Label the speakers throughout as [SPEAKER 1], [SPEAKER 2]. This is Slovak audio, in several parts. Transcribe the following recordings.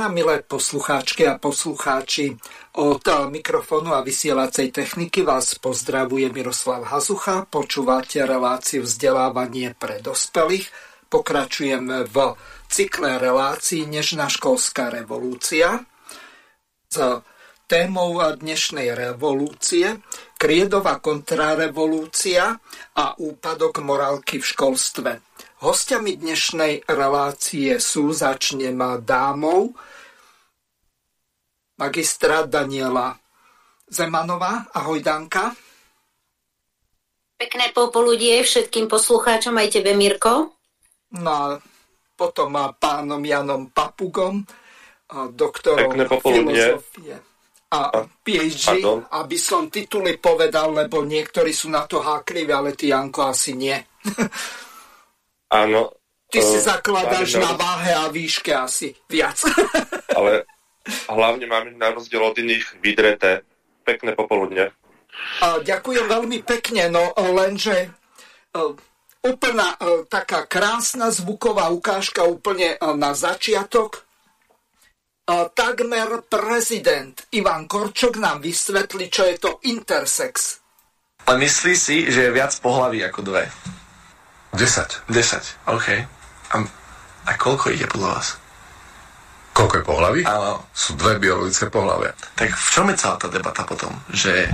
[SPEAKER 1] Vážená milé poslucháčky a poslucháči, od mikrofónu a vysielacej techniky vás pozdravuje Miroslav Hazucha. Počúvate reláciu vzdelávanie pre dospelých. Pokračujem v cykle relácií Nežná školská revolúcia s témou dnešnej revolúcie Kriedová kontrarevolúcia a úpadok morálky v školstve. Hostiami dnešnej relácie sú, začnem dámou, magistra Daniela Zemanová. Ahoj, Danka.
[SPEAKER 2] Pekné popoludie všetkým poslucháčom, aj tebe, Mirko.
[SPEAKER 1] No a potom a pánom Janom Papugom, doktorom filozofie a PhD, Pardon. aby som tituly povedal, lebo niektorí sú na to hákliví, ale ty, Janko, asi nie.
[SPEAKER 3] Áno.
[SPEAKER 1] Ty uh, si eh, zakladáš na váhe a výške asi viac.
[SPEAKER 3] ale hlavne máme na rozdiel od iných vydreté. Pekné popoludne.
[SPEAKER 1] Ďakujem veľmi pekne, no lenže uh, úplná uh, taká krásna zvuková ukážka úplne na začiatok. Takmer prezident Ivan Korčok nám vysvetlí, čo je to intersex.
[SPEAKER 4] Ale myslí si, že je viac pohlaví ako dve.
[SPEAKER 5] 10.
[SPEAKER 4] 10, OK. A, a koľko ich je podľa vás?
[SPEAKER 5] Koľko je pohlaví?
[SPEAKER 4] Áno.
[SPEAKER 5] Sú dve biologické pohlavia.
[SPEAKER 4] Tak v čom je celá tá debata potom? Že...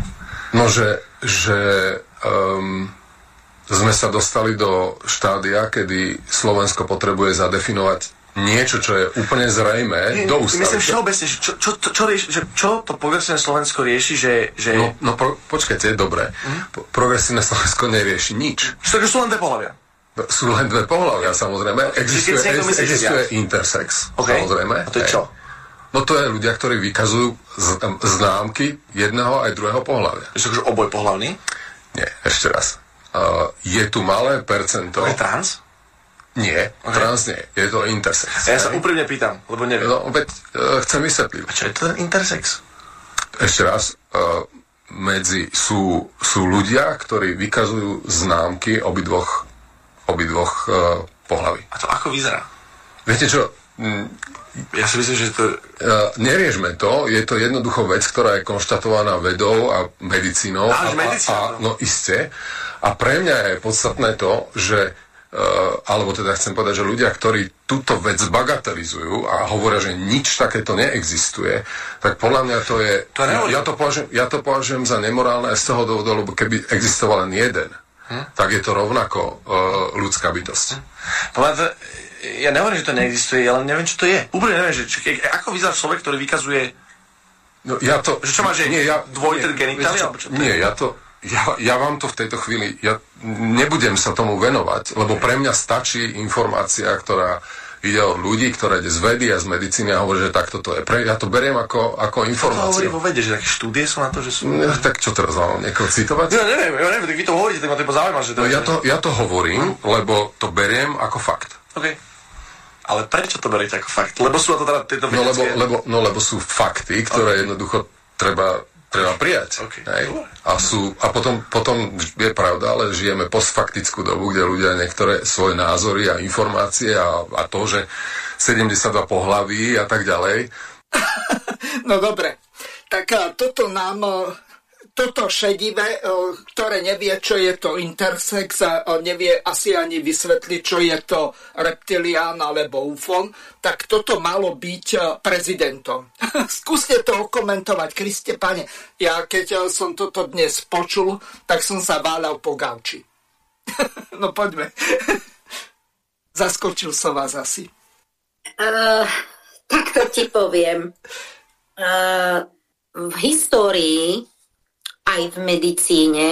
[SPEAKER 5] No, že, že um, sme sa dostali do štádia, kedy Slovensko potrebuje zadefinovať niečo, čo je úplne zrejme do ústavy.
[SPEAKER 4] Myslím všeobecne, čo, čo, čo, čo, že čo to progresívne Slovensko rieši, že... že...
[SPEAKER 5] No, no pro, počkajte, dobre. Mm? Progresívne Slovensko nerieši nič.
[SPEAKER 4] To sú len dve pohľavia?
[SPEAKER 5] Sú len dve pohľavia, samozrejme. Existuje, myslí, existuje intersex, okay. samozrejme.
[SPEAKER 4] A to je čo?
[SPEAKER 5] No to je ľudia, ktorí vykazujú známky jedného aj druhého pohľavia.
[SPEAKER 4] Je to akože oboj pohľavný?
[SPEAKER 5] Nie, ešte raz. Uh, je tu malé percento...
[SPEAKER 4] To je trans?
[SPEAKER 5] Nie, okay. trans nie. Je to intersex.
[SPEAKER 4] Ja sa úprimne pýtam, lebo neviem.
[SPEAKER 5] No, veď uh, chcem vysvetliť.
[SPEAKER 4] A čo je to ten intersex?
[SPEAKER 5] Ešte raz. Uh, medzi sú, sú ľudia, ktorí vykazujú známky obidvoch obidvoch uh, pohlaví.
[SPEAKER 4] A to ako vyzerá?
[SPEAKER 5] Viete čo?
[SPEAKER 4] Ja si myslím, že to...
[SPEAKER 5] Uh, neriešme to, je to jednoducho vec, ktorá je konštatovaná vedou a medicínou.
[SPEAKER 4] a, a, a,
[SPEAKER 5] no iste. A pre mňa je podstatné to, že Uh, alebo teda chcem povedať, že ľudia, ktorí túto vec bagatelizujú a hovoria, že nič takéto neexistuje, tak podľa mňa to je...
[SPEAKER 4] To
[SPEAKER 5] ja, ja, to považujem, ja to považujem za nemorálne z toho dôvodu, lebo keby existoval len jeden, hm? tak je to rovnako uh, ľudská bytosť.
[SPEAKER 4] Hm. Ja nehovorím, že to neexistuje, ale neviem, čo to je. Úplne neviem, že či, ako vyzerá človek, ktorý vykazuje...
[SPEAKER 5] No, ja to...
[SPEAKER 4] Že čo má, že nie, ja, dvojité genitálie?
[SPEAKER 5] Nie, ja to... Ja, ja vám to v tejto chvíli... Ja nebudem sa tomu venovať, lebo pre mňa stačí informácia, ktorá ide od ľudí, ktoré z vedy a z medicíny a hovorí, že takto to je. Pre, ja to beriem ako, ako informáciu. To
[SPEAKER 4] hovorí vo vede, že také štúdie sú na to, že sú...
[SPEAKER 5] No, tak čo teraz mám niekoho citovať?
[SPEAKER 4] Ja neviem, ja neviem, tak vy to hovoríte, tak ma to zaujíma, že to...
[SPEAKER 5] No, ja, to, ja to hovorím, lebo to beriem ako fakt.
[SPEAKER 4] OK. Ale prečo to beriete ako fakt? Lebo sú to teda tieto
[SPEAKER 5] no lebo, lebo, no lebo sú fakty, ktoré okay. jednoducho treba treba prijať.
[SPEAKER 4] Okay.
[SPEAKER 5] Hej? A, sú, a potom, potom je pravda, ale žijeme postfaktickú dobu, kde ľudia niektoré svoje názory a informácie a, a to, že 72 pohlaví a tak ďalej.
[SPEAKER 1] No dobre, tak toto nám toto šedivé, ktoré nevie, čo je to intersex a nevie asi ani vysvetliť, čo je to reptilián alebo ufon, tak toto malo byť prezidentom. Skúste to okomentovať, Kriste pane. Ja keď som toto dnes počul, tak som sa váľal po gauči. no poďme. Zaskočil som vás asi.
[SPEAKER 2] Uh, tak to ti poviem. Uh, v histórii aj v medicíne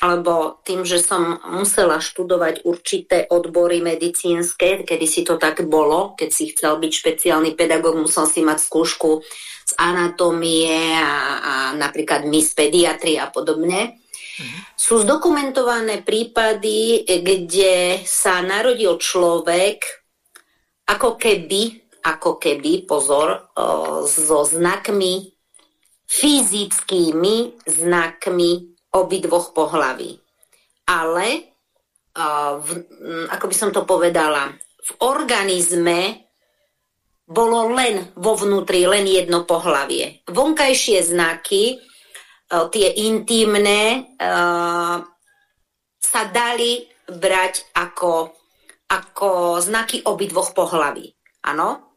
[SPEAKER 2] alebo tým, že som musela študovať určité odbory medicínske, kedy si to tak bolo, keď si chcel byť špeciálny pedagóg, musel si mať skúšku z anatómie a, a napríklad mis pediatrie a podobne. Mhm. Sú zdokumentované prípady, kde sa narodil človek ako keby, ako keby, pozor, so znakmi, fyzickými znakmi obidvoch pohlaví. Ale, v, ako by som to povedala, v organizme bolo len vo vnútri, len jedno pohlavie. Vonkajšie znaky, tie intimné, sa dali brať ako, ako znaky obidvoch pohlaví. Áno?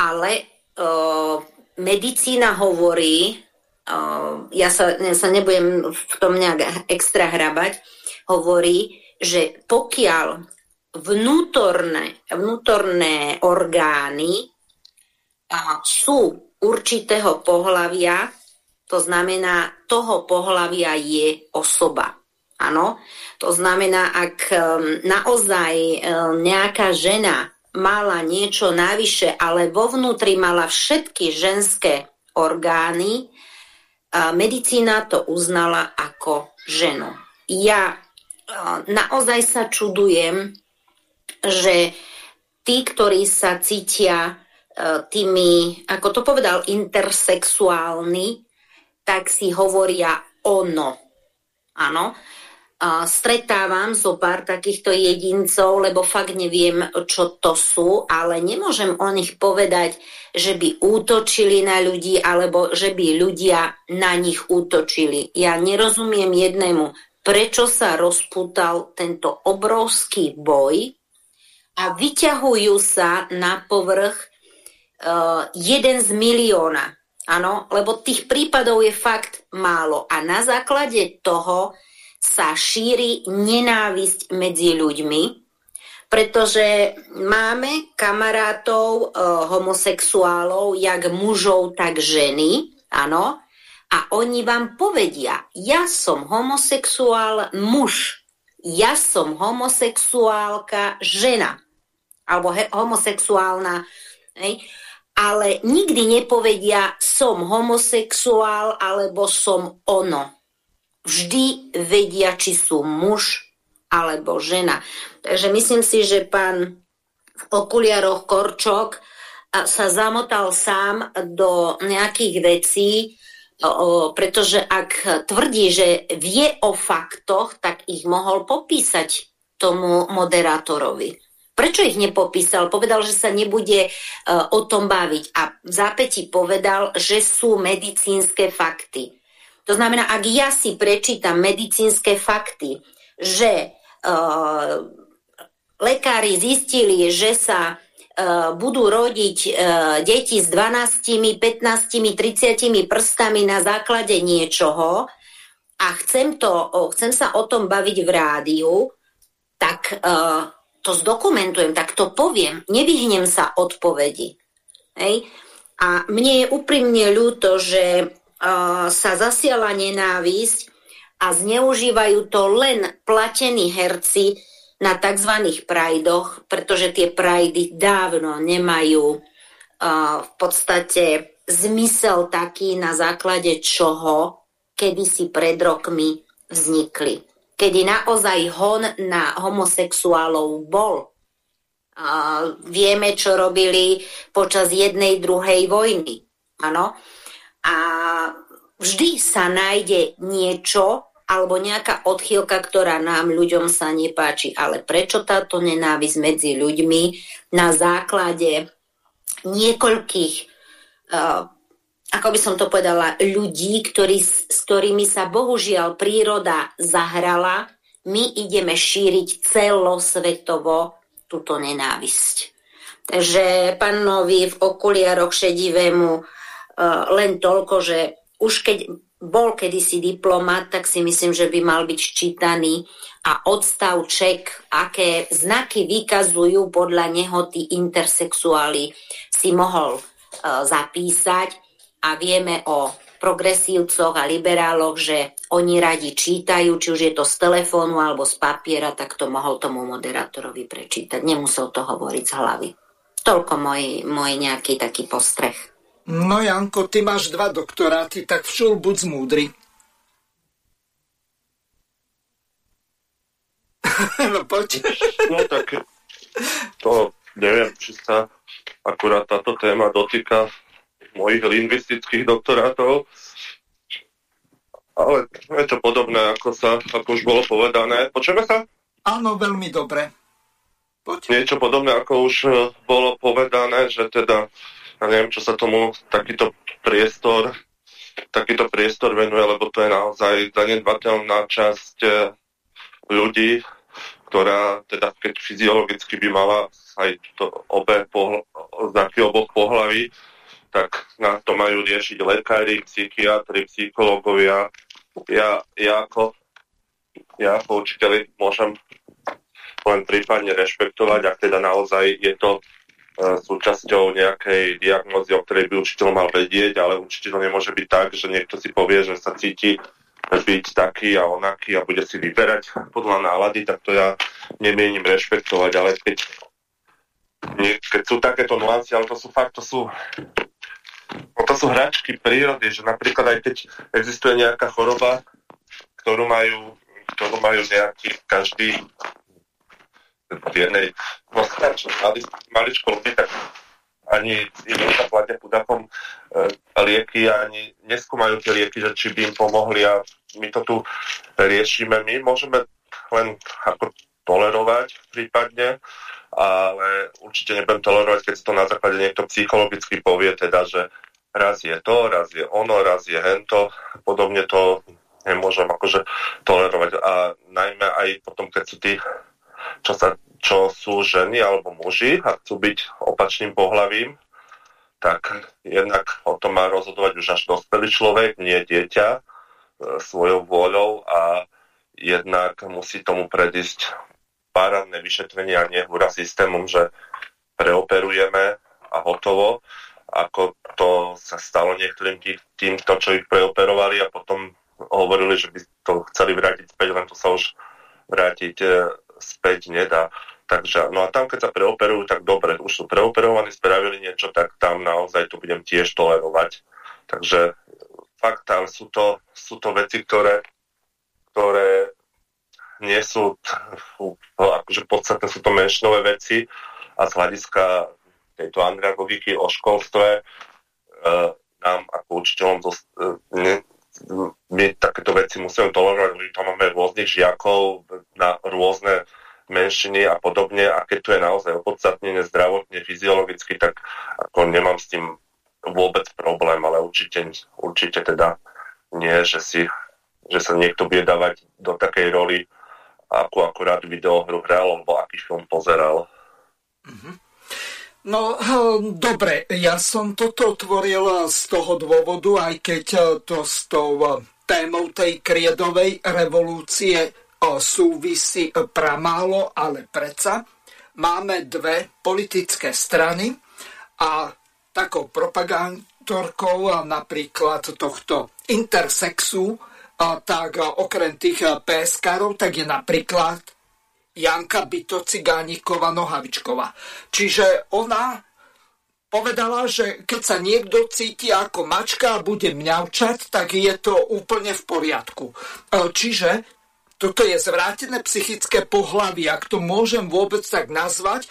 [SPEAKER 2] Ale medicína hovorí, ja sa, ja sa nebudem v tom nejak extra hrabať, hovorí, že pokiaľ vnútorné, vnútorné orgány sú určitého pohlavia, to znamená, toho pohlavia je osoba. Áno, to znamená, ak naozaj nejaká žena mala niečo navyše, ale vo vnútri mala všetky ženské orgány, medicína to uznala ako ženu. Ja naozaj sa čudujem, že tí, ktorí sa cítia tými, ako to povedal, intersexuálni, tak si hovoria ono. Áno stretávam zo pár takýchto jedincov, lebo fakt neviem, čo to sú, ale nemôžem o nich povedať, že by útočili na ľudí, alebo že by ľudia na nich útočili. Ja nerozumiem jednému, prečo sa rozputal tento obrovský boj a vyťahujú sa na povrch uh, jeden z milióna. Áno, lebo tých prípadov je fakt málo. A na základe toho sa šíri nenávisť medzi ľuďmi, pretože máme kamarátov e, homosexuálov, jak mužov, tak ženy, áno, a oni vám povedia, ja som homosexuál muž, ja som homosexuálka žena, alebo he, homosexuálna, hej, ale nikdy nepovedia, som homosexuál, alebo som ono vždy vedia, či sú muž alebo žena. Takže myslím si, že pán v okuliaroch Korčok sa zamotal sám do nejakých vecí, pretože ak tvrdí, že vie o faktoch, tak ich mohol popísať tomu moderátorovi. Prečo ich nepopísal? Povedal, že sa nebude o tom baviť a v zápäti povedal, že sú medicínske fakty. To znamená, ak ja si prečítam medicínske fakty, že uh, lekári zistili, že sa uh, budú rodiť uh, deti s 12, 15, 30 prstami na základe niečoho a chcem, to, uh, chcem sa o tom baviť v rádiu, tak uh, to zdokumentujem, tak to poviem, nevyhnem sa odpovedi. Hej? A mne je úprimne ľúto, že sa zasiala nenávisť a zneužívajú to len platení herci na tzv. prajdoch, pretože tie prajdy dávno nemajú uh, v podstate zmysel taký, na základe čoho kedysi pred rokmi vznikli. Kedy naozaj hon na homosexuálov bol. Uh, vieme, čo robili počas jednej, druhej vojny. Áno. A vždy sa nájde niečo, alebo nejaká odchýlka, ktorá nám ľuďom sa nepáči. Ale prečo táto nenávisť medzi ľuďmi na základe niekoľkých, uh, ako by som to povedala, ľudí, ktorí, s ktorými sa bohužiaľ príroda zahrala, my ideme šíriť celosvetovo túto nenávisť. Takže pánovi v okuliaroch šedivému len toľko, že už keď bol kedysi diplomat, tak si myslím, že by mal byť ščítaný a odstav ček, aké znaky vykazujú podľa neho tí intersexuáli, si mohol uh, zapísať a vieme o progresívcoch a liberáloch, že oni radi čítajú, či už je to z telefónu alebo z papiera, tak to mohol tomu moderátorovi prečítať. Nemusel to hovoriť z hlavy. Toľko môj, môj nejaký taký postreh.
[SPEAKER 1] No Janko, ty máš dva doktoráty, tak všul buď zmúdry. no poď.
[SPEAKER 3] No tak to neviem, či sa akurát táto téma dotýka mojich lingvistických doktorátov, ale je to podobné, ako, sa, ako už bolo povedané. Počujeme sa?
[SPEAKER 1] Áno, veľmi dobre.
[SPEAKER 3] Poď. Niečo podobné, ako už e, bolo povedané, že teda, ja neviem, čo sa tomu takýto priestor takýto priestor venuje, lebo to je naozaj zanedbateľná časť e, ľudí, ktorá teda keď fyziologicky by mala aj to obe znaky oboch pohlaví, tak na to majú riešiť lekári, psychiatri, psychológovia. Ja, ja, ako, ja ako učiteľ môžem len prípadne rešpektovať, ak teda naozaj je to súčasťou nejakej diagnózy, o ktorej by učiteľ mal vedieť, ale určite to nemôže byť tak, že niekto si povie, že sa cíti byť taký a onaký a bude si vyberať podľa nálady, tak to ja nemienim rešpektovať, ale keď, nie, keď sú takéto nuancy, ale to sú fakt, to sú no to sú hračky prírody, že napríklad aj keď existuje nejaká choroba, ktorú majú, ktorú majú nejaký každý v jednej mali, maličko ľudí, tak ani im nezaplatia chudakom e, lieky ani neskúmajú tie lieky, že či by im pomohli a my to tu riešime. My môžeme len ako tolerovať prípadne, ale určite nebudem tolerovať, keď to na základe niekto psychologicky povie, teda, že raz je to, raz je ono, raz je hento, podobne to nemôžem akože tolerovať. A najmä aj potom, keď sú tí, čo sa čo sú ženy alebo muži a chcú byť opačným pohľavím, tak jednak o tom má rozhodovať už až dospelý človek, nie dieťa, e, svojou vôľou a jednak musí tomu predísť párandné vyšetrenie a nehúra systémom, že preoperujeme a hotovo, ako to sa stalo niektorým týmto, čo ich preoperovali a potom hovorili, že by to chceli vrátiť späť, len to sa už vrátiť e, späť nedá. Takže, no a tam, keď sa preoperujú, tak dobre, už sú preoperovaní, spravili niečo, tak tam naozaj to budem tiež tolerovať. Takže fakt tam sú to, sú to veci, ktoré, ktoré nie sú akože podstatné, sú to menšinové veci a z hľadiska tejto andragogiky o školstve e, nám ako učiteľom e, ne, my takéto veci musíme tolerovať, my tam máme rôznych žiakov na rôzne menšiny a podobne a keď to je naozaj opodstatnené zdravotne, fyziologicky, tak ako nemám s tým vôbec problém, ale určite, určite teda nie, že, si, že sa niekto bude dávať do takej roli, ako akurát videohru hral, alebo aký film pozeral.
[SPEAKER 1] Mm-hmm. No, dobre, ja som toto otvoril z toho dôvodu, aj keď to s tou témou tej kriedovej revolúcie súvisí pramálo, ale predsa. Máme dve politické strany a takou propagandorkou napríklad tohto intersexu, tak okrem tých PSK-rov, tak je napríklad Janka Byto Cigániková Nohavičková. Čiže ona povedala, že keď sa niekto cíti ako mačka a bude mňaučať, tak je to úplne v poriadku. Čiže toto je zvrátené psychické pohlavy, ak to môžem vôbec tak nazvať,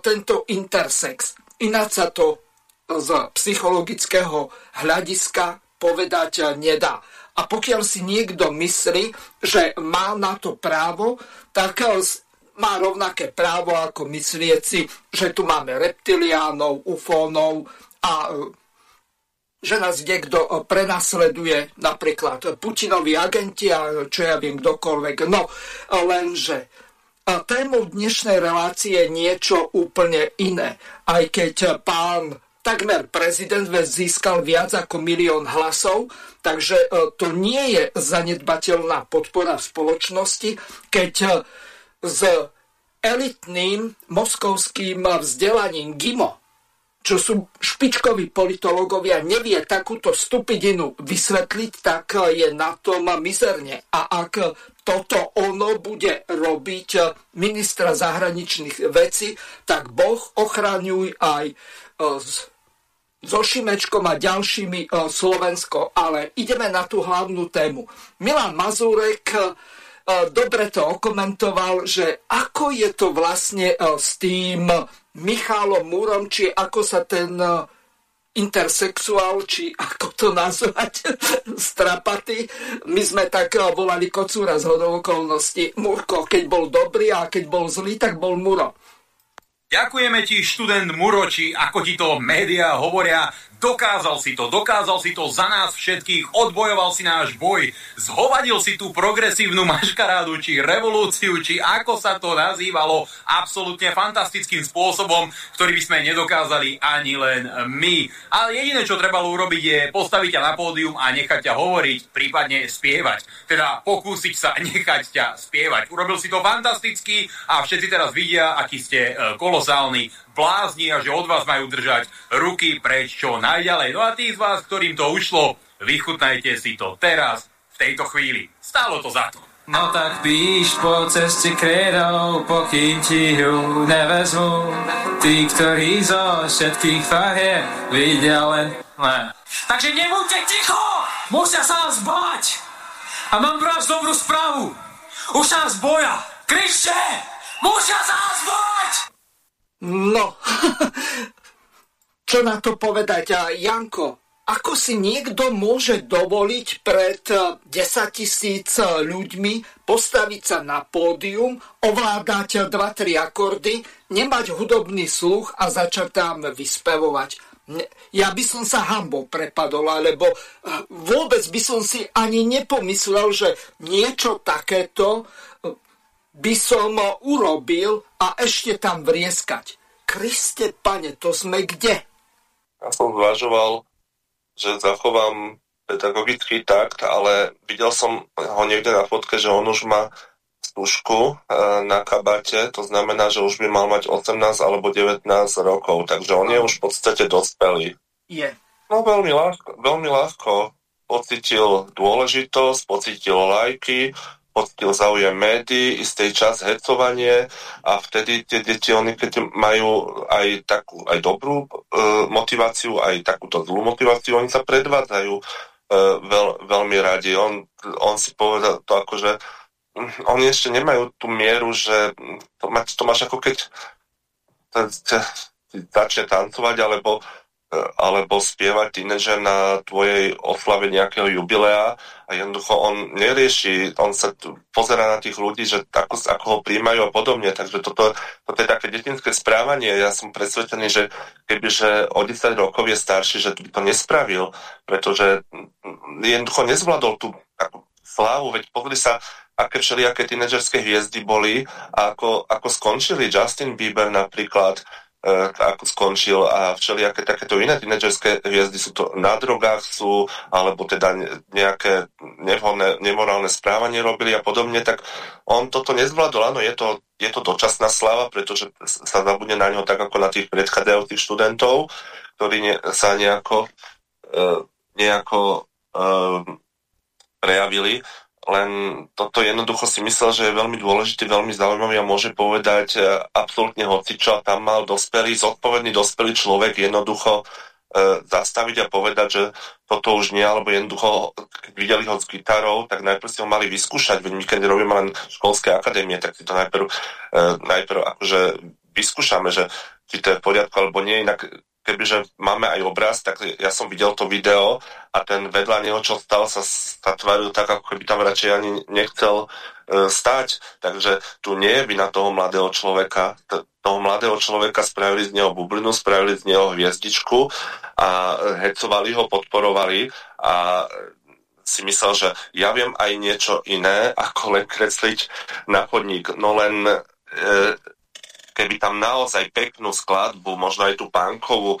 [SPEAKER 1] tento intersex. Ináč sa to z psychologického hľadiska povedať nedá. A pokiaľ si niekto myslí, že má na to právo, tak má rovnaké právo ako myslieť si, že tu máme reptiliánov, ufónov a že nás niekto e, prenasleduje, napríklad Putinovi agenti a čo ja viem, kdokoľvek. No, lenže témou dnešnej relácie je niečo úplne iné. Aj keď pán takmer prezident získal viac ako milión hlasov, takže e, to nie je zanedbateľná podpora v spoločnosti, keď e, s elitným moskovským vzdelaním GIMO čo sú špičkoví politológovia, nevie takúto stupidinu vysvetliť, tak je na tom mizerne. A ak toto ono bude robiť ministra zahraničných vecí, tak Boh ochraňuj aj so Šimečkom a ďalšími Slovensko. Ale ideme na tú hlavnú tému. Milan Mazurek dobre to okomentoval, že ako je to vlastne s tým Michalom Múrom, či ako sa ten intersexuál, či ako to nazvať, strapaty. My sme tak volali kocúra z hodou okolností. Murko, keď bol dobrý a keď bol zlý, tak bol Muro.
[SPEAKER 6] Ďakujeme ti, študent Muroči, ako ti to médiá hovoria. Dokázal si to, dokázal si to za nás všetkých, odbojoval si náš boj, zhovadil si tú progresívnu maškarádu, či revolúciu, či ako sa to nazývalo, absolútne fantastickým spôsobom, ktorý by sme nedokázali ani len my. Ale jediné, čo treba urobiť, je postaviť ťa na pódium a nechať ťa hovoriť, prípadne spievať. Teda pokúsiť sa nechať ťa spievať. Urobil si to fantasticky a všetci teraz vidia, aký ste e, kolosálni blázni a že od vás majú držať ruky preč čo najďalej. No a tí z vás, ktorým to ušlo, vychutnajte si to teraz, v tejto chvíli. Stálo to za to.
[SPEAKER 7] No tak píš po ceste krédou, pokým ti ju nevezmu. Tí, ktorí zo všetkých fahier vidia len ne. Takže nebuďte ticho! Musia sa vás báť! A mám pre vás dobrú správu! Už sa vás boja! Krište! Musia sa vás báť!
[SPEAKER 1] No, čo na to povedať? Janko, ako si niekto môže dovoliť pred 10 eh, tisíc eh, ľuďmi postaviť sa na pódium, ovládať 2-3 akordy, nemať hudobný sluch a začať tam vyspevovať? Ja by som sa hambou prepadol, lebo eh, vôbec by som si ani nepomyslel, že niečo takéto by som urobil a ešte tam vrieskať. Kriste, pane, to sme kde?
[SPEAKER 3] Ja som zvažoval, že zachovám pedagogický takt, ale videl som ho niekde na fotke, že on už má stužku e, na kabate, to znamená, že už by mal mať 18 alebo 19 rokov, takže on je už v podstate dospelý.
[SPEAKER 1] Je.
[SPEAKER 3] No veľmi ľahko, veľmi ľahko pocitil dôležitosť, pocitil lajky, poctil záujem médií, istý čas hecovanie a vtedy tie deti, oni keď majú aj takú, aj dobrú e, motiváciu, aj takúto zlú motiváciu, oni sa predvádzajú e, veľ, veľmi radi. On, on si povedal to ako, že hm, oni ešte nemajú tú mieru, že to, to máš ako keď začne tancovať, alebo alebo spievať tínežer na tvojej oslave nejakého jubilea a jednoducho on nerieši, on sa tu pozera na tých ľudí, že ako, ako ho príjmajú a podobne, takže toto, toto je také detinské správanie. Ja som presvedčený, že kebyže o 10 rokov je starší, že by to nespravil, pretože jednoducho nezvládol tú takú slávu, veď pozri sa, aké všelijaké tínedžerské hviezdy boli a ako, ako skončili Justin Bieber napríklad, ako skončil a všelijaké takéto iné tínedžerské hviezdy sú to na drogách sú, alebo teda nejaké nevhodné, nemorálne správanie robili a podobne, tak on toto nezvládol. Áno, je to, je to dočasná sláva, pretože sa zabudne na neho tak ako na tých predchádzajúcich študentov, ktorí ne, sa nejako, uh, nejako uh, prejavili len toto jednoducho si myslel, že je veľmi dôležitý, veľmi zaujímavý a môže povedať e, absolútne hocičo a tam mal dospelý, zodpovedný dospelý človek jednoducho e, zastaviť a povedať, že toto už nie, alebo jednoducho, keď videli ho s gitarou, tak najprv si ho mali vyskúšať, veď my keď robíme len školské akadémie, tak si to najprv, e, najprv akože vyskúšame, že či to je v poriadku alebo nie, inak kebyže máme aj obraz, tak ja som videl to video a ten vedľa neho, čo stal, sa, sa tvaril tak, ako keby tam radšej ani nechcel e, stať. Takže tu nie je vina toho mladého človeka. T- toho mladého človeka spravili z neho bublinu, spravili z neho hviezdičku a hecovali ho, podporovali a si myslel, že ja viem aj niečo iné, ako len kresliť na chodník. No len e, keby tam naozaj peknú skladbu, možno aj tú pánkovú, e,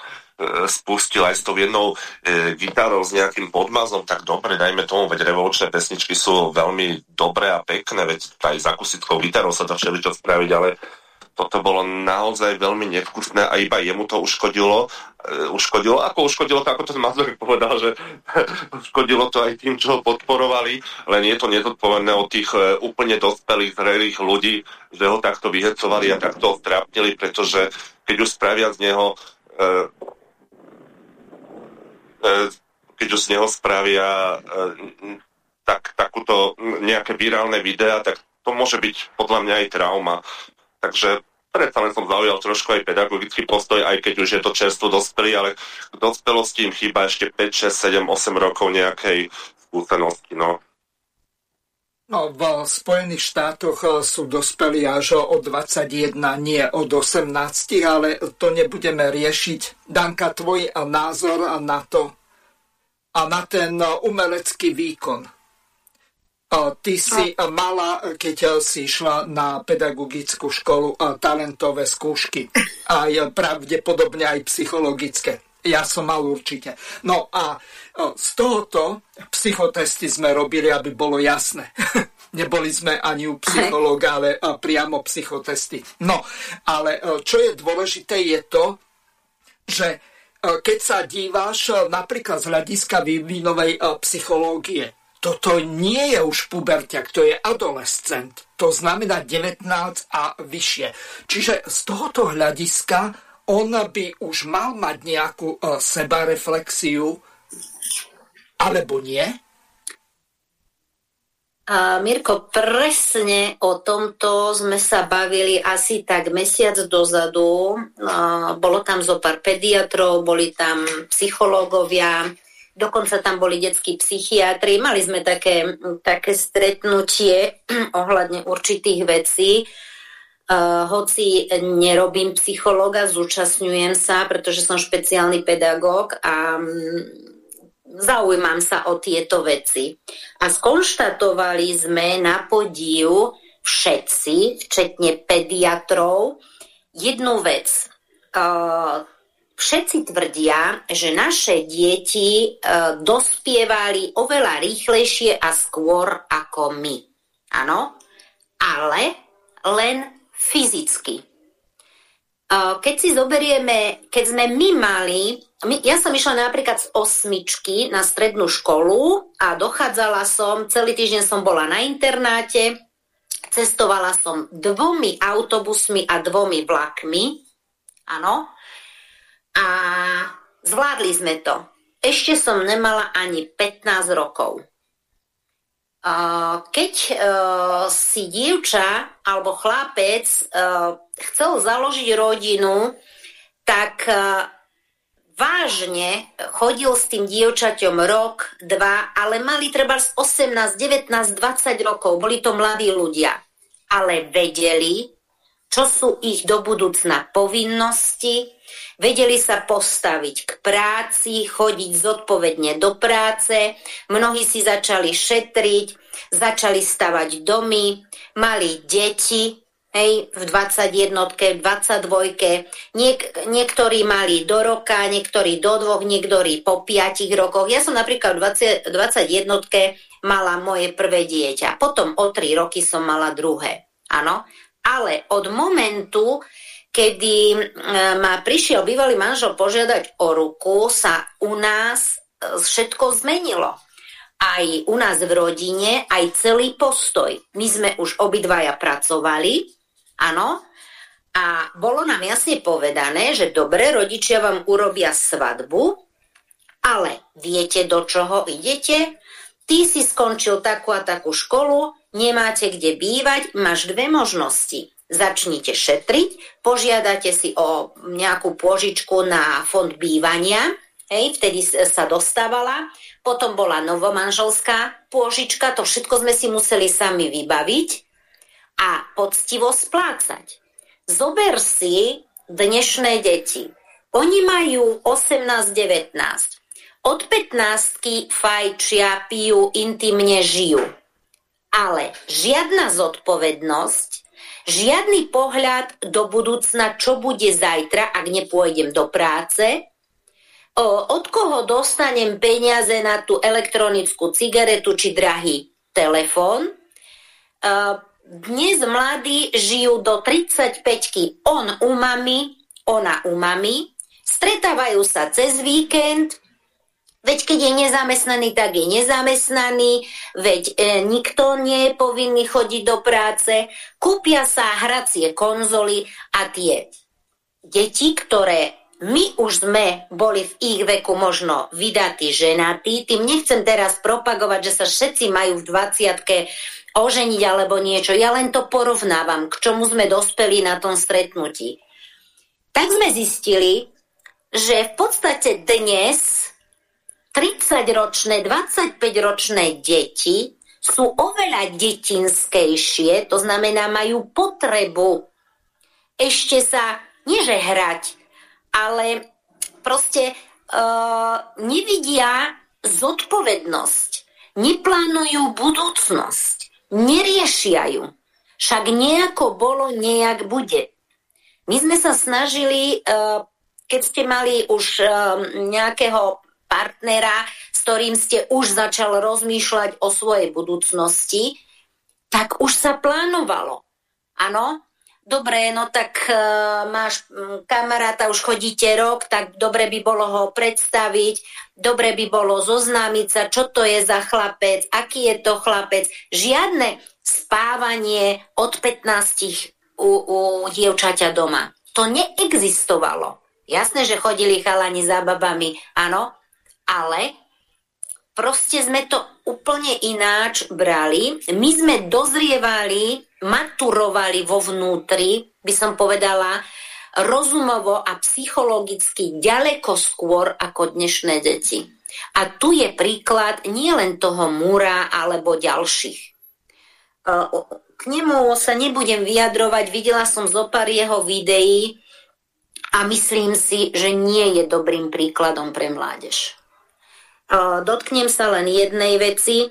[SPEAKER 3] spustil aj s tou jednou e, gitarou s nejakým podmazom, tak dobre, dajme tomu, veď revolučné pesničky sú veľmi dobré a pekné, veď aj s akustickou gitarou sa dá všeličo spraviť, ale toto bolo naozaj veľmi nevkusné a iba jemu to uškodilo. Uh, uškodilo, ako uškodilo to, ako to Mazurek povedal, že uškodilo to aj tým, čo ho podporovali, len je to nezodpovedné od tých uh, úplne dospelých, zrelých ľudí, že ho takto vyhecovali a takto trápnili, pretože keď už spravia z neho uh, keď už z neho spravia tak, takúto nejaké virálne videá, tak to môže byť podľa mňa aj trauma. Takže predsa len som zaujal trošku aj pedagogický postoj, aj keď už je to čerstvo dospelý, ale k dospelosti im chýba ešte 5, 6, 7, 8 rokov nejakej skúsenosti. No.
[SPEAKER 1] No, v Spojených štátoch eh, sú dospelí až od 21, nie od 18, ale to nebudeme riešiť. Danka, tvoj názor na to a na ten umelecký výkon. Ty si mala, keď si išla na pedagogickú školu, talentové skúšky. A pravdepodobne aj psychologické. Ja som mal určite. No a z tohoto psychotesty sme robili, aby bolo jasné. Neboli sme ani u psychológa, ale priamo psychotesty. No, ale čo je dôležité je to, že keď sa díváš napríklad z hľadiska vývinovej psychológie, toto nie je už puberťak, to je adolescent. To znamená 19 a vyššie. Čiže z tohoto hľadiska on by už mal mať nejakú uh, sebareflexiu, alebo nie?
[SPEAKER 2] A Mirko, presne o tomto sme sa bavili asi tak mesiac dozadu. A bolo tam zo pár pediatrov, boli tam psychológovia, dokonca tam boli detskí psychiatri, mali sme také, také stretnutie ohľadne určitých vecí. Uh, hoci nerobím psychologa, zúčastňujem sa, pretože som špeciálny pedagóg a um, zaujímam sa o tieto veci. A skonštatovali sme na podiu všetci, včetne pediatrov, jednu vec. Uh, Všetci tvrdia, že naše deti e, dospievali oveľa rýchlejšie a skôr ako my. Áno, ale len fyzicky. E, keď si zoberieme, keď sme my mali, my, ja som išla napríklad z osmičky na strednú školu a dochádzala som, celý týždeň som bola na internáte, cestovala som dvomi autobusmi a dvomi vlakmi, áno, a zvládli sme to. Ešte som nemala ani 15 rokov. Keď e, si dievča alebo chlapec e, chcel založiť rodinu, tak e, vážne chodil s tým dievčaťom rok, dva, ale mali treba z 18, 19, 20 rokov, boli to mladí ľudia. Ale vedeli, čo sú ich do budúcna povinnosti, vedeli sa postaviť k práci, chodiť zodpovedne do práce, mnohí si začali šetriť, začali stavať domy, mali deti, hej, v 21, 22, Niek- niektorí mali do roka, niektorí do dvoch, niektorí po 5 rokoch. Ja som napríklad v 20, 21 mala moje prvé dieťa, potom o 3 roky som mala druhé. Áno, ale od momentu, kedy e, ma prišiel bývalý manžel požiadať o ruku, sa u nás e, všetko zmenilo. Aj u nás v rodine, aj celý postoj. My sme už obidvaja pracovali, áno, a bolo nám jasne povedané, že dobre, rodičia vám urobia svadbu, ale viete, do čoho idete? Ty si skončil takú a takú školu, nemáte kde bývať, máš dve možnosti začnite šetriť, požiadate si o nejakú pôžičku na fond bývania, hej, vtedy sa dostávala, potom bola novomanželská pôžička, to všetko sme si museli sami vybaviť a poctivo splácať. Zober si dnešné deti. Oni majú 18-19. Od 15 fajčia, pijú, intimne žijú. Ale žiadna zodpovednosť Žiadny pohľad do budúcna, čo bude zajtra, ak nepôjdem do práce, od koho dostanem peniaze na tú elektronickú cigaretu či drahý telefón. dnes mladí žijú do 35 On u mami, ona u mami, stretávajú sa cez víkend, veď keď je nezamestnaný, tak je nezamestnaný, veď e, nikto nie je povinný chodiť do práce, kúpia sa hracie konzoly a tie deti, ktoré my už sme boli v ich veku možno vydatí, ženatí, tým nechcem teraz propagovať, že sa všetci majú v 20 oženiť alebo niečo. Ja len to porovnávam, k čomu sme dospeli na tom stretnutí. Tak sme zistili, že v podstate dnes 30-ročné, 25-ročné deti sú oveľa detinskejšie, to znamená majú potrebu ešte sa, nieže hrať, ale proste uh, nevidia zodpovednosť, neplánujú budúcnosť neriešia ju. Však nejako bolo, nejak bude. My sme sa snažili, eh, keď ste mali už eh, nejakého partnera, s ktorým ste už začal rozmýšľať o svojej budúcnosti, tak už sa plánovalo. Áno, dobre, no tak uh, máš um, kamaráta, už chodíte rok, tak dobre by bolo ho predstaviť, dobre by bolo zoznámiť sa, čo to je za chlapec, aký je to chlapec. Žiadne spávanie od 15 u, u dievčaťa doma. To neexistovalo. Jasné, že chodili chalani za babami, áno, ale proste sme to úplne ináč brali. My sme dozrievali maturovali vo vnútri, by som povedala, rozumovo a psychologicky ďaleko skôr ako dnešné deti. A tu je príklad nielen toho Múra alebo ďalších. E, k nemu sa nebudem vyjadrovať, videla som zo pár jeho videí a myslím si, že nie je dobrým príkladom pre mládež. Dotknem sa len jednej veci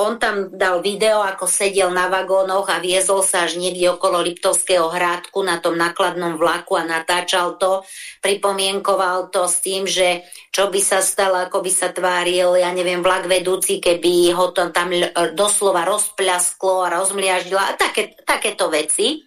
[SPEAKER 2] on tam dal video, ako sedel na vagónoch a viezol sa až niekde okolo Liptovského hrádku na tom nakladnom vlaku a natáčal to. Pripomienkoval to s tým, že čo by sa stalo, ako by sa tváril, ja neviem, vlak vedúci, keby ho to tam doslova rozpľasklo a rozmliaždilo a také, takéto veci.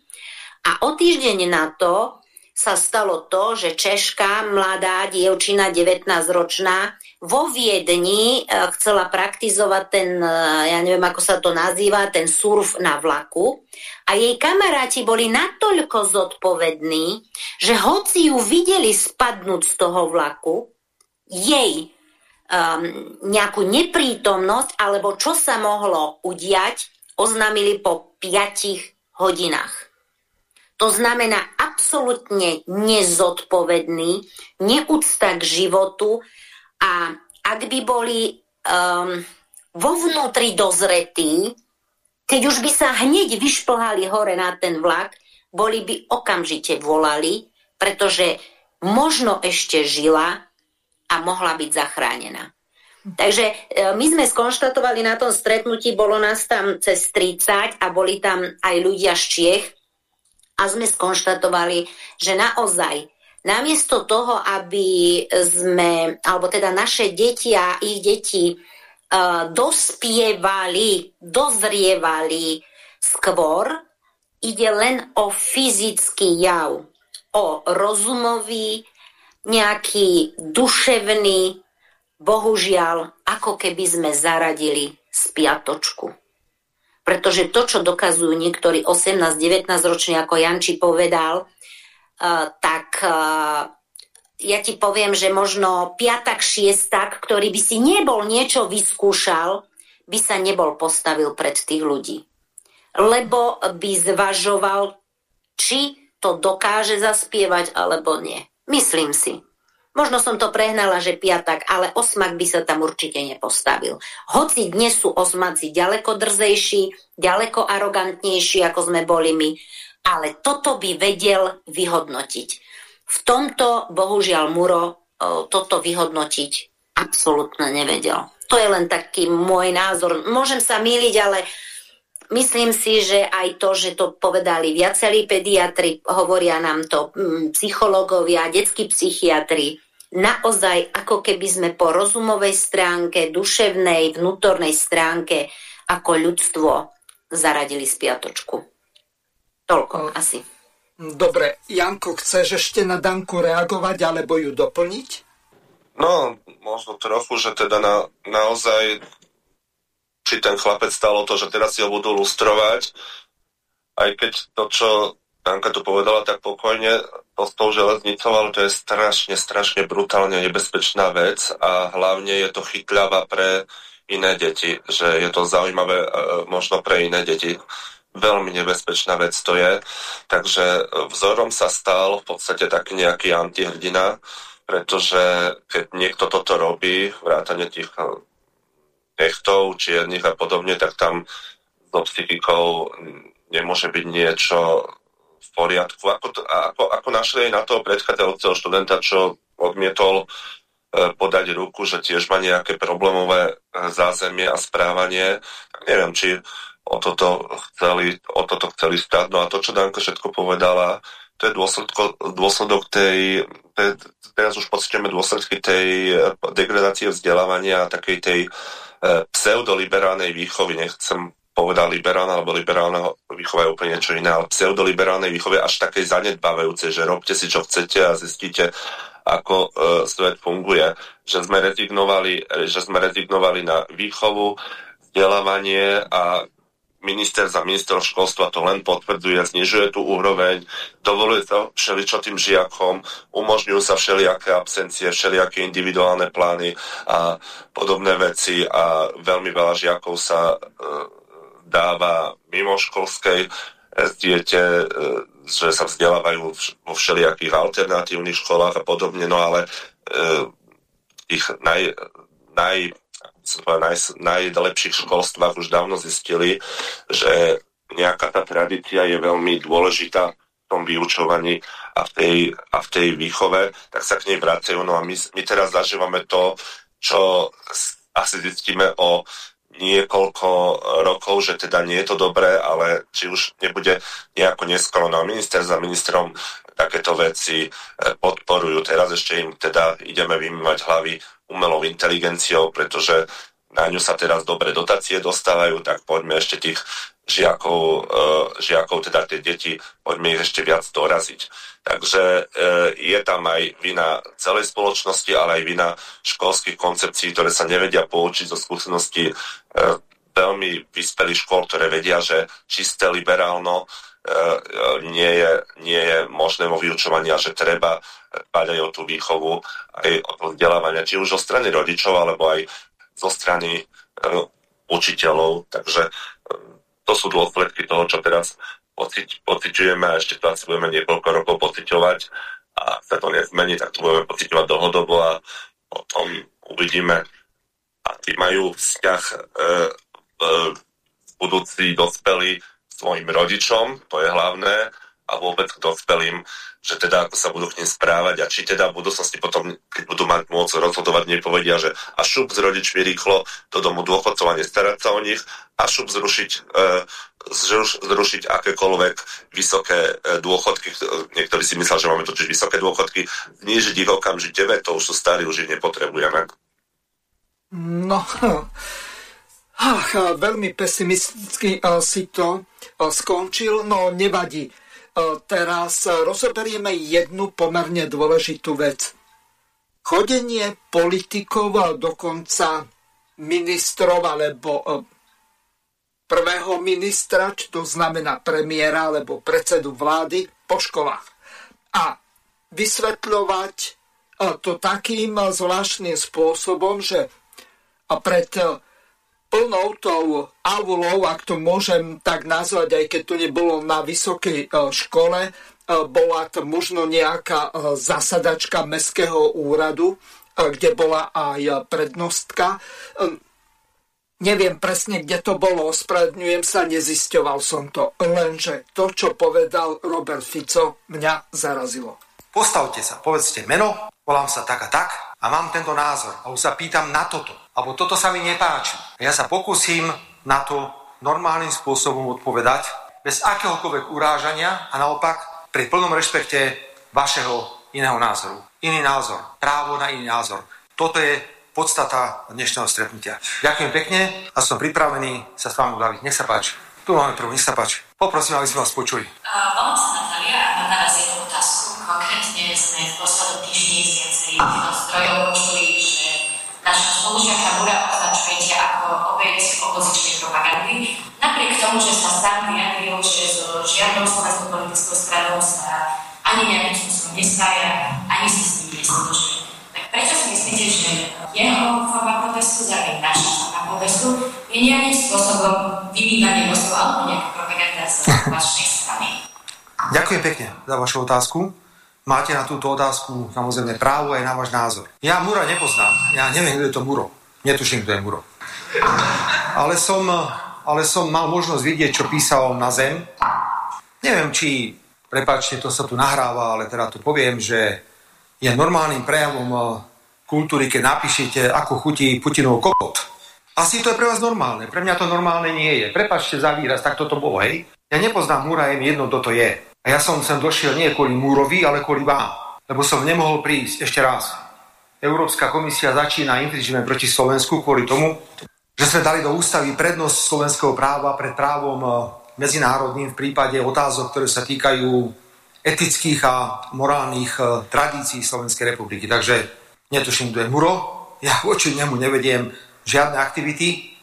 [SPEAKER 2] A o týždeň na to sa stalo to, že Češka, mladá dievčina, 19-ročná, vo Viedni e, chcela praktizovať ten, e, ja neviem, ako sa to nazýva, ten surf na vlaku a jej kamaráti boli natoľko zodpovední, že hoci ju videli spadnúť z toho vlaku, jej um, nejakú neprítomnosť alebo čo sa mohlo udiať, oznámili po 5 hodinách. To znamená absolútne nezodpovedný, neúcta k životu, a ak by boli um, vo vnútri dozretí, keď už by sa hneď vyšplhali hore na ten vlak, boli by okamžite volali, pretože možno ešte žila a mohla byť zachránená. Takže e, my sme skonštatovali na tom stretnutí, bolo nás tam cez 30 a boli tam aj ľudia z Čiech a sme skonštatovali, že naozaj Namiesto toho, aby sme, alebo teda naše deti a ich deti uh, dospievali, dozrievali skôr, ide len o fyzický jav, o rozumový, nejaký duševný, bohužiaľ, ako keby sme zaradili spiatočku. Pretože to, čo dokazujú niektorí 18-19 roční, ako Janči povedal, tak ja ti poviem, že možno piatak, šiestak, ktorý by si nebol niečo vyskúšal, by sa nebol postavil pred tých ľudí. Lebo by zvažoval, či to dokáže zaspievať alebo nie. Myslím si. Možno som to prehnala, že piatak, ale osmak by sa tam určite nepostavil. Hoci dnes sú osmaci ďaleko drzejší, ďaleko arogantnejší, ako sme boli my, ale toto by vedel vyhodnotiť. V tomto, bohužiaľ, Muro toto vyhodnotiť absolútne nevedel. To je len taký môj názor. Môžem sa míliť, ale myslím si, že aj to, že to povedali viacerí pediatri, hovoria nám to mm, psychológovia, detskí psychiatri, naozaj ako keby sme po rozumovej stránke, duševnej, vnútornej stránke ako ľudstvo zaradili spiatočku. Toľko asi.
[SPEAKER 1] Dobre, Janko, chceš ešte na Danku reagovať alebo ju doplniť?
[SPEAKER 3] No, možno trochu, že teda na, naozaj či ten chlapec stalo to, že teraz si ho budú lustrovať, aj keď to, čo Danka tu povedala tak pokojne, to s tou železnicou, ale to je strašne, strašne brutálne nebezpečná vec a hlavne je to chytľava pre iné deti, že je to zaujímavé e, možno pre iné deti. Veľmi nebezpečná vec to je. Takže vzorom sa stal v podstate taký nejaký antihrdina, pretože keď niekto toto robí, vrátane tých nechtov, čiernych a podobne, tak tam so psychikou nemôže byť niečo v poriadku. Ako, ako, ako našli aj na toho predchádzajúceho študenta, čo odmietol E, podať ruku, že tiež má nejaké problémové e, zázemie a správanie. Tak neviem, či o toto chceli, o toto chceli stať. No a to, čo Danko všetko povedala, to je dôsledko, dôsledok tej, tej, teraz už pocitujeme dôsledky tej e, degradácie vzdelávania a takej tej e, pseudoliberálnej výchovy. Nechcem povedať liberálna alebo liberálna výchova je úplne niečo iné, ale pseudoliberálnej výchovy až takej zanedbávajúcej, že robte si, čo chcete a zistíte, ako e, svet funguje. Že sme, rezignovali, že sme rezignovali na výchovu, vzdelávanie a minister za minister školstva to len potvrdzuje, znižuje tú úroveň, dovoluje to všeličo tým žiakom, umožňujú sa všelijaké absencie, všelijaké individuálne plány a podobné veci a veľmi veľa žiakov sa e, dáva mimo školskej dieťe, e, že sa vzdelávajú vo všelijakých alternatívnych školách a podobne, no ale e, ich naj, naj, naj, najlepších školstvách už dávno zistili, že nejaká tá tradícia je veľmi dôležitá v tom vyučovaní a v tej, a v tej výchove, tak sa k nej vracajú. No a my, my teraz zažívame to, čo asi zistíme o niekoľko rokov, že teda nie je to dobré, ale či už nebude nejako neskoro. No minister za ministrom takéto veci e, podporujú. Teraz ešte im teda ideme vymývať hlavy umelou inteligenciou, pretože na ňu sa teraz dobre dotácie dostávajú, tak poďme ešte tých žiakov, e, žiakov teda tie deti, poďme ich ešte viac doraziť. Takže e, je tam aj vina celej spoločnosti, ale aj vina školských koncepcií, ktoré sa nevedia poučiť zo skúseností e, veľmi vyspelých škôl, ktoré vedia, že čisté liberálno nie je, nie je možné vo vyučovaní a že treba dbať o tú výchovu, aj o to vzdelávanie, či už zo strany rodičov, alebo aj zo strany učiteľov. Takže to sú dôsledky toho, čo teraz pociť, pociťujeme a ešte to asi budeme niekoľko rokov pociťovať a sa to nezmení, tak to budeme pociťovať dlhodobo a potom uvidíme, aký majú vzťah e, e, budúci dospelí svojim rodičom, to je hlavné, a vôbec k dospelým, že teda ako sa budú k nim správať a či teda v budúcnosti potom, keď budú mať môcť rozhodovať, nepovedia, že a šup s rodičmi rýchlo do domu dôchodcov a nestarať sa o nich a šup zrušiť, e, zruš, zrušiť akékoľvek vysoké e, dôchodky. Niektorí si mysleli, že máme totiž vysoké dôchodky. Znížiť ich okamžite, to už sú starí, už ich nepotrebujeme.
[SPEAKER 1] No, ach, veľmi pesimisticky uh, si to uh, skončil, no nevadí. Uh, teraz rozoberieme jednu pomerne dôležitú vec. Chodenie politikov dokonca ministrov alebo prvého ministra, či to znamená premiéra alebo predsedu vlády po školách. A vysvetľovať e, to takým zvláštnym spôsobom, že pred e, plnou tou avulou, ak to môžem tak nazvať, aj keď to nebolo na vysokej e, škole, bola to možno nejaká zasadačka Mestského úradu, kde bola aj prednostka Neviem presne, kde to bolo, ospravedňujem sa, nezisťoval som to. Lenže to, čo povedal Robert Fico, mňa zarazilo.
[SPEAKER 8] Postavte sa, povedzte meno, volám sa tak a tak a mám tento názor. A už sa pýtam na toto, alebo toto sa mi nepáči. Ja sa pokúsim na to normálnym spôsobom odpovedať, bez akéhokoľvek urážania a naopak pri plnom rešpekte vašeho iného názoru. Iný názor, právo na iný názor. Toto je podstata dnešného stretnutia. Ďakujem pekne a som pripravený sa s vami baviť. Nech sa páči. Tu máme prvú, nech sa páči. Poprosím, aby sme vás počuli.
[SPEAKER 9] Uh, volám sa Natália a mám na vás jednu otázku. Konkrétne sme v poslednom týždni z viacerých zdrojov počuli, spolužiaka Mura označujete ako obec opozičnej propagandy. Napriek tomu, že sa sám vyjadril, že so žiadnou slovenskou politickou stranou sa ani nejakým spôsobom nespája, ani sa s nimi nestotožuje. Tak prečo si myslíte, že jeho forma protestu, zároveň naša forma protestu, je nejakým spôsobom vymývanie mozgov alebo nejaká propaganda z vašej strany?
[SPEAKER 8] Ďakujem pekne za vašu otázku. Máte na túto otázku samozrejme právo aj na váš názor. Ja Mura nepoznám. Ja neviem, kto je to Muro. Netuším, kto je Muro. Ale som, ale som mal možnosť vidieť, čo písal na zem. Neviem, či, prepáčte, to sa tu nahráva, ale teda tu poviem, že je normálnym prejavom eh, kultúry, keď napíšete, ako chutí Putinov kokot. Asi to je pre vás normálne. Pre mňa to normálne nie je. Prepačte za výraz, tak toto bolo, hej. Ja nepoznám Múra, je jedno, kto to je. A ja som sem došiel nie kvôli Múrovi, ale kvôli vám. Lebo som nemohol prísť ešte raz. Európska komisia začína infringement proti Slovensku kvôli tomu, že sme dali do ústavy prednosť slovenského práva pred právom eh, medzinárodným v prípade otázok, ktoré sa týkajú etických a morálnych eh, tradícií Slovenskej republiky. Takže netuším, kto je Muro, ja voči nemu nevediem žiadne aktivity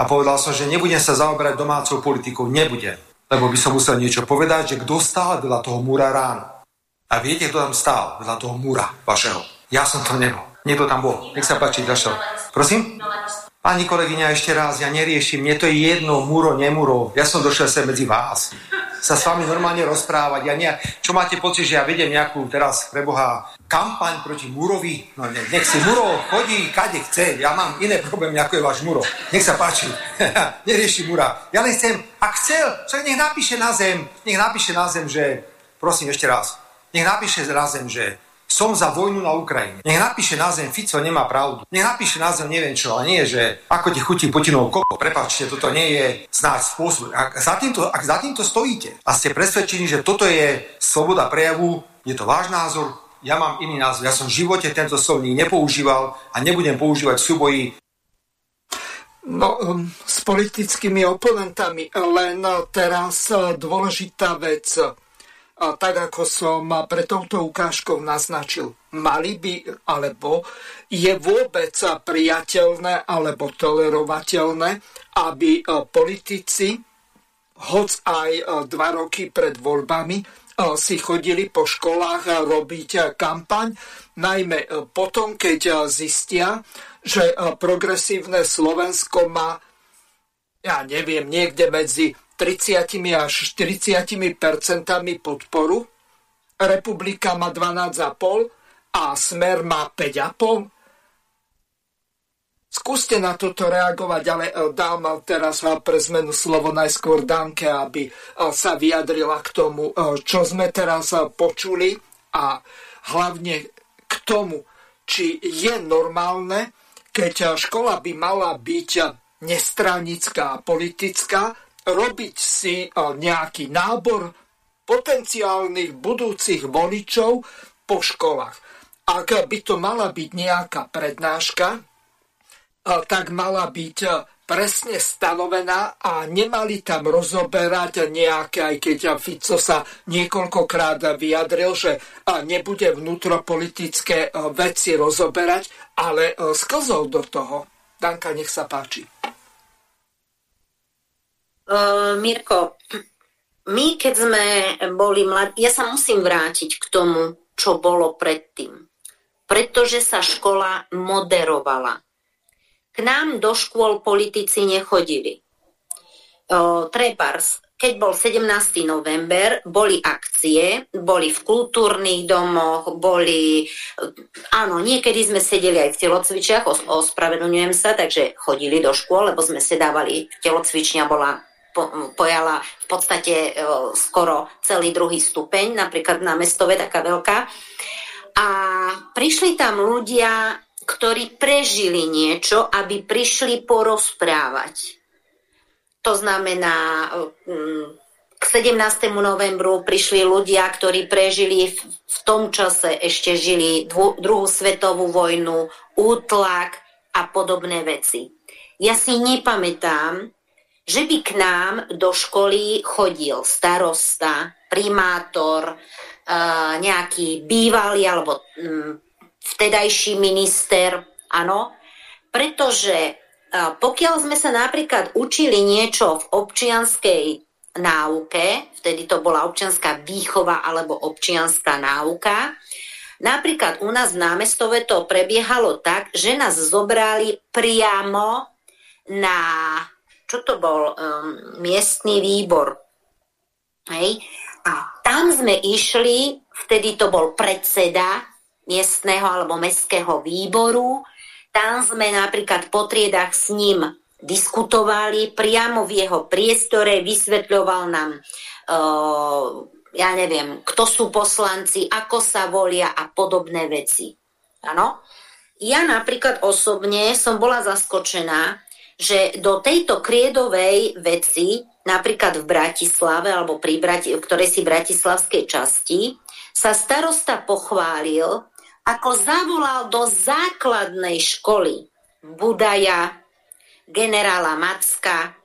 [SPEAKER 8] a povedal som, že nebudem sa zaoberať domácou politikou, nebudem lebo by som musel niečo povedať, že kto stál vedľa toho múra ráno. A viete, kto tam stál vedľa toho múra vašeho? Ja som to nebol. Niekto tam bol. Nech sa páči, ďalšie. Prosím? Pani kolegyňa, ešte raz, ja neriešim, mne to je jedno, múro, nemúro. Ja som došiel sem medzi vás sa s vami normálne rozprávať. Ja nie, čo máte pocit, že ja vedem nejakú teraz pre Boha kampaň proti Murovi? No ne, nech si Muro chodí, kade chce. Ja mám iné problémy, ako je váš Muro. Nech sa páči. Nerieši Mura. Ja len chcem, ak chcel, však nech napíše na zem, nech napíše na zem, že, prosím ešte raz, nech napíše na zem, že som za vojnu na Ukrajine. Nech napíše na zem, Fico nemá pravdu. Nech napíše na zem, neviem čo, ale nie, že ako ti chutí Putinov koko. Prepačte, toto nie je snáď spôsob. Ak za, týmto, ak za týmto stojíte a ste presvedčení, že toto je sloboda prejavu, je to váš názor, ja mám iný názor. Ja som v živote tento slovník nepoužíval a nebudem používať v súboji
[SPEAKER 1] No, um, s politickými oponentami. Len teraz uh, dôležitá vec tak ako som pre touto ukážkou naznačil, mali by, alebo je vôbec priateľné alebo tolerovateľné, aby politici, hoc aj dva roky pred voľbami, si chodili po školách robiť kampaň, najmä potom, keď zistia, že progresívne Slovensko má, ja neviem, niekde medzi 30 až 40 percentami podporu, Republika má 12,5 a Smer má 5,5. Skúste na toto reagovať, ale e, dám teraz pre zmenu slovo najskôr Danke, aby e, sa vyjadrila k tomu, e, čo sme teraz počuli a hlavne k tomu, či je normálne, keď škola by mala byť nestranická a politická, robiť si e, nejaký nábor potenciálnych budúcich voličov po školách. Ak by to mala byť nejaká prednáška, e, tak mala byť e, presne stanovená a nemali tam rozoberať nejaké, aj keď Fico sa niekoľkokrát vyjadril, že nebude vnútropolitické veci rozoberať, ale sklzol do toho. Danka, nech sa páči.
[SPEAKER 2] Uh, Mirko, my keď sme boli mladí, ja sa musím vrátiť k tomu, čo bolo predtým. Pretože sa škola moderovala. Nám do škôl politici nechodili. Uh, Trebars, keď bol 17. november, boli akcie, boli v kultúrnych domoch, boli... Áno, niekedy sme sedeli aj v telocvičiach, ospravedlňujem sa, takže chodili do škôl, lebo sme sedávali, telocvičňa bola po, pojala v podstate e, skoro celý druhý stupeň, napríklad na mestove taká veľká. A prišli tam ľudia, ktorí prežili niečo, aby prišli porozprávať. To znamená, mm, k 17. novembru prišli ľudia, ktorí prežili v, tom čase, ešte žili druhú svetovú vojnu, útlak a podobné veci. Ja si nepamätám, že by k nám do školy chodil starosta, primátor, uh, nejaký bývalý alebo um, vtedajší minister, áno, pretože uh, pokiaľ sme sa napríklad učili niečo v občianskej náuke, vtedy to bola občianská výchova alebo občianská náuka, Napríklad u nás v námestove to prebiehalo tak, že nás zobrali priamo na, čo to bol, um, miestný výbor. Hej? A tam sme išli, vtedy to bol predseda miestneho alebo mestského výboru, tam sme napríklad po triedách s ním diskutovali, priamo v jeho priestore vysvetľoval nám uh, ja neviem, kto sú poslanci, ako sa volia a podobné veci. Ano? Ja napríklad osobne som bola zaskočená, že do tejto kriedovej veci, napríklad v Bratislave, alebo pri Brati- v ktorej si bratislavskej časti, sa starosta pochválil, ako zavolal do základnej školy Budaja, generála Macka,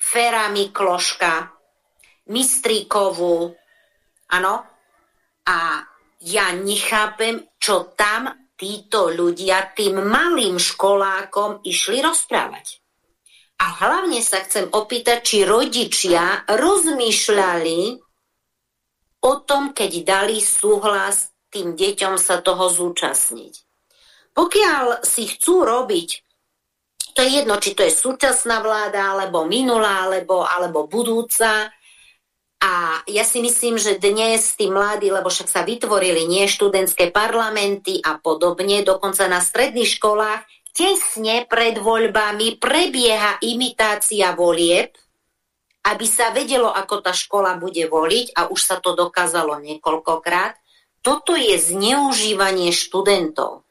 [SPEAKER 2] Fera Mikloška, Mistríkovú, Áno? A ja nechápem, čo tam títo ľudia tým malým školákom išli rozprávať. A hlavne sa chcem opýtať, či rodičia rozmýšľali o tom, keď dali súhlas tým deťom sa toho zúčastniť. Pokiaľ si chcú robiť, to je jedno, či to je súčasná vláda, alebo minulá, alebo, alebo budúca, a ja si myslím, že dnes tí mladí, lebo však sa vytvorili nie študentské parlamenty a podobne, dokonca na stredných školách, tesne pred voľbami prebieha imitácia volieb, aby sa vedelo, ako tá škola bude voliť a už sa to dokázalo niekoľkokrát. Toto je zneužívanie študentov.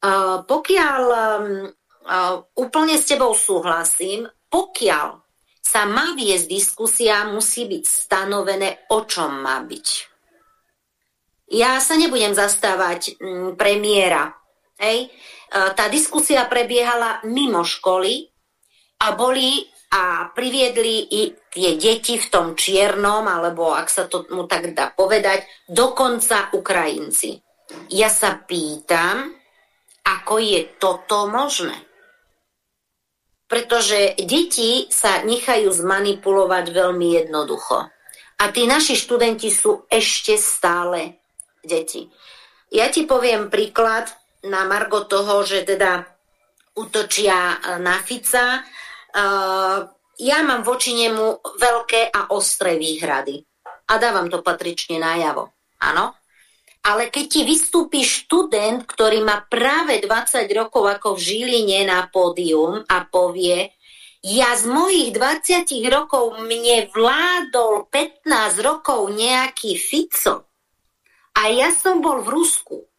[SPEAKER 2] Uh, pokiaľ uh, úplne s tebou súhlasím, pokiaľ sa má viesť diskusia, musí byť stanovené, o čom má byť. Ja sa nebudem zastávať mm, premiéra. Hej? E, tá diskusia prebiehala mimo školy a boli a priviedli i tie deti v tom čiernom, alebo ak sa to mu tak dá povedať, dokonca Ukrajinci. Ja sa pýtam, ako je toto možné pretože deti sa nechajú zmanipulovať veľmi jednoducho. A tí naši študenti sú ešte stále deti. Ja ti poviem príklad na margo toho, že teda útočia na Fica. Uh, ja mám voči nemu veľké a ostré výhrady. A dávam to patrične najavo. Áno? Ale keď ti vystúpi študent, ktorý má práve 20 rokov ako v Žiline na pódium a povie, ja z mojich 20 rokov mne vládol 15 rokov nejaký Fico a ja som bol v Rusku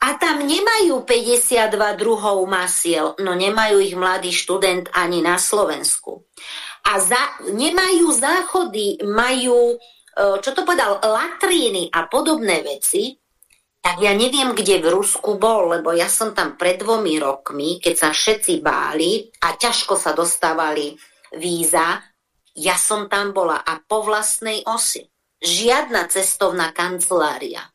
[SPEAKER 2] a tam nemajú 52 druhov masiel, no nemajú ich mladý študent ani na Slovensku. A za, nemajú záchody, majú, e, čo to povedal, latríny a podobné veci, tak ja neviem, kde v Rusku bol, lebo ja som tam pred dvomi rokmi, keď sa všetci báli a ťažko sa dostávali víza, ja som tam bola a po vlastnej osi. Žiadna cestovná kancelária.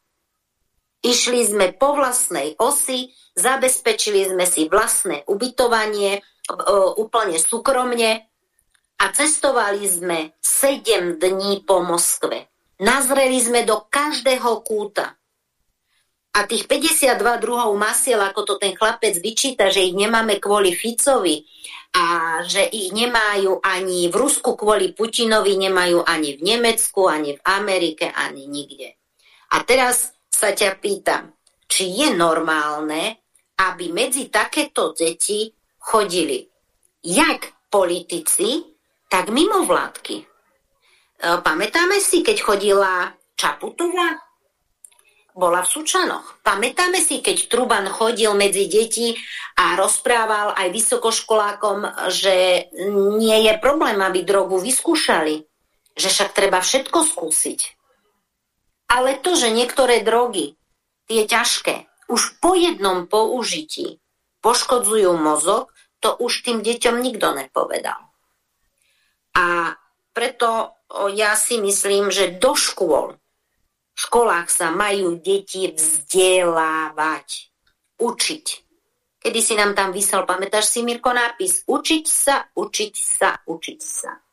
[SPEAKER 2] Išli sme po vlastnej osi, zabezpečili sme si vlastné ubytovanie, e, úplne súkromne a cestovali sme 7 dní po Moskve. Nazreli sme do každého kúta a tých 52 druhov masiel, ako to ten chlapec vyčíta, že ich nemáme kvôli Ficovi a že ich nemajú ani v Rusku kvôli Putinovi, nemajú ani v Nemecku, ani v Amerike, ani nikde. A teraz sa ťa pýtam, či je normálne, aby medzi takéto deti chodili jak politici, tak mimo vládky. E, pamätáme si, keď chodila Čaputová bola v Sučanoch. Pamätáme si, keď Truban chodil medzi deti a rozprával aj vysokoškolákom, že nie je problém, aby drogu vyskúšali. Že však treba všetko skúsiť. Ale to, že niektoré drogy, tie ťažké, už po jednom použití poškodzujú mozog, to už tým deťom nikto nepovedal. A preto ja si myslím, že do škôl, v školách sa majú deti vzdelávať, učiť. Kedy si nám tam vysel, pamätáš si, Mirko, nápis? Učiť sa, učiť sa, učiť sa.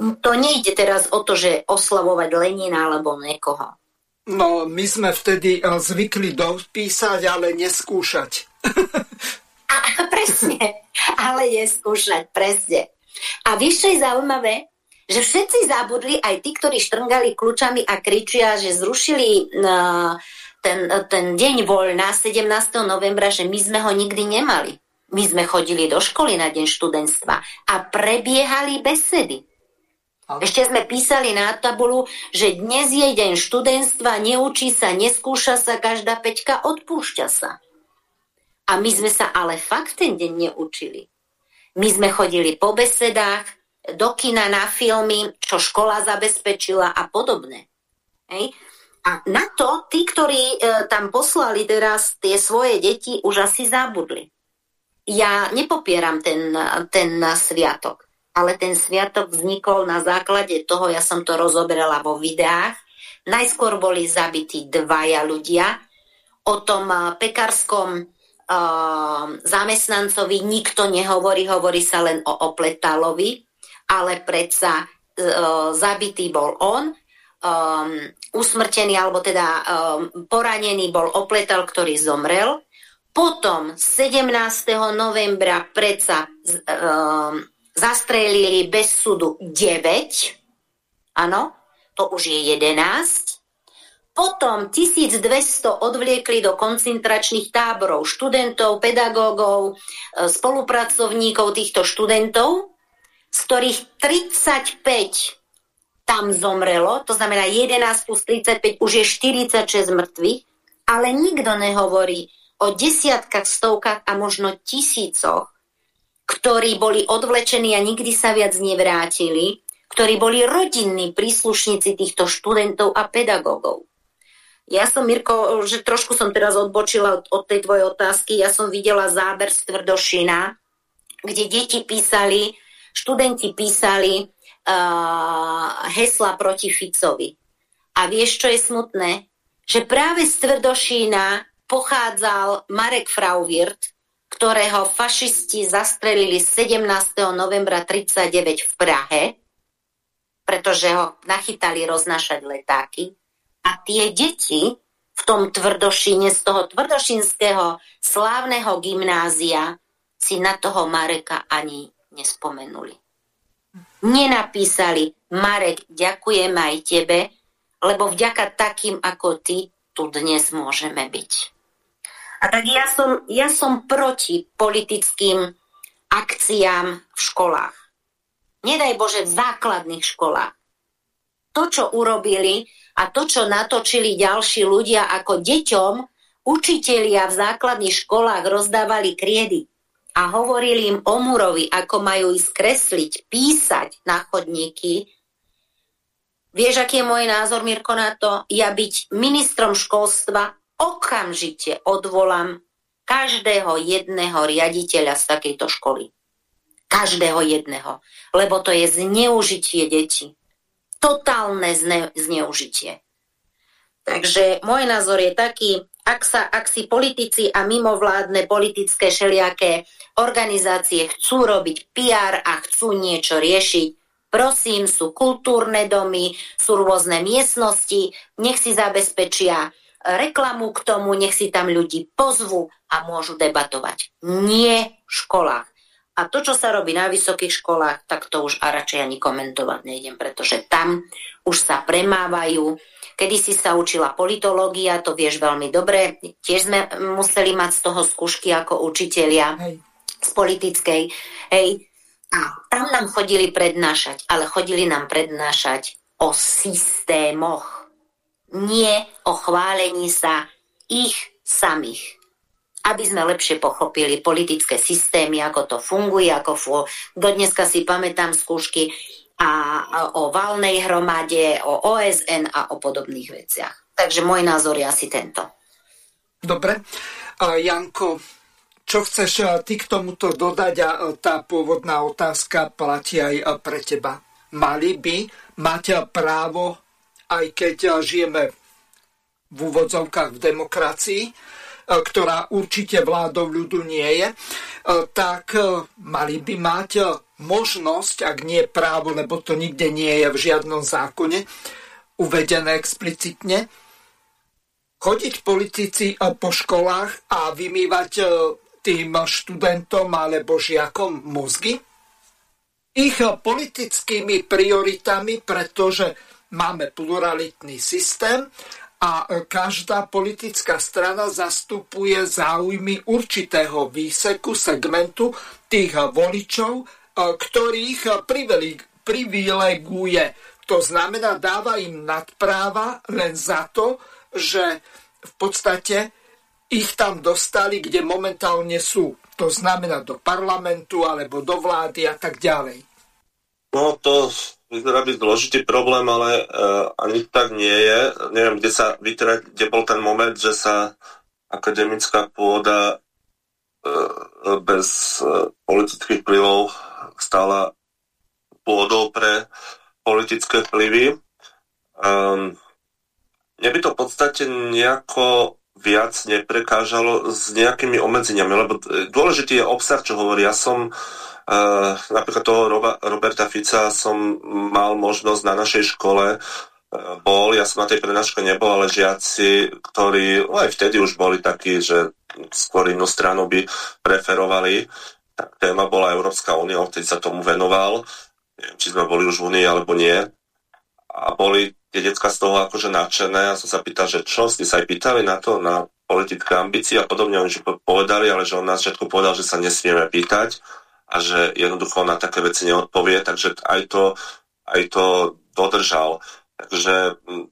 [SPEAKER 2] To nejde teraz o to, že oslavovať Lenina alebo niekoho.
[SPEAKER 1] No, my sme vtedy eh, zvykli dopísať, ale neskúšať.
[SPEAKER 2] A, presne, ale neskúšať, presne. A vieš, čo je zaujímavé? Že všetci zabudli, aj tí, ktorí štrngali kľúčami a kričia, že zrušili uh, ten, ten deň voľna 17. novembra, že my sme ho nikdy nemali. My sme chodili do školy na deň študentstva a prebiehali besedy. Ešte sme písali na tabulu, že dnes je deň študentstva, neučí sa, neskúša sa, každá peťka odpúšťa sa. A my sme sa ale fakt ten deň neučili. My sme chodili po besedách, do kina na filmy, čo škola zabezpečila a podobné. Hej? A na to tí, ktorí e, tam poslali teraz tie svoje deti, už asi zabudli. Ja nepopieram ten, ten sviatok, ale ten sviatok vznikol na základe toho, ja som to rozoberala vo videách. Najskôr boli zabití dvaja ľudia. O tom e, pekarskom uh, zamestnancovi nikto nehovorí, hovorí sa len o Opletalovi, ale predsa uh, zabitý bol on um, usmrtený alebo teda um, poranený bol opletal, ktorý zomrel. Potom 17. novembra predsa um, zastrelili bez súdu 9. Áno, to už je 11. Potom 1200 odvliekli do koncentračných táborov študentov, pedagógov, e, spolupracovníkov týchto študentov, z ktorých 35 tam zomrelo, to znamená 11 plus 35, už je 46 mŕtvych, ale nikto nehovorí o desiatkách, stovkách a možno tisícoch, ktorí boli odvlečení a nikdy sa viac nevrátili, ktorí boli rodinní príslušníci týchto študentov a pedagógov. Ja som, Mirko, že trošku som teraz odbočila od, od tej tvojej otázky, ja som videla záber z Tvrdošina, kde deti písali, študenti písali uh, hesla proti Ficovi. A vieš, čo je smutné? Že práve z Tvrdošína pochádzal Marek Frauwirt, ktorého fašisti zastrelili 17. novembra 39 v Prahe, pretože ho nachytali roznášať letáky. A tie deti v tom Tvrdošíne, z toho tvrdošínskeho slávneho gymnázia si na toho Mareka ani nespomenuli nenapísali Marek, ďakujem aj tebe, lebo vďaka takým ako ty tu dnes môžeme byť. A tak ja som, ja som proti politickým akciám v školách. Nedaj Bože v základných školách. To, čo urobili a to, čo natočili ďalší ľudia ako deťom, učitelia v základných školách rozdávali kriedy a hovorili im o Murovi, ako majú ísť kresliť, písať na chodníky, vieš, aký je môj názor, Mirko, na to? Ja byť ministrom školstva okamžite odvolám každého jedného riaditeľa z takejto školy. Každého jedného. Lebo to je zneužitie detí. Totálne zne, zneužitie. Takže môj názor je taký, ak, sa, ak si politici a mimovládne politické šeliaké organizácie chcú robiť PR a chcú niečo riešiť, prosím, sú kultúrne domy, sú rôzne miestnosti, nech si zabezpečia reklamu k tomu, nech si tam ľudí pozvu a môžu debatovať. Nie v školách. A to, čo sa robí na vysokých školách, tak to už a radšej ani komentovať nejdem, pretože tam už sa premávajú Kedy si sa učila politológia, to vieš veľmi dobre. Tiež sme museli mať z toho skúšky ako učitelia Hej. z politickej. Hej. A tam nám chodili prednášať, ale chodili nám prednášať o systémoch. Nie o chválení sa ich samých aby sme lepšie pochopili politické systémy, ako to funguje, ako fú... Do dneska si pamätám skúšky a o valnej hromade, o OSN a o podobných veciach. Takže môj názor je asi tento.
[SPEAKER 1] Dobre. A Janko, čo chceš ty k tomuto dodať a tá pôvodná otázka platí aj pre teba. Mali by mať právo, aj keď žijeme v úvodzovkách v demokracii, ktorá určite vládou ľudu nie je, tak mali by mať možnosť, ak nie právo, lebo to nikde nie je v žiadnom zákone uvedené explicitne, chodiť politici po školách a vymývať tým študentom alebo žiakom mozgy? Ich politickými prioritami, pretože máme pluralitný systém a každá politická strana zastupuje záujmy určitého výseku, segmentu tých voličov, ktorých privileguje. To znamená, dáva im nadpráva len za to, že v podstate ich tam dostali, kde momentálne sú. To znamená do parlamentu alebo do vlády a tak ďalej.
[SPEAKER 3] No to vyzerá byť zložitý problém, ale uh, ani tak nie je. Neviem, kde sa vytrať, kde bol ten moment, že sa akademická pôda uh, bez uh, politických vplyvov stala pôdou pre politické vplyvy. Um, mne by to v podstate nejako viac neprekážalo s nejakými obmedzeniami, lebo dôležitý je obsah, čo hovorí. Ja som uh, napríklad toho Roberta Fica som mal možnosť na našej škole uh, bol, ja som na tej prednáške nebol, ale žiaci, ktorí aj vtedy už boli takí, že skôr inú stranu by preferovali. Tak téma bola Európska únia, vtedy sa tomu venoval. Neviem, či sme boli už v únii alebo nie. A boli tie decka z toho akože nadšené a som sa pýtal, že čo ste sa aj pýtali na to, na politické ambície a podobne, oni že povedali, ale že on na začiatku povedal, že sa nesmieme pýtať a že jednoducho na také veci neodpovie, takže aj to, aj to dodržal. Takže mm,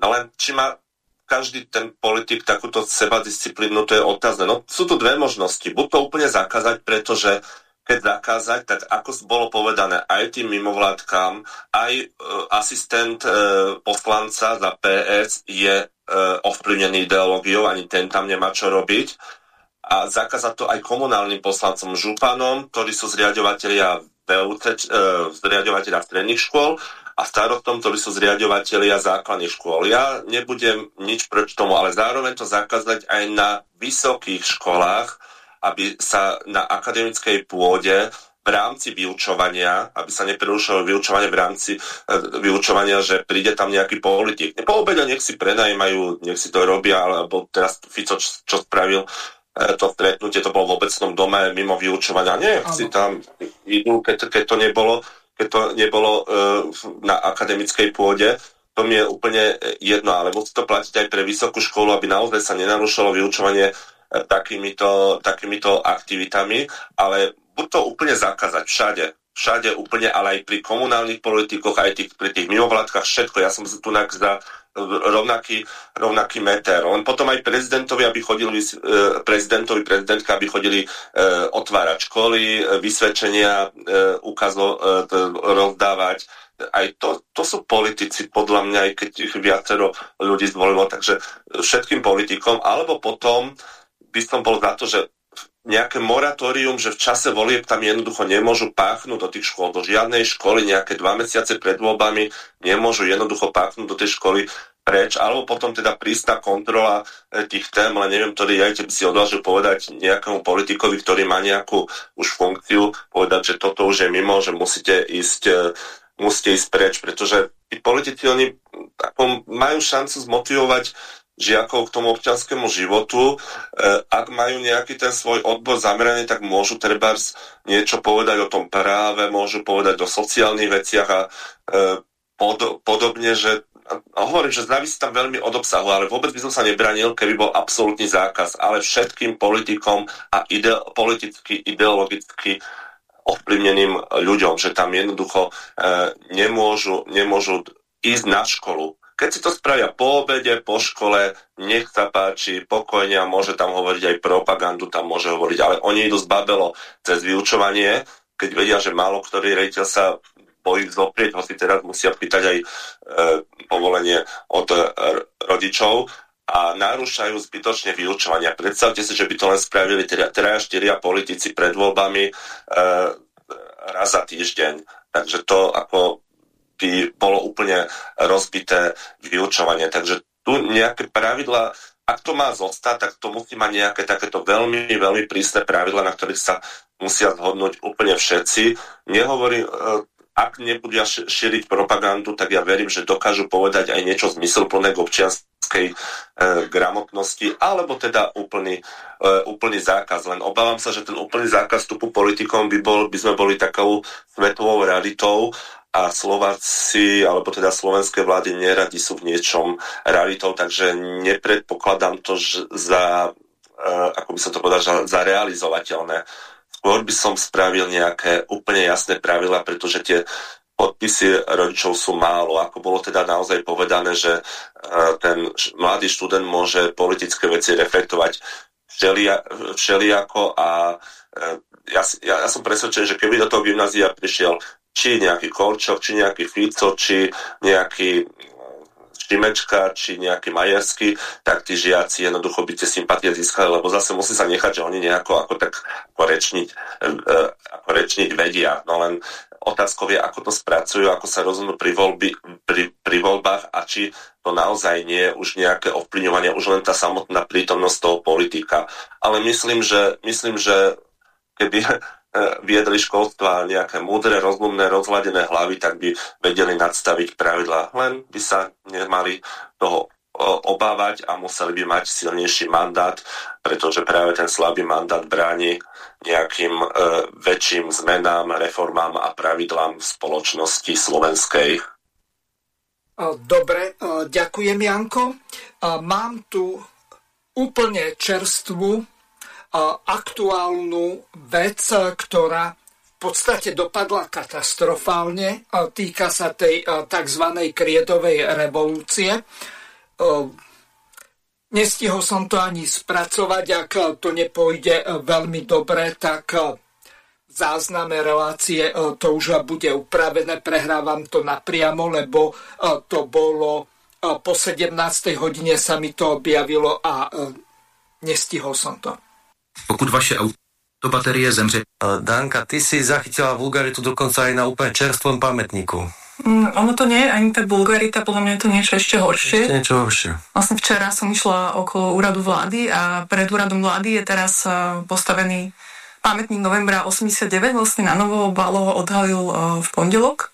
[SPEAKER 3] no len či má každý ten politik takúto sebadisciplínu, to je otázne. No sú tu dve možnosti. Buď to úplne zakázať, pretože keď zakázať, tak ako bolo povedané aj tým mimovládkam, aj e, asistent e, poslanca za PS je e, ovplyvnený ideológiou, ani ten tam nemá čo robiť. A zakázať to aj komunálnym poslancom županom, ktorí sú zriadovateľia, VUT, e, zriadovateľia stredných škôl a starostom, ktorí sú zriadovateľia základných škôl. Ja nebudem nič proti tomu, ale zároveň to zakázať aj na vysokých školách, aby sa na akademickej pôde v rámci vyučovania, aby sa neprerušilo vyučovanie v rámci e, vyučovania, že príde tam nejaký politik. Po obede nech si prenajímajú, nech si to robia, alebo teraz Fico čo, čo spravil, e, to stretnutie, to bolo v obecnom dome mimo vyučovania. Nie, si tam idú, keď, keď to nebolo, keď to nebolo e, na akademickej pôde, to mi je úplne jedno, ale musí to platiť aj pre vysokú školu, aby naozaj sa nenarušilo vyučovanie takýmito, takýmito aktivitami, ale buď to úplne zakázať všade, všade úplne, ale aj pri komunálnych politikoch, aj tých, pri tých mimovládkach, všetko. Ja som tu za rovnaký, rovnaký meter. Len potom aj prezidentovi, aby chodili, e, prezidentovi, prezidentka, aby chodili e, otvárať školy, e, vysvedčenia ukazo, rozdávať. Aj to, to sú politici, podľa mňa, aj keď ich viacero ľudí zvolilo, takže všetkým politikom, alebo potom by som bol za to, že nejaké moratórium, že v čase volieb tam jednoducho nemôžu páchnúť do tých škôl, do žiadnej školy nejaké dva mesiace pred voľbami nemôžu jednoducho páchnúť do tej školy. Preč, alebo potom teda prísna kontrola e, tých tém, ale neviem, ktorý aj by si odvážil povedať nejakému politikovi, ktorý má nejakú už funkciu, povedať, že toto už je mimo, že musíte ísť, e, musíte ísť preč, pretože tí politici, oni majú šancu zmotivovať žiakov k tomu občianskému životu. E, ak majú nejaký ten svoj odbor zameraný, tak môžu trebárs niečo povedať o tom práve, môžu povedať o sociálnych veciach a e, pod, podobne, že a hovorím, že závisí tam veľmi od obsahu, ale vôbec by som sa nebranil, keby bol absolútny zákaz, ale všetkým politikom a ide, politicky, ideologicky ovplyvneným ľuďom, že tam jednoducho e, nemôžu, nemôžu ísť na školu, keď si to spravia po obede, po škole, nech sa páči, pokojne a môže tam hovoriť aj propagandu, tam môže hovoriť, ale oni idú z babelo cez vyučovanie, keď vedia, že málo ktorý rejiteľ sa bojí zoprieť, ho si teraz musia pýtať aj e, povolenie od e, rodičov a narúšajú zbytočne vyučovania. Predstavte si, že by to len spravili traja štyria politici pred voľbami e, raz za týždeň. Takže to ako by bolo úplne rozbité vyučovanie. Takže tu nejaké pravidla, ak to má zostať, tak to musí mať nejaké takéto veľmi, veľmi prísne pravidla, na ktorých sa musia zhodnúť úplne všetci. Nehovorím, e, ak nebudia šíriť propagandu, tak ja verím, že dokážu povedať aj niečo zmysluplné k občianskej e, gramotnosti, alebo teda úplný, e, úplný zákaz. Len obávam sa, že ten úplný zákaz vstupu politikom by, bol, by sme boli takou svetovou realitou a Slováci, alebo teda slovenské vlády neradi sú v niečom realitou, takže nepredpokladám to že za, e, ako by som to povedal, za, realizovateľné Skôr by som spravil nejaké úplne jasné pravidla, pretože tie podpisy rodičov sú málo. Ako bolo teda naozaj povedané, že e, ten mladý študent môže politické veci reflektovať všelia, všelijako a e, ja, ja, ja som presvedčený, že keby do toho gymnázia prišiel či nejaký Kolčok, či nejaký Fico, či nejaký Šimečka či nejaký Majerský, tak tí žiaci jednoducho by tie sympatie získali, lebo zase musí sa nechať, že oni nejako ako tak ako rečniť, e, e, ako rečniť vedia. No len otázkou je, ako to spracujú, ako sa rozhodnú pri, voľby, pri, pri voľbách a či to naozaj nie je už nejaké ovplyvňovanie, už len tá samotná prítomnosť toho politika. Ale myslím, že, myslím, že keby viedli školstva nejaké múdre, rozumné, rozladené hlavy, tak by vedeli nadstaviť pravidla. Len by sa nemali toho obávať a museli by mať silnejší mandát, pretože práve ten slabý mandát bráni nejakým e, väčším zmenám, reformám a pravidlám v spoločnosti slovenskej.
[SPEAKER 1] Dobre, e, ďakujem Janko. Mám tu úplne čerstvú aktuálnu vec, ktorá v podstate dopadla katastrofálne. Týka sa tej tzv. kriedovej revolúcie. Nestihol som to ani spracovať, ak to nepôjde veľmi dobre, tak v zázname relácie to už bude upravené, prehrávam to napriamo, lebo to bolo po 17. hodine sa mi to objavilo a nestihol som to
[SPEAKER 10] pokud vaše auto baterie zemře.
[SPEAKER 4] Danka, ty si zachytila vulgaritu dokonca aj na úplne čerstvom pamätníku.
[SPEAKER 11] Mm, ono to nie je ani tak vulgarita, podľa mňa je to niečo ešte horšie.
[SPEAKER 4] Ešte niečo horšie.
[SPEAKER 11] Vlastne včera som išla okolo úradu vlády a pred úradom vlády je teraz postavený pamätník novembra 89, vlastne na novo Balo odhalil v pondelok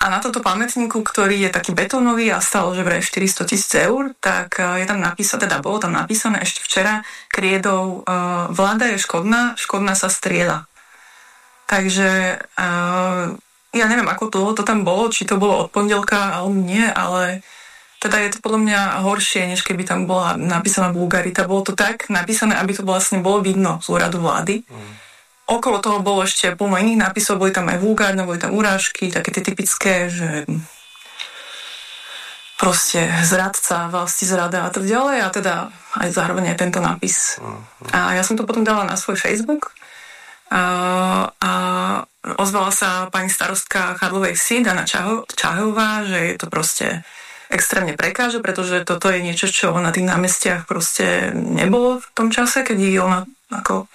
[SPEAKER 11] a na toto pamätníku, ktorý je taký betónový a stal že vraj 400 tisíc eur, tak e, je tam napísané, teda bolo tam napísané ešte včera kriedou uh, vláda je škodná, škodná sa striela. Takže uh, ja neviem, ako to, to tam bolo, či to bolo od pondelka alebo nie, ale teda je to podľa mňa horšie, než keby tam bola napísaná vulgarita. Bolo to tak napísané, aby to vlastne bolo vidno z úradu vlády. Mm okolo toho bolo ešte plno iných nápisov, boli tam aj vulgárne, boli tam urážky, také tie typické, že proste zradca, vlasti zrada a tak ďalej a teda aj zároveň aj tento nápis. A ja som to potom dala na svoj Facebook a, a ozvala sa pani starostka Chadlovej vsi, Dana Čaho, Čahová, že je to proste extrémne prekáže, pretože toto je niečo, čo na tých námestiach proste nebolo v tom čase, keď ona ako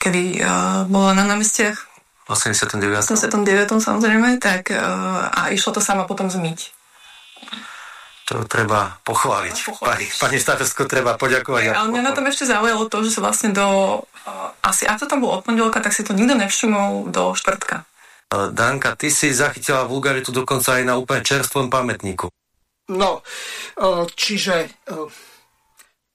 [SPEAKER 11] kedy uh, bola na námestiach.
[SPEAKER 4] V 89.
[SPEAKER 11] 89. samozrejme, tak uh, a išlo to sama potom zmyť.
[SPEAKER 4] To treba pochváliť. Pani, pani starostko, treba poďakovať.
[SPEAKER 11] Ale mňa na tom ešte zaujalo to, že sa vlastne do... Uh, asi ak to tam bolo od pondelka, tak si to nikto nevšimol do štvrtka.
[SPEAKER 4] Danka, ty si zachytila vulgaritu dokonca aj na úplne čerstvom pamätníku.
[SPEAKER 1] No, čiže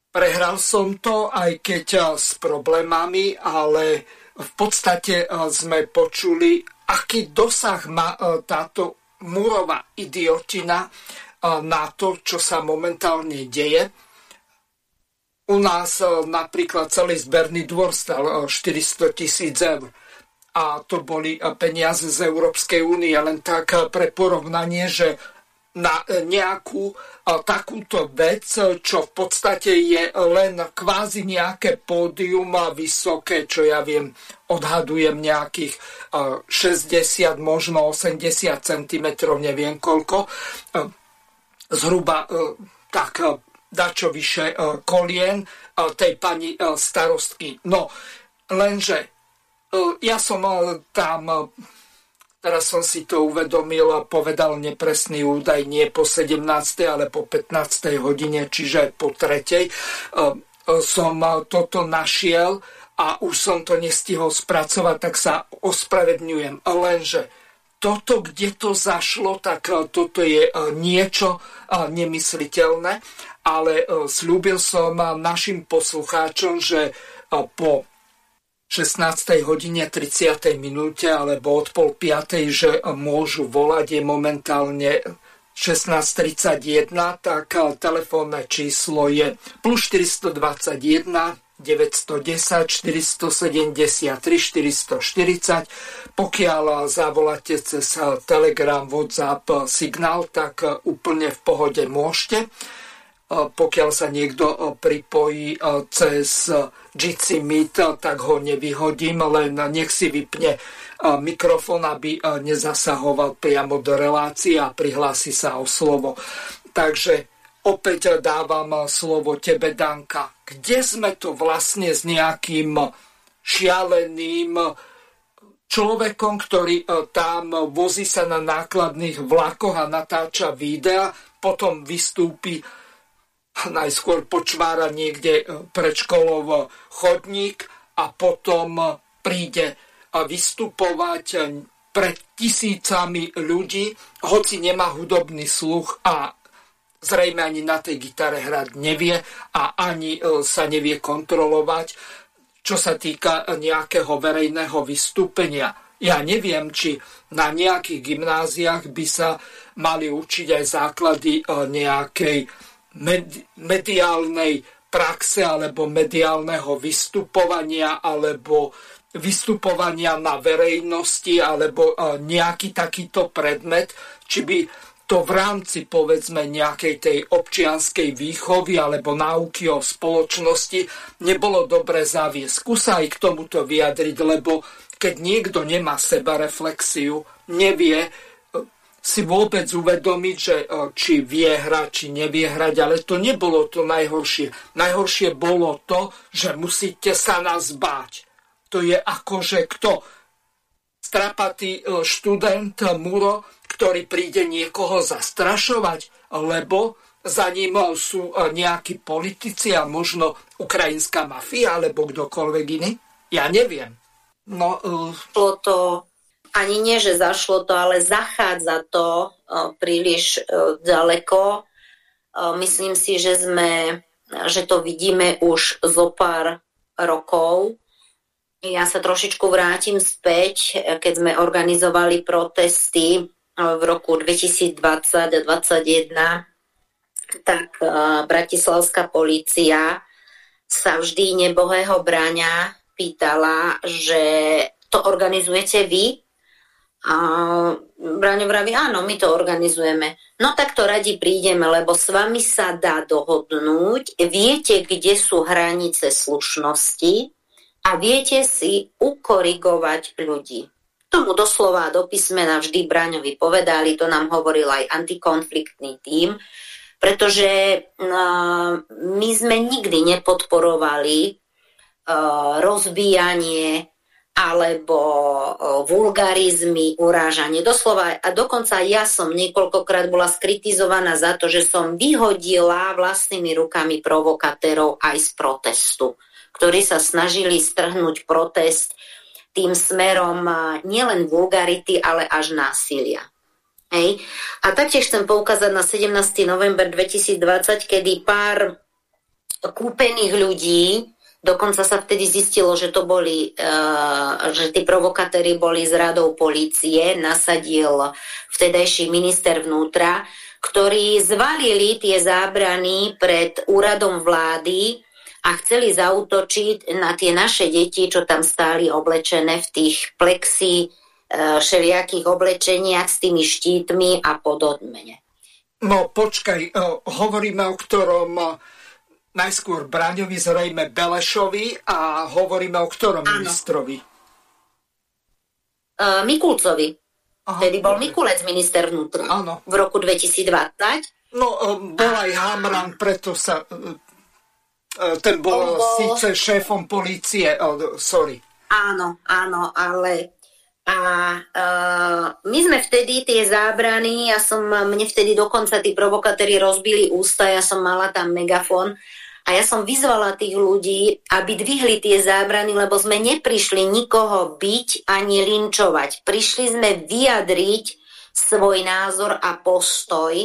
[SPEAKER 1] Prehral som to, aj keď s problémami, ale v podstate sme počuli, aký dosah má táto murová idiotina na to, čo sa momentálne deje. U nás napríklad celý zberný dvor stal 400 tisíc eur a to boli peniaze z Európskej únie, len tak pre porovnanie, že na nejakú takúto vec, čo v podstate je len kvázi nejaké pódium vysoké, čo ja viem, odhadujem nejakých 60, možno 80 cm, neviem koľko. Zhruba tak dačo vyše kolien tej pani starostky. No, lenže ja som tam Teraz som si to uvedomil a povedal nepresný údaj nie po 17. ale po 15. hodine, čiže po tretej. Som toto našiel a už som to nestihol spracovať, tak sa ospravedňujem. Lenže toto, kde to zašlo, tak toto je niečo nemysliteľné, ale slúbil som našim poslucháčom, že po 16. hodine 30. minúte alebo od pol 5. že môžu volať, je momentálne 16.31, tak telefónne číslo je plus 421 910 473 440. Pokiaľ zavoláte cez Telegram, WhatsApp signál, tak úplne v pohode môžete pokiaľ sa niekto pripojí cez Jitsi Meet, tak ho nevyhodím, len nech si vypne mikrofón, aby nezasahoval priamo do relácie a prihlási sa o slovo. Takže opäť dávam slovo tebe, Danka. Kde sme to vlastne s nejakým šialeným človekom, ktorý tam vozí sa na nákladných vlakoch a natáča videa, potom vystúpi najskôr počvára niekde e, pred školou chodník a potom príde vystupovať e, pred tisícami ľudí, hoci nemá hudobný sluch a zrejme ani na tej gitare hrať nevie a ani e, sa nevie kontrolovať, čo sa týka nejakého verejného vystúpenia. Ja neviem, či na nejakých gymnáziách by sa mali učiť aj základy nejakej med- mediálnej praxe alebo mediálneho vystupovania alebo vystupovania na verejnosti alebo e, nejaký takýto predmet, či by to v rámci povedzme nejakej tej občianskej výchovy alebo náuky o spoločnosti nebolo dobre zaviesť. Skúsa aj k tomuto vyjadriť, lebo keď niekto nemá seba reflexiu, nevie, si vôbec uvedomiť, že e, či vie hrať, či nevie hrať, ale to nebolo to najhoršie. Najhoršie bolo to, že musíte sa nás báť. To je akože kto? Strapatý e, študent Muro, ktorý príde niekoho zastrašovať, lebo za ním sú e, nejakí politici a možno ukrajinská mafia alebo kdokoľvek iný? Ja neviem. No, uh...
[SPEAKER 2] to ani nie, že zašlo to, ale zachádza to príliš uh, ďaleko. Myslím si, že sme, že to vidíme už zo pár rokov. Ja sa trošičku vrátim späť, keď sme organizovali protesty v roku 2020-2021, tak bratislavská policia sa vždy nebohého bráňa pýtala, že to organizujete vy, a Braňo vraví, áno, my to organizujeme. No tak to radi prídeme, lebo s vami sa dá dohodnúť, viete, kde sú hranice slušnosti a viete si ukorigovať ľudí. Tomu doslova do písmena vždy Braňovi povedali, to nám hovoril aj antikonfliktný tím, pretože uh, my sme nikdy nepodporovali uh, rozbíjanie alebo vulgarizmy, urážanie. Doslova, a dokonca ja som niekoľkokrát bola skritizovaná za to, že som vyhodila vlastnými rukami provokatérov aj z protestu, ktorí sa snažili strhnúť protest tým smerom nielen vulgarity, ale až násilia. Hej. A taktiež chcem poukázať na 17. november 2020, kedy pár kúpených ľudí Dokonca sa vtedy zistilo, že to boli, uh, že tí provokatéri boli z radou policie, nasadil vtedajší minister vnútra, ktorí zvalili tie zábrany pred úradom vlády a chceli zautočiť na tie naše deti, čo tam stáli oblečené v tých plexi uh, všelijakých oblečeniach s tými štítmi a podobne.
[SPEAKER 1] No počkaj, uh, hovoríme o ktorom najskôr Braňovi, zrejme Belešovi a hovoríme o ktorom Áno. ministrovi?
[SPEAKER 2] Uh, Mikulcovi. Aha, Vtedy bol Mikulec minister vnútra
[SPEAKER 1] Áno.
[SPEAKER 2] v roku 2020.
[SPEAKER 1] No, e, bol aj Hamran, preto sa... E, ten bol, bol síce šéfom policie, sorry.
[SPEAKER 2] Áno, áno, ale a uh, my sme vtedy tie zábrany, ja som, mne vtedy dokonca tí provokatéri rozbili ústa, ja som mala tam megafón a ja som vyzvala tých ľudí, aby dvihli tie zábrany, lebo sme neprišli nikoho byť ani linčovať. Prišli sme vyjadriť svoj názor a postoj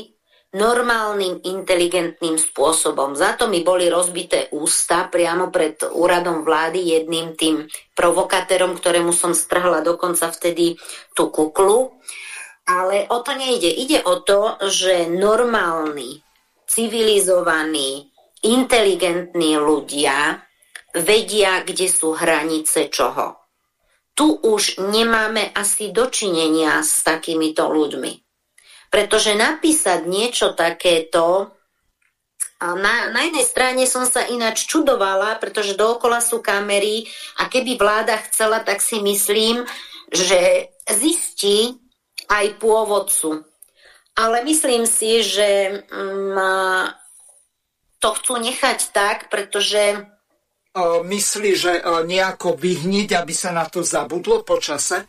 [SPEAKER 2] normálnym, inteligentným spôsobom. Za to mi boli rozbité ústa priamo pred úradom vlády jedným tým provokatérom, ktorému som strhla dokonca vtedy tú kuklu. Ale o to nejde. Ide o to, že normálni, civilizovaní, inteligentní ľudia vedia, kde sú hranice čoho. Tu už nemáme asi dočinenia s takýmito ľuďmi. Pretože napísať niečo takéto, a na, na jednej strane som sa ináč čudovala, pretože dookola sú kamery a keby vláda chcela, tak si myslím, že zistí aj pôvodcu. Ale myslím si, že mm, to chcú nechať tak, pretože...
[SPEAKER 1] Myslí, že nejako vyhniť, aby sa na to zabudlo po čase?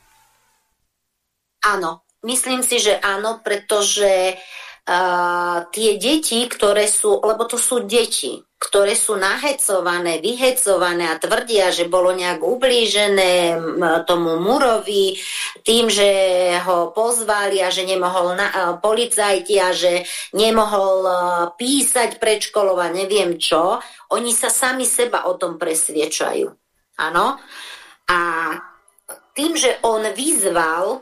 [SPEAKER 2] Áno, Myslím si, že áno, pretože uh, tie deti, ktoré sú, lebo to sú deti, ktoré sú nahecované, vyhecované a tvrdia, že bolo nejak ublížené tomu Murovi tým, že ho pozvali a že nemohol na, uh, policajti a že nemohol uh, písať pred školou a neviem čo, oni sa sami seba o tom presviečajú. Áno? A tým, že on vyzval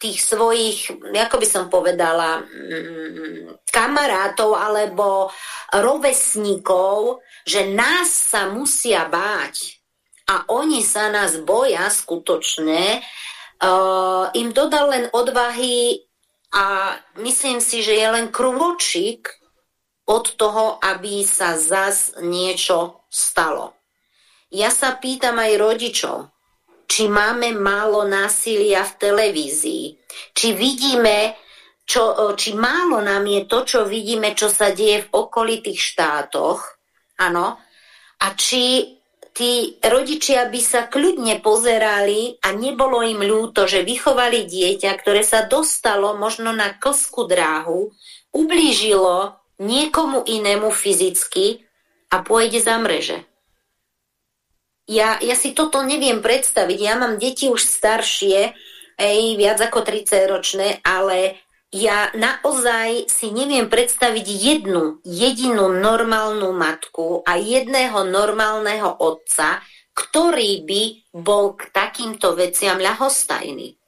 [SPEAKER 2] tých svojich, ako by som povedala, mm, kamarátov alebo rovesníkov, že nás sa musia báť a oni sa nás boja skutočne, uh, im dodal len odvahy a myslím si, že je len krôčik od toho, aby sa zas niečo stalo. Ja sa pýtam aj rodičov, či máme málo násilia v televízii, či vidíme, čo, či málo nám je to, čo vidíme, čo sa deje v okolitých štátoch, áno, a či tí rodičia by sa kľudne pozerali a nebolo im ľúto, že vychovali dieťa, ktoré sa dostalo možno na klsku dráhu, ublížilo niekomu inému fyzicky a pôjde za mreže. Ja, ja si toto neviem predstaviť. Ja mám deti už staršie, ej, viac ako 30 ročné, ale ja naozaj si neviem predstaviť jednu jedinú normálnu matku a jedného normálneho otca, ktorý by bol k takýmto veciam ľahostajný.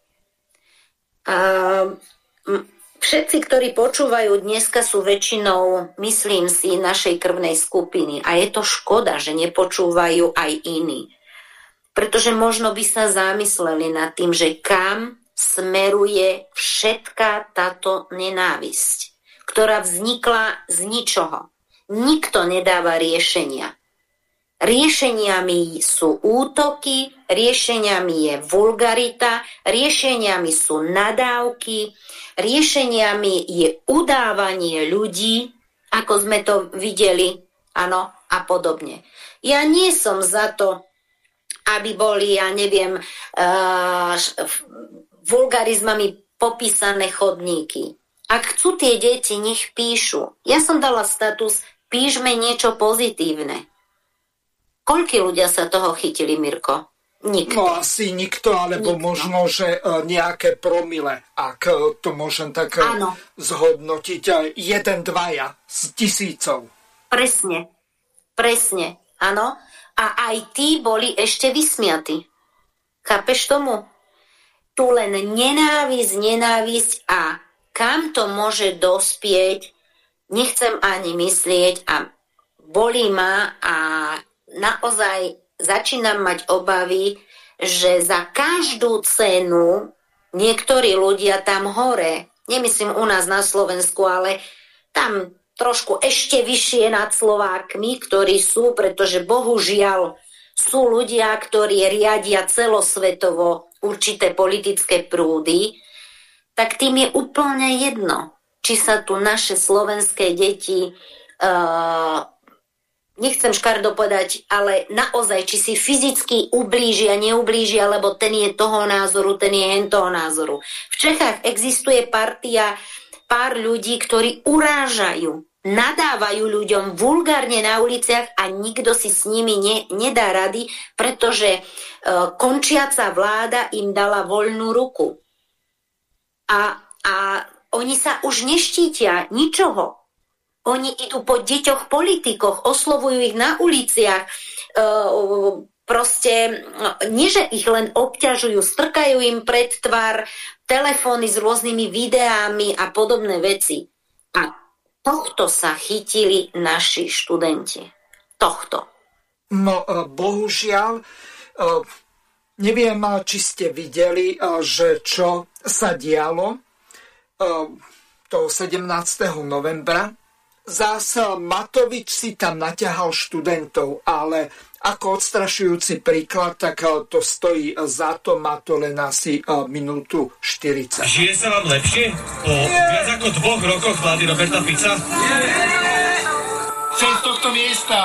[SPEAKER 2] Uh, Všetci, ktorí počúvajú dneska, sú väčšinou, myslím si, našej krvnej skupiny. A je to škoda, že nepočúvajú aj iní. Pretože možno by sa zamysleli nad tým, že kam smeruje všetká táto nenávisť, ktorá vznikla z ničoho. Nikto nedáva riešenia. Riešeniami sú útoky, riešeniami je vulgarita, riešeniami sú nadávky, riešeniami je udávanie ľudí, ako sme to videli, áno, a podobne. Ja nie som za to, aby boli, ja neviem, uh, vulgarizmami popísané chodníky. Ak chcú tie deti, nech píšu. Ja som dala status, píšme niečo pozitívne. Koľko ľudia sa toho chytili, Mirko? Nikto.
[SPEAKER 1] No asi nikto, alebo nikto. možno, že e, nejaké promile, ak e, to môžem tak e, Áno. zhodnotiť. Jeden, dvaja z tisícov.
[SPEAKER 2] Presne, presne, áno. A aj tí boli ešte vysmiatí. Chápeš tomu? Tu len nenávisť, nenávisť a kam to môže dospieť, nechcem ani myslieť a bolí ma a naozaj začínam mať obavy, že za každú cenu niektorí ľudia tam hore, nemyslím u nás na Slovensku, ale tam trošku ešte vyššie nad Slovákmi, ktorí sú, pretože bohužiaľ sú ľudia, ktorí riadia celosvetovo určité politické prúdy, tak tým je úplne jedno, či sa tu naše slovenské deti uh, nechcem škardo povedať, ale naozaj, či si fyzicky ublížia, neublížia, lebo ten je toho názoru, ten je hen toho názoru. V Čechách existuje partia pár ľudí, ktorí urážajú, nadávajú ľuďom vulgárne na uliciach a nikto si s nimi ne, nedá rady, pretože e, končiaca vláda im dala voľnú ruku. A, a oni sa už neštítia ničoho. Oni idú po deťoch politikoch, oslovujú ich na uliciach, e, proste, nie že ich len obťažujú, strkajú im pred tvár telefóny s rôznymi videami a podobné veci. A tohto sa chytili naši študenti. Tohto.
[SPEAKER 1] No, e, bohužiaľ, e, neviem, či ste videli, že čo sa dialo toho 17. novembra Zás Matovič si tam naťahal študentov, ale ako odstrašujúci príklad, tak eh, to stojí za to, má to len asi eh, minútu 40.
[SPEAKER 12] Žije sa vám lepšie? Po viac ako dvoch rokoch vlády Roberta Fica?
[SPEAKER 13] Chcem z tohto miesta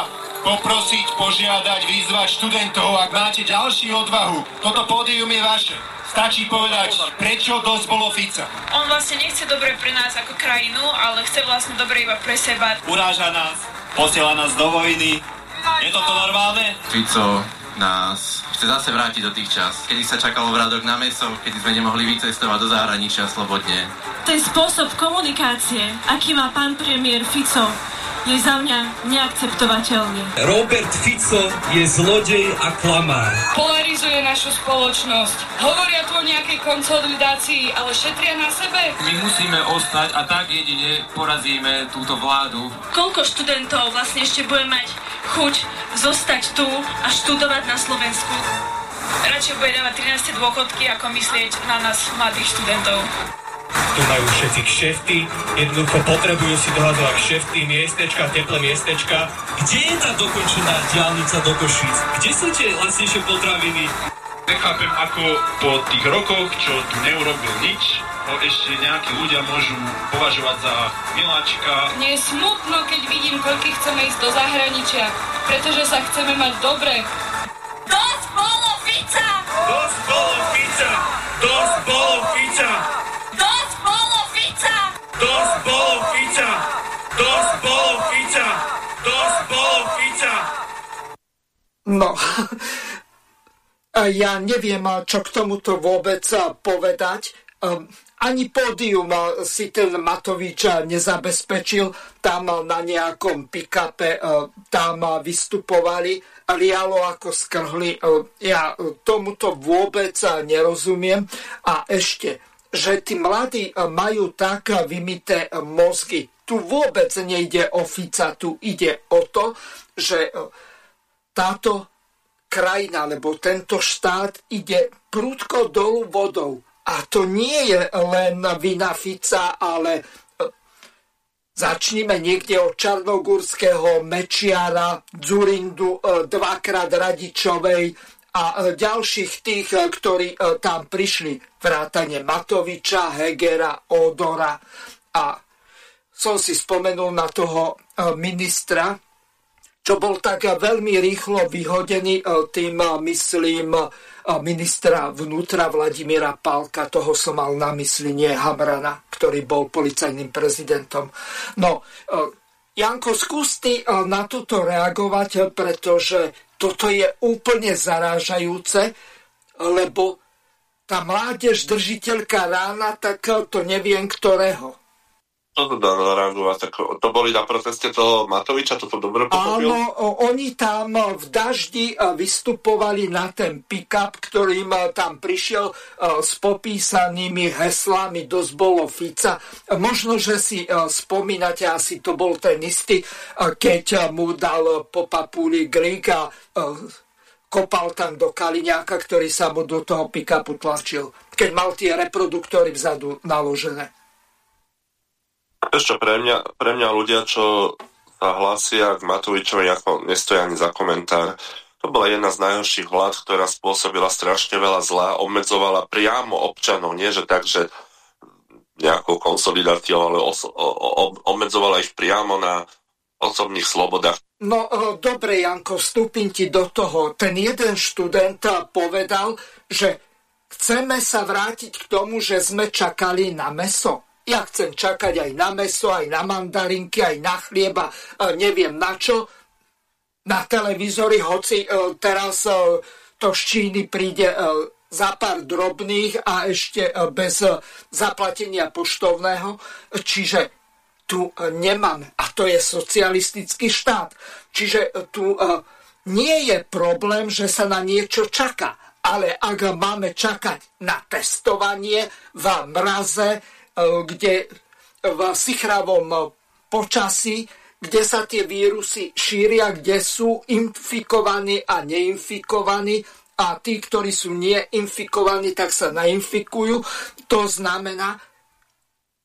[SPEAKER 13] poprosiť, požiadať, vyzvať študentov, ak máte ďalší odvahu. Toto pódium je vaše. Stačí povedať, prečo dosť bolo Fica.
[SPEAKER 14] On vlastne nechce dobre pre nás ako krajinu, ale chce vlastne dobre iba pre seba.
[SPEAKER 12] Uráža nás, posiela nás do vojny. Je toto normálne?
[SPEAKER 15] Fico nás chce zase vrátiť do tých čas, kedy sa čakalo vrádok na meso, kedy sme nemohli vycestovať do zahraničia slobodne.
[SPEAKER 16] Ten spôsob komunikácie, aký má pán premiér Fico, je za mňa neakceptovateľný.
[SPEAKER 12] Robert Fico je zlodej a klamár.
[SPEAKER 14] Polarizuje našu spoločnosť. Hovoria tu o nejakej konsolidácii, ale šetria na sebe.
[SPEAKER 15] My musíme ostať a tak jedine porazíme túto vládu.
[SPEAKER 16] Koľko študentov vlastne ešte bude mať chuť zostať tu a študovať na Slovensku?
[SPEAKER 14] Radšej bude dávať 13 dôchodky, ako myslieť na nás, mladých študentov
[SPEAKER 12] tu majú všetci kšefty, jednoducho potrebujú si dohadovať kšefty, miestečka, teplé miestečka. Kde je tá dokončená diálnica do Košíc? Kde sú tie lacnejšie potraviny?
[SPEAKER 17] Nechápem, ako po tých rokoch, čo tu neurobil nič, ho ešte nejakí ľudia môžu považovať za miláčika.
[SPEAKER 14] Mne je smutno, keď vidím, koľko chceme ísť do zahraničia, pretože sa chceme mať dobre.
[SPEAKER 16] Dosť bolo Fica!
[SPEAKER 12] Dosť bolo Fica! Dosť bolo Fica! Dosť bolo Fica! Dosť bolo Fica! Dosť bolo Fica!
[SPEAKER 1] No, ja neviem, čo k tomuto vôbec povedať. Ehm, ani pódium si ten Matovič nezabezpečil. Tam na nejakom pick-upe tam vystupovali, lialo ako skrhli. Ja tomuto vôbec nerozumiem. A ešte, že tí mladí e, majú tak vymité mozgy. Tu vôbec nejde o Fica, tu ide o to, že e, táto krajina, alebo tento štát ide prúdko dolu vodou. A to nie je len vina Fica, ale e, začníme niekde od Čarnogórského, Mečiara, Zurindu, dvakrát Radičovej, a e, ďalších tých, e, ktorí e, tam prišli, vrátane Matoviča, Hegera, Odora a som si spomenul na toho ministra, čo bol tak veľmi rýchlo vyhodený tým, myslím, ministra vnútra Vladimíra Palka, toho som mal na mysli, nie Hamrana, ktorý bol policajným prezidentom. No, Janko, skús ty na toto reagovať, pretože toto je úplne zarážajúce, lebo tá mládež držiteľka rána, tak to neviem ktorého.
[SPEAKER 3] To dá? Tak to boli na proteste toho Matoviča, toto dobre pochopil?
[SPEAKER 1] Áno, oni tam v daždi vystupovali na ten pick-up, ktorým tam prišiel s popísanými heslami dosť bolo Fica. Možno, že si spomínate, asi to bol ten istý, keď mu dal po papúli Grig a kopal tam do Kaliňáka, ktorý sa mu do toho pick-upu tlačil, keď mal tie reproduktory vzadu naložené.
[SPEAKER 3] Ešte pre mňa, pre mňa ľudia, čo sa hlasia k Matovičovi, ako nestoja ani za komentár. To bola jedna z najhorších vlád, ktorá spôsobila strašne veľa zla, obmedzovala priamo občanov, nie že tak, že nejakou konsolidáciou, ale obmedzovala ich priamo na osobných slobodách.
[SPEAKER 1] No dobre, Janko, vstúpim ti do toho. Ten jeden študent povedal, že chceme sa vrátiť k tomu, že sme čakali na meso. Ja chcem čakať aj na meso, aj na mandarinky, aj na chlieba, neviem na čo. Na televízory, hoci teraz to z Číny príde za pár drobných a ešte bez zaplatenia poštovného. Čiže tu nemáme. A to je socialistický štát. Čiže tu nie je problém, že sa na niečo čaká. Ale ak máme čakať na testovanie v mraze, kde v sichravom počasí, kde sa tie vírusy šíria, kde sú infikovaní a neinfikovaní a tí, ktorí sú neinfikovaní, tak sa nainfikujú. To znamená,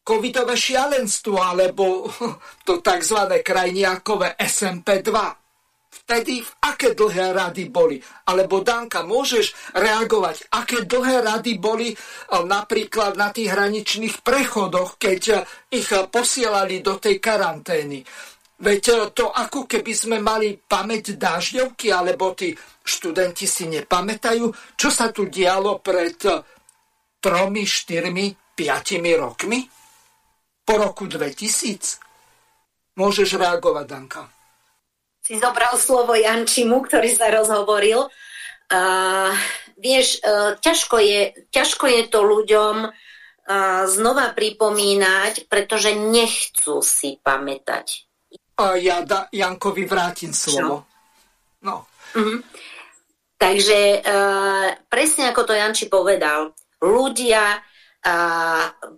[SPEAKER 1] covidové šialenstvo alebo to tzv. krajniakové SMP2. Vtedy v aké dlhé rady boli? Alebo Danka, môžeš reagovať, aké dlhé rady boli napríklad na tých hraničných prechodoch, keď ich posielali do tej karantény. Veď to ako keby sme mali pamäť dážďovky, alebo tí študenti si nepamätajú, čo sa tu dialo pred tromi, štyrmi, piatimi rokmi? po roku 2000? Môžeš reagovať, Danka.
[SPEAKER 2] Si zobral slovo Jančimu, ktorý sa rozhovoril. Uh, vieš, uh, ťažko, je, ťažko je to ľuďom uh, znova pripomínať, pretože nechcú si pamätať.
[SPEAKER 1] A ja da, Jankovi vrátim slovo. No.
[SPEAKER 2] Uh-huh. Takže uh, presne ako to Janči povedal, ľudia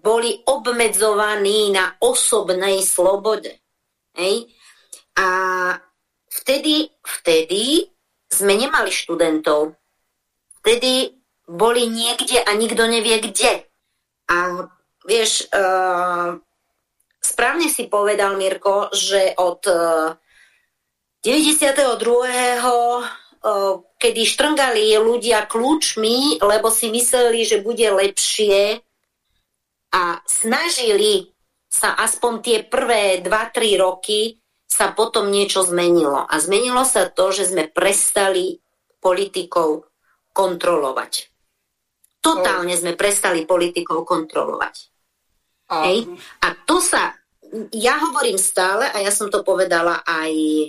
[SPEAKER 2] boli obmedzovaní na osobnej slobode. Hej? A vtedy, vtedy sme nemali študentov. Vtedy boli niekde a nikto nevie kde. A vieš, uh, správne si povedal, Mirko, že od uh, 92. Uh, kedy štrngali ľudia kľúčmi, lebo si mysleli, že bude lepšie a snažili sa aspoň tie prvé 2-3 roky sa potom niečo zmenilo. A zmenilo sa to, že sme prestali politikov kontrolovať. Totálne sme prestali politikov kontrolovať. A... Hej? A to sa, ja hovorím stále, a ja som to povedala aj e,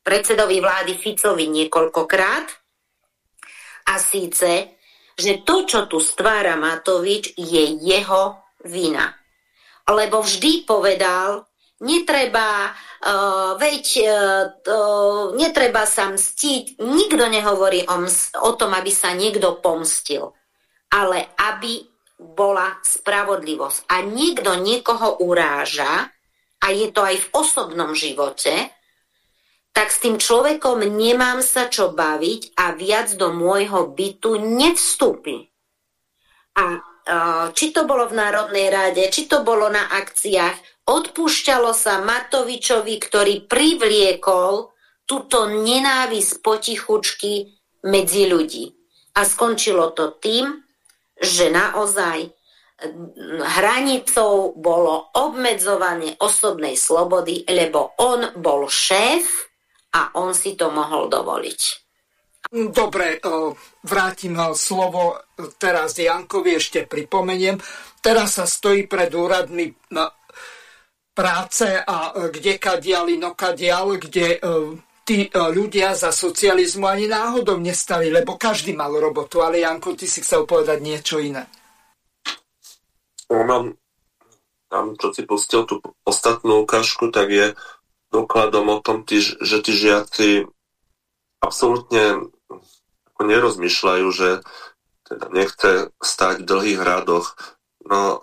[SPEAKER 2] predsedovi vlády Ficovi niekoľkokrát, a síce, že to, čo tu stvára Matovič, je jeho vina. Lebo vždy povedal, netreba, uh, veď uh, netreba sa mstiť, nikto nehovorí o, o tom, aby sa niekto pomstil, ale aby bola spravodlivosť. A niekto niekoho uráža, a je to aj v osobnom živote, tak s tým človekom nemám sa čo baviť a viac do môjho bytu nevstúpi. A či to bolo v Národnej ráde, či to bolo na akciách, odpúšťalo sa Matovičovi, ktorý privliekol túto nenávisť potichučky medzi ľudí. A skončilo to tým, že naozaj hranicou bolo obmedzovanie osobnej slobody, lebo on bol šéf a on si to mohol dovoliť.
[SPEAKER 1] Dobre, vrátim slovo teraz Jankovi, ešte pripomeniem. Teraz sa stojí pred úradmi práce a kde kadiali, no kadial, kde tí ľudia za socializmu ani náhodou nestali, lebo každý mal robotu. Ale Janko, ty si chcel povedať niečo iné.
[SPEAKER 3] Mám tam, čo si pustil tú ostatnú ukážku, tak je dokladom o tom, že tí žiaci absolútne nerozmýšľajú, že teda nechce stať v dlhých radoch. No,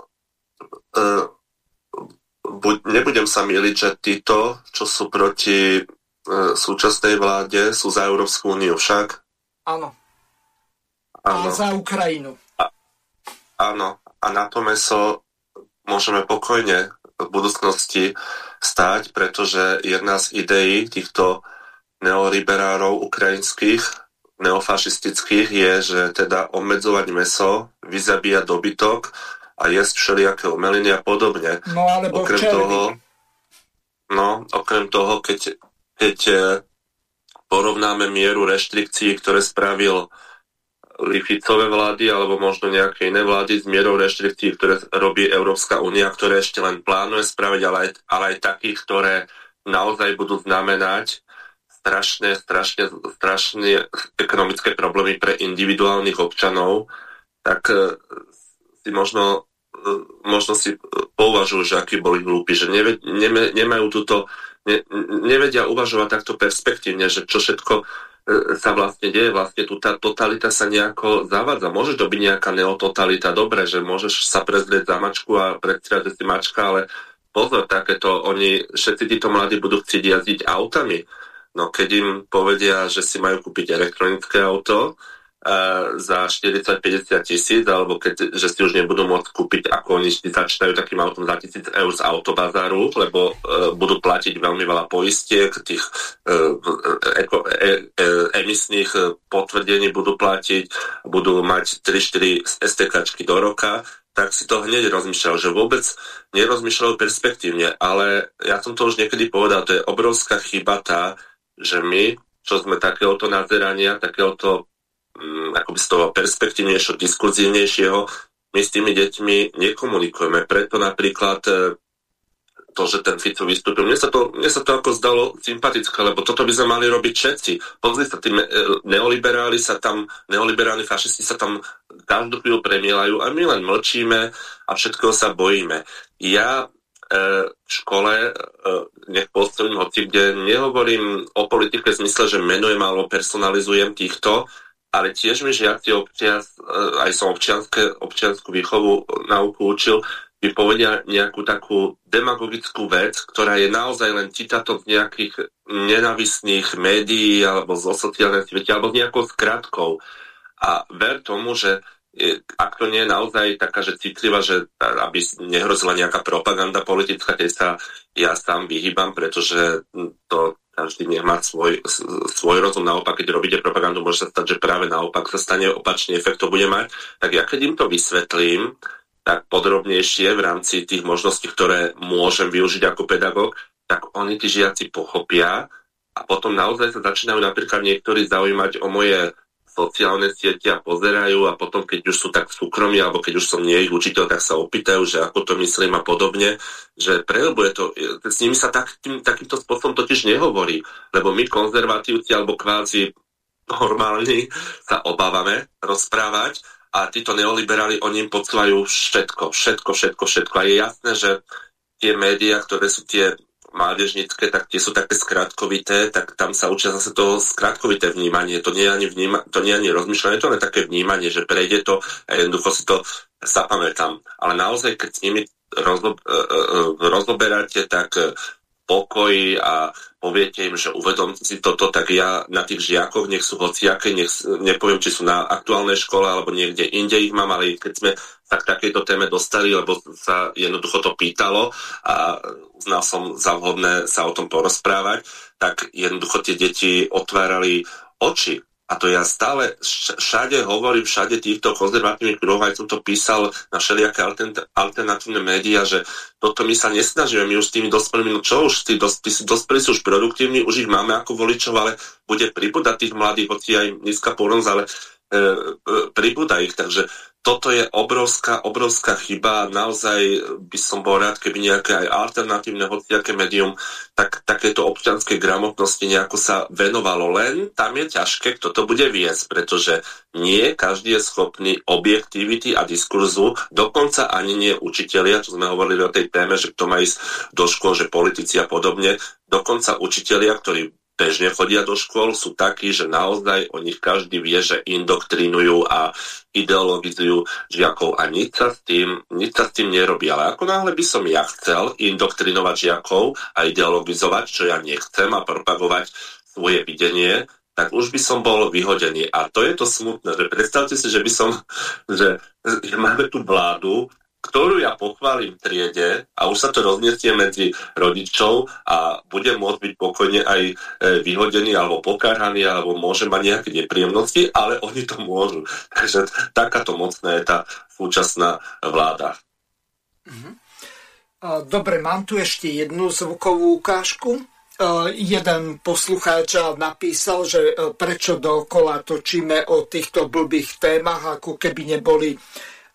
[SPEAKER 3] e, buď, nebudem sa miliť, že títo, čo sú proti e, súčasnej vláde, sú za Európsku úniu však.
[SPEAKER 1] Áno. A za Ukrajinu.
[SPEAKER 3] A, áno. A na to meso môžeme pokojne v budúcnosti stáť, pretože jedna z ideí týchto neoliberárov ukrajinských, neofašistických je, že teda obmedzovať meso, vyzabíjať dobytok a jesť všelijaké omeliny a podobne.
[SPEAKER 1] No alebo
[SPEAKER 3] okrem toho, no, okrem toho, keď, keď e, porovnáme mieru reštrikcií, ktoré spravil Ficové vlády alebo možno nejaké iné vlády s mierou reštrikcií, ktoré robí Európska únia, ktoré ešte len plánuje spraviť, ale aj, ale aj takých, ktoré naozaj budú znamenať strašne, strašne, strašne ekonomické problémy pre individuálnych občanov, tak e, si možno, e, možno si pouvažujú, že akí boli hlúpi, že neve, neme, nemajú túto, ne, nevedia uvažovať takto perspektívne, že čo všetko e, sa vlastne deje, vlastne tu tá totalita sa nejako zavádza. Môže to byť nejaká neototalita, dobre, že môžeš sa prezrieť za mačku a predstierať, si mačka, ale pozor, takéto, oni, všetci títo mladí budú chcieť jazdiť autami. No keď im povedia, že si majú kúpiť elektronické auto, uh, za 40-50 tisíc, alebo keď, že si už nebudú môcť kúpiť, ako oni začínajú takým autom za tisíc eur z autobazaru, lebo uh, budú platiť veľmi veľa poistiek, tých uh, eko, e, e, emisných potvrdení budú platiť, budú mať 3-4 STKčky do roka, tak si to hneď rozmýšľal, že vôbec nerozmýšľajú perspektívne, ale ja som to už niekedy povedal, to je obrovská chyba tá, že my, čo sme takéhoto nazerania, takéhoto um, akoby z toho perspektívnejšieho, diskurzívnejšieho, my s tými deťmi nekomunikujeme. Preto napríklad e, to, že ten Fico vystúpil, mne sa to, mne sa to ako zdalo sympatické, lebo toto by sme mali robiť všetci. Pozri sa, tí neoliberáli sa tam, neoliberálni fašisti sa tam každú chvíľu premielajú a my len mlčíme a všetkého sa bojíme. Ja v škole, nech postavím hoci, kde nehovorím o politike v zmysle, že menujem alebo personalizujem týchto, ale tiež mi žiaci občians, aj som občianske, občianskú výchovu nauku učil, by povedia nejakú takú demagogickú vec, ktorá je naozaj len citátom z nejakých nenavisných médií alebo zo sociálnej siete alebo nejakou skratkou. A ver tomu, že ak to nie je naozaj taká, že citlivá, že aby nehrozila nejaká propaganda politická, tej sa ja sám vyhýbam, pretože to každý nech svoj, svoj rozum. Naopak, keď robíte propagandu, môže sa stať, že práve naopak sa stane opačný efekt to bude mať. Tak ja keď im to vysvetlím, tak podrobnejšie v rámci tých možností, ktoré môžem využiť ako pedagóg, tak oni tí žiaci pochopia a potom naozaj sa začínajú napríklad niektorí zaujímať o moje sociálne siete a pozerajú a potom, keď už sú tak súkromí, alebo keď už som nie ich učiteľ, tak sa opýtajú, že ako to myslím a podobne, že prehlbuje to, s nimi sa tak, tým, takýmto spôsobom totiž nehovorí, lebo my konzervatívci alebo kvázi normálni sa obávame rozprávať a títo neoliberáli oni im podsúvajú všetko, všetko, všetko, všetko. A je jasné, že tie médiá, ktoré sú tie mládežnické, tak tie sú také skratkovité, tak tam sa učia zase to skratkovité vnímanie. To nie je ani, vníma, to nie je ani rozmýšľanie, to je také vnímanie, že prejde to a jednoducho si to zapamätám. Ale naozaj, keď s nimi rozlo, e, e, rozoberáte, tak pokoji a poviete im, že uvedom si toto, tak ja na tých žiakoch, nech sú hociaké, nech, nepoviem, či sú na aktuálnej škole alebo niekde inde ich mám, ale keď sme sa k takejto téme dostali, lebo sa jednoducho to pýtalo a uznal som za vhodné sa o tom porozprávať, tak jednoducho tie deti otvárali oči a to ja stále všade hovorím, všade týchto konzervatívnych kruhov, aj som to písal na všelijaké alternatívne médiá, že toto my sa nesnažíme, my už s tými dospelými, no čo už, tí, dos, tí dospelí sú už produktívni, už ich máme ako voličov, ale bude pribúdať tých mladých, hoci aj nízka poronz, ale e, e, pribúda ich, takže toto je obrovská, obrovská chyba. Naozaj by som bol rád, keby nejaké aj alternatívne hociaké médium tak, takéto občianskej gramotnosti nejako sa venovalo. Len tam je ťažké, kto to bude viesť, pretože nie každý je schopný objektivity a diskurzu, dokonca ani nie učitelia, čo sme hovorili o tej téme, že kto má ísť do škôl, že politici a podobne, dokonca učitelia, ktorí bežne chodia do škôl, sú takí, že naozaj o nich každý vie, že indoktrinujú a ideologizujú žiakov a nič sa s tým, nič sa s tým nerobí. Ale ako náhle by som ja chcel indoktrinovať žiakov a ideologizovať, čo ja nechcem a propagovať svoje videnie, tak už by som bol vyhodený. A to je to smutné, že predstavte si, že by som, že, máme tu vládu, ktorú ja pochválim triede a už sa to rozniesie medzi rodičov a bude môcť byť pokojne aj e, vyhodený alebo pokáraný alebo môže mať nejaké nepríjemnosti, ale oni to môžu. Takže takáto mocná je tá súčasná vláda.
[SPEAKER 1] Dobre, mám tu ešte jednu zvukovú ukážku. Jeden poslucháč napísal, že prečo dookola točíme o týchto blbých témach, ako keby neboli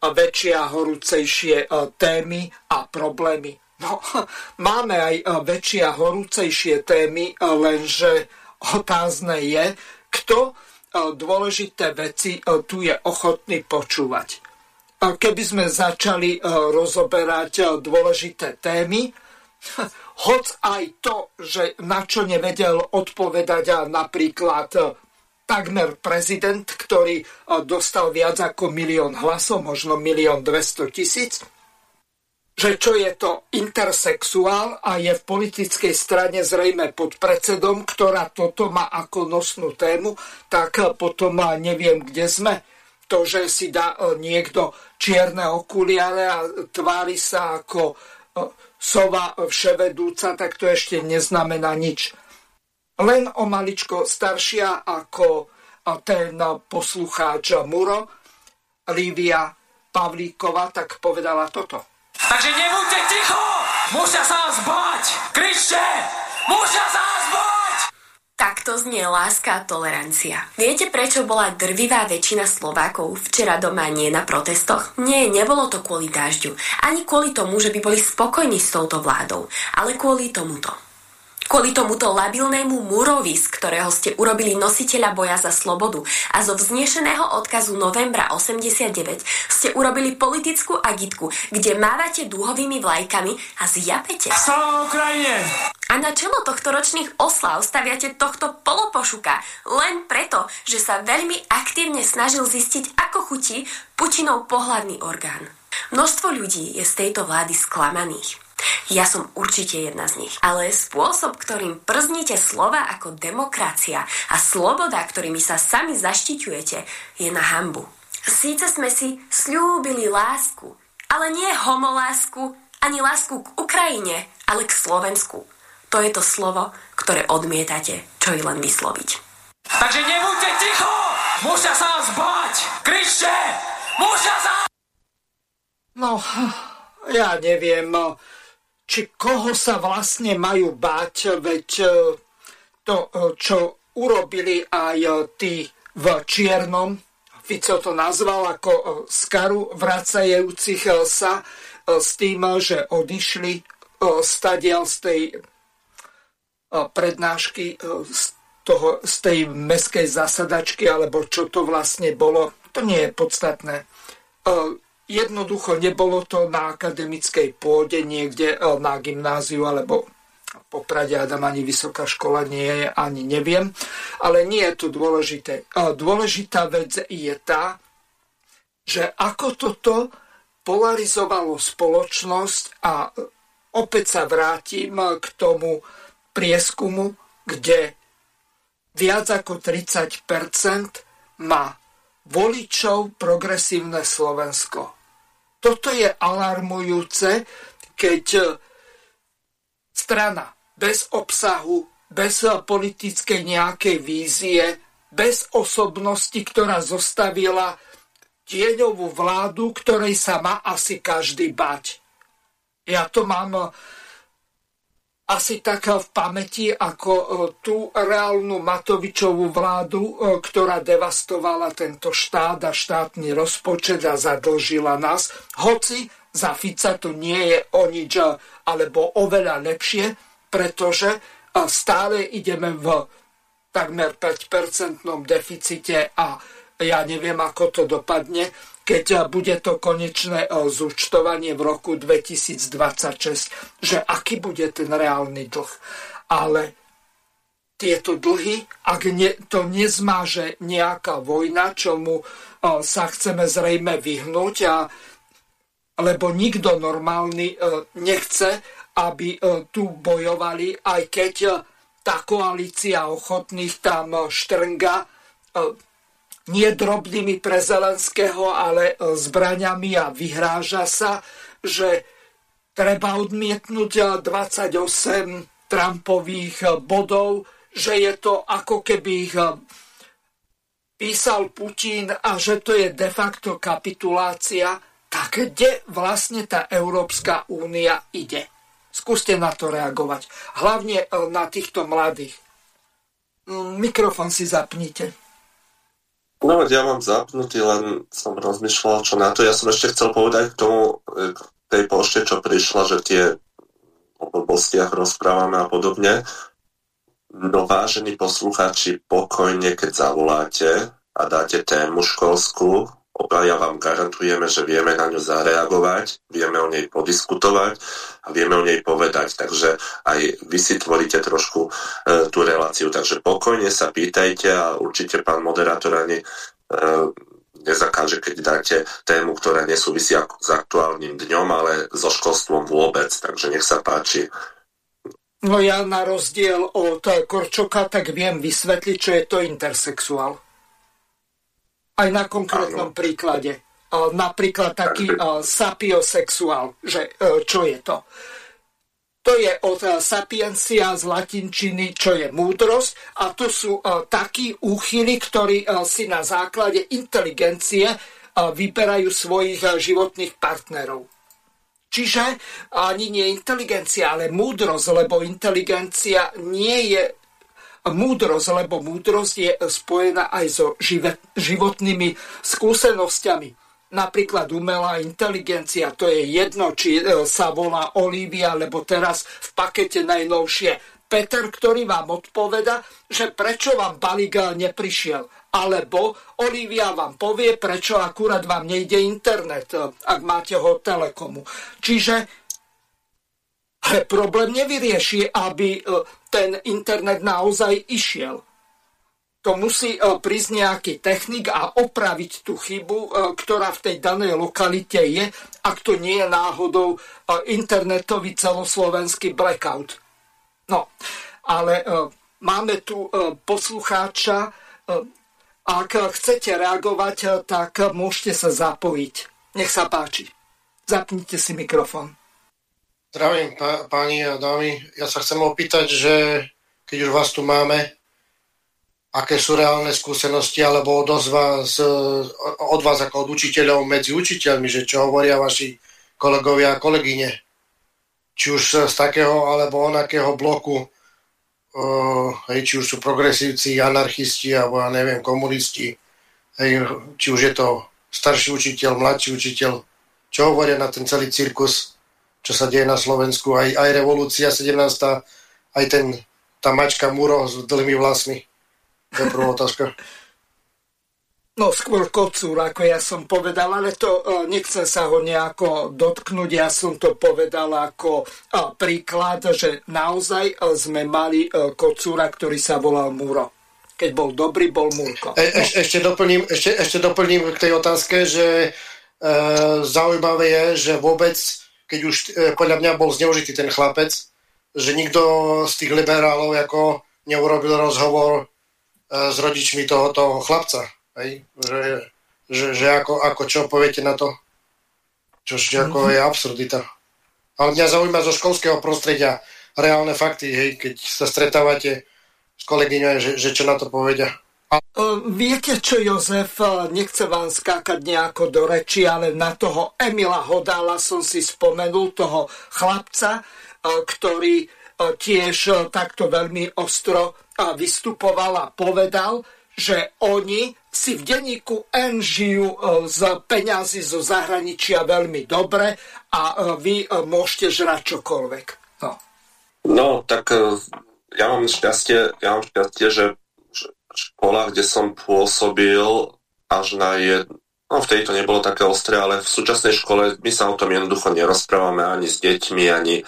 [SPEAKER 1] väčšie a horúcejšie témy a problémy. No, máme aj väčšie a horúcejšie témy, lenže otázne je, kto dôležité veci tu je ochotný počúvať keby sme začali e, rozoberať e, dôležité témy, hoc aj to, že na čo nevedel odpovedať napríklad e, takmer prezident, ktorý dostal viac ako milión hlasov, možno milión dvesto tisíc, že čo je to intersexuál a je v politickej strane zrejme pod predsedom, ktorá toto má ako nosnú tému, tak potom neviem, kde sme to, že si dá e, niekto čierne okuliare a tvári sa ako e, sova vševedúca, tak to ešte neznamená nič. Len o maličko staršia ako ten poslucháč Muro, Lívia Pavlíková, tak povedala toto.
[SPEAKER 7] Takže nebuďte ticho! Musia sa vás báť! Krište! Musia sa vás báť!
[SPEAKER 18] Takto znie láska a tolerancia. Viete, prečo bola drvivá väčšina Slovákov včera doma nie na protestoch? Nie, nebolo to kvôli dažďu. Ani kvôli tomu, že by boli spokojní s touto vládou. Ale kvôli tomuto. Kvôli tomuto labilnému murovi, z ktorého ste urobili nositeľa boja za slobodu a zo vznešeného odkazu novembra 89 ste urobili politickú agitku, kde mávate dúhovými vlajkami a zjapete.
[SPEAKER 7] Sláva Ukrajine!
[SPEAKER 18] A na čelo tohto ročných oslav staviate tohto polopošuka len preto, že sa veľmi aktívne snažil zistiť, ako chutí Putinov pohľadný orgán. Množstvo ľudí je z tejto vlády sklamaných. Ja som určite jedna z nich. Ale spôsob, ktorým przníte slova ako demokracia a sloboda, ktorými sa sami zaštiťujete, je na hambu. Síce sme si slúbili lásku, ale nie homolásku, ani lásku k Ukrajine, ale k Slovensku. To je to slovo, ktoré odmietate, čo i len vysloviť.
[SPEAKER 7] Takže nebuďte ticho! Musia sa vás báť! Krište! Musia sa...
[SPEAKER 1] No, ja neviem, či koho sa vlastne majú báť, veď e, to, e, čo urobili aj e, tí v Čiernom, Fico to nazval ako skaru vracajúcich sa s tým, že odišli stadiaľ z tej prednášky z, toho, z tej meskej zasadačky, alebo čo to vlastne bolo, to nie je podstatné Jednoducho nebolo to na akademickej pôde niekde e, na gymnáziu alebo po Prade Adam ani vysoká škola nie je, ani neviem. Ale nie je to dôležité. E, dôležitá vec je tá, že ako toto polarizovalo spoločnosť a opäť sa vrátim k tomu prieskumu, kde viac ako 30% má voličov progresívne Slovensko. Toto je alarmujúce, keď e, strana bez obsahu, bez politickej nejakej vízie, bez osobnosti, ktorá zostavila tieňovú vládu, ktorej sa má asi každý bať. Ja to mám asi tak v pamäti ako e, tú reálnu Matovičovú vládu, e, ktorá devastovala tento štát a štátny rozpočet a zadlžila nás. Hoci za Fica to nie je o nič e, alebo oveľa lepšie, pretože stále ideme v takmer 5-percentnom deficite a ja neviem, ako to dopadne keď bude to konečné eh, zúčtovanie v roku 2026, že aký bude ten reálny dlh. Ale tieto dlhy, ak ne, to nezmáže nejaká vojna, čomu uh, sa chceme zrejme vyhnúť, a, lebo nikto normálny uh, nechce, aby tu bojovali, aj keď tá koalícia ochotných tam štrnga nie drobnými pre Zelenského, ale e, zbraňami a vyhráža sa, že treba odmietnúť 28 e, Trumpových e, bodov, že je to ako keby ich písal Putin a že to je de facto kapitulácia, tak kde vlastne tá Európska únia ide. Skúste na to reagovať. Hlavne na týchto mladých. Mm, mikrofón si zapnite.
[SPEAKER 3] No, ja mám zapnutý, len som rozmýšľal, čo na to. Ja som ešte chcel povedať k tomu, e, k tej pošte, čo prišla, že tie o blbostiach rozprávame a podobne. No vážení poslucháči, pokojne, keď zavoláte a dáte tému školskú, obaja vám garantujeme, že vieme na ňu zareagovať, vieme o nej podiskutovať a vieme o nej povedať. Takže aj vy si tvoríte trošku e, tú reláciu. Takže pokojne sa pýtajte a určite pán moderátor ani e, nezakáže, keď dáte tému, ktorá nesúvisí s aktuálnym dňom, ale so školstvom vôbec. Takže nech sa páči.
[SPEAKER 1] No ja na rozdiel od Korčoka tak viem vysvetliť, čo je to intersexuál. Aj na konkrétnom ano. príklade. Napríklad taký sapiosexuál, že e, čo je to. To je od e, sapiencia z latinčiny, čo je múdrosť a to sú e, takí úchyly, ktorí si na základe inteligencie vyberajú svojich životných partnerov. Čiže ani nie inteligencia, ale múdrosť, lebo inteligencia nie je múdrosť, lebo múdrosť je spojená aj so životnými skúsenosťami. Napríklad umelá inteligencia, to je jedno, či e, sa volá Olivia, alebo teraz v pakete najnovšie Peter, ktorý vám odpoveda, že prečo vám balík neprišiel. Alebo Olivia vám povie, prečo akurát vám nejde internet, e, ak máte ho telekomu. Čiže problém nevyrieši, aby e, ten internet naozaj išiel. To musí e, prísť nejaký technik a opraviť tú chybu, e, ktorá v tej danej lokalite je, ak to nie je náhodou internetový celoslovenský blackout. No, ale máme tu poslucháča. Ak chcete reagovať, tak môžete sa zapojiť. Nech sa páči. Zapnite si mikrofón.
[SPEAKER 19] Zdravím páni a dámy. Ja sa chcem opýtať, že keď už vás tu máme, aké sú reálne skúsenosti alebo odozva z, od vás ako od učiteľov medzi učiteľmi, že čo hovoria vaši kolegovia a kolegyne. Či už z takého alebo onakého bloku, hej, či už sú progresívci, anarchisti alebo ja neviem, komunisti, hej, či už je to starší učiteľ, mladší učiteľ, čo hovoria na ten celý cirkus čo sa deje na Slovensku, aj, aj revolúcia 17. aj ten, tá mačka Muro s dlhými vlasmi. To je prvá otázka.
[SPEAKER 1] No skôr kocúr, ako ja som povedal, ale to uh, nechcem sa ho nejako dotknúť, ja som to povedal ako uh, príklad, že naozaj uh, sme mali kocúra, ktorý sa volal Múro. Keď bol dobrý, bol Múrko.
[SPEAKER 19] E, eš, ešte, doplním, ešte, ešte doplním k tej otázke, že uh, zaujímavé je, že vôbec keď už e, podľa mňa bol zneužitý ten chlapec, že nikto z tých liberálov ako neurobil rozhovor e, s rodičmi tohoto chlapca. Hej? Že, že, že ako, ako čo poviete na to? Čo ako je absurdita. Ale mňa zaujíma zo školského prostredia reálne fakty, hej, keď sa stretávate s kolegyňou, že, že čo na to povedia.
[SPEAKER 1] Viete čo, Jozef, nechce vám skákať nejako do reči, ale na toho Emila Hodala som si spomenul, toho chlapca, ktorý tiež takto veľmi ostro vystupoval a povedal, že oni si v denníku N žijú z peňazí zo zahraničia veľmi dobre a vy môžete žrať čokoľvek. No,
[SPEAKER 3] no tak ja mám šťastie, ja mám šťastie, že školách, kde som pôsobil až na jednu, no vtedy to nebolo také ostré, ale v súčasnej škole my sa o tom jednoducho nerozprávame ani s deťmi, ani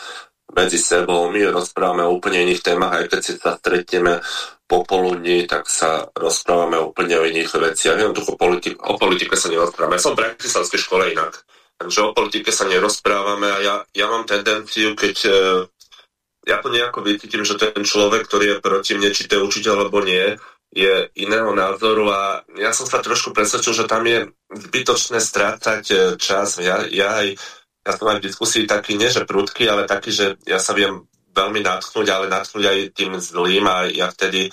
[SPEAKER 3] medzi sebou. My rozprávame o úplne iných témach, aj keď si sa stretneme popoludní, tak sa rozprávame úplne o iných veciach. Jednoducho politik, o politike sa nerozprávame. Ja som v bratislavskej škole inak. Takže o politike sa nerozprávame a ja, ja mám tendenciu, keď e, ja to nejako vycítim, že ten človek, ktorý je proti mne, či to je učiteľ alebo nie, je iného názoru a ja som sa trošku presvedčil, že tam je zbytočné strácať e, čas. Ja, ja, aj, ja som aj v diskusii taký, nie že prudký, ale taký, že ja sa viem veľmi natknúť, ale natknúť aj tým zlým a ja vtedy e,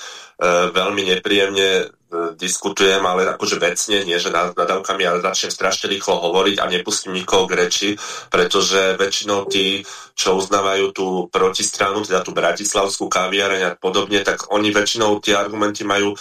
[SPEAKER 3] veľmi nepríjemne diskutujem, ale akože vecne, nie že nadávkami, ale začnem strašne rýchlo hovoriť a nepustím nikoho k reči, pretože väčšinou tí, čo uznávajú tú protistranu, teda tú bratislavskú kaviareň a podobne, tak oni väčšinou tie argumenty majú e,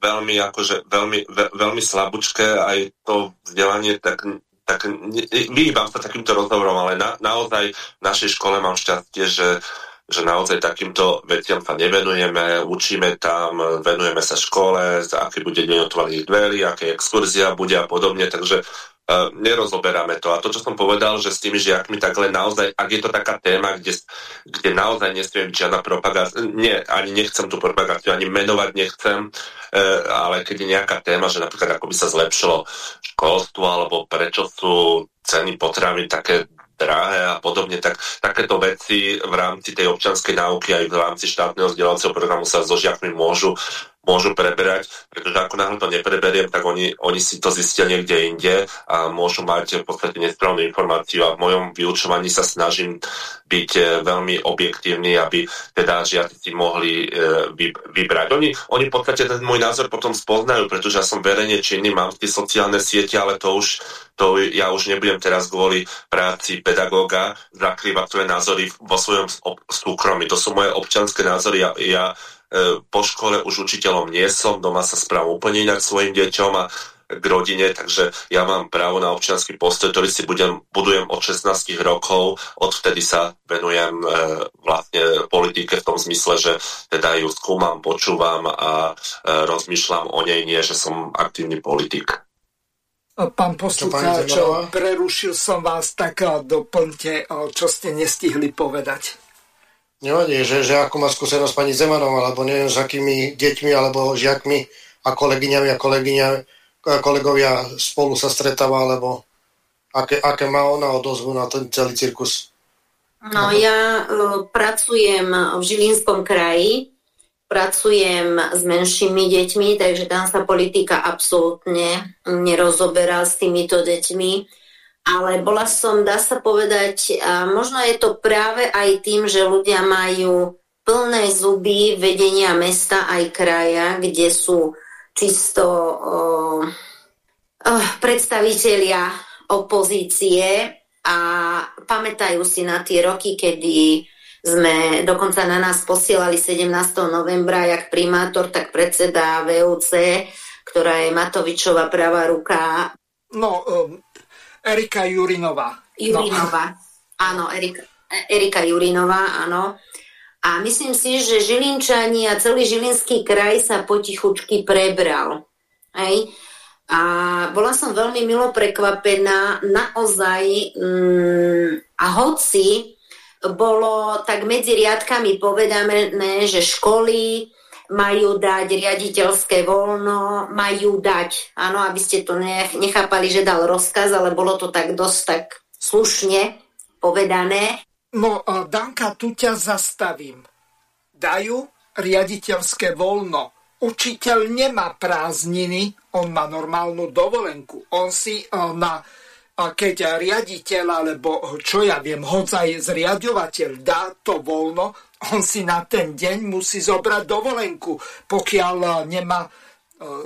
[SPEAKER 3] veľmi, akože, veľmi, ve, veľmi slabúčké, aj to vzdelanie tak tak vyhýbam sa takýmto rozhovorom, ale na, naozaj v našej škole mám šťastie, že že naozaj takýmto veciam sa nevenujeme, učíme tam, venujeme sa škole, aký bude deň otvorených dverí, aké exkurzia bude a podobne, takže uh, nerozoberáme to. A to, čo som povedal, že s tými žiakmi, tak len naozaj, ak je to taká téma, kde, kde naozaj nesmiem žiadna propagácia, nie, ani nechcem tú propagáciu, ani menovať nechcem, uh, ale keď je nejaká téma, že napríklad ako by sa zlepšilo školstvo, alebo prečo sú ceny potravy také drahé a podobne, tak takéto veci v rámci tej občianskej náuky aj v rámci štátneho vzdelávacieho programu sa so žiakmi môžu môžu preberať, pretože ako náhle to nepreberiem, tak oni, oni si to zistia niekde inde a môžu mať v podstate nesprávnu informáciu a v mojom vyučovaní sa snažím byť e, veľmi objektívny, aby teda žiaci si mohli e, vy, vybrať. Oni, oni v podstate ten môj názor potom spoznajú, pretože ja som verejne činný, mám tie sociálne siete, ale to už to ja už nebudem teraz kvôli práci pedagóga zakrývať svoje názory vo svojom súkromí. To sú moje občanské názory. Ja, ja po škole už učiteľom nie som, doma sa správam úplne inak svojim deťom a k rodine, takže ja mám právo na občianský postoj, ktorý si budem, budujem od 16 rokov, odvtedy sa venujem e, vlastne politike v tom zmysle, že teda ju skúmam, počúvam a e, rozmýšľam o nej, nie, že som aktívny politik.
[SPEAKER 1] Pán poslucháč, prerušil som vás, tak doplňte, čo ste nestihli povedať.
[SPEAKER 19] Nevadí, že, že ako má skúsenosť pani Zemanová, alebo neviem s akými deťmi alebo žiakmi a kolegyňami a kolegovia spolu sa stretáva, alebo aké, aké má ona odozvu na ten celý cirkus.
[SPEAKER 2] No ja uh, pracujem v Žilinskom kraji, pracujem s menšími deťmi, takže tam sa politika absolútne nerozoberá s týmito deťmi ale bola som, dá sa povedať, a možno je to práve aj tým, že ľudia majú plné zuby vedenia mesta aj kraja, kde sú čisto uh, uh, predstavitelia opozície a pamätajú si na tie roky, kedy sme dokonca na nás posielali 17. novembra jak primátor, tak predseda VUC, ktorá je Matovičová pravá ruka.
[SPEAKER 1] No, um, Erika Jurinová.
[SPEAKER 2] Jurinová, no. áno, Erika, Erika Jurinová, áno. A myslím si, že Žilinčani a celý Žilinský kraj sa potichučky prebral. Hej. A bola som veľmi milo prekvapená, naozaj, mm, a hoci bolo tak medzi riadkami povedané, že školy, majú dať riaditeľské voľno, majú dať, áno, aby ste to nechápali, že dal rozkaz, ale bolo to tak dosť tak slušne povedané.
[SPEAKER 1] No, Danka, tu ťa zastavím. Dajú riaditeľské voľno. Učiteľ nemá prázdniny, on má normálnu dovolenku. On si na keď riaditeľ, alebo čo ja viem, hodzaj zriadovateľ dá to voľno, on si na ten deň musí zobrať dovolenku, pokiaľ nemá e,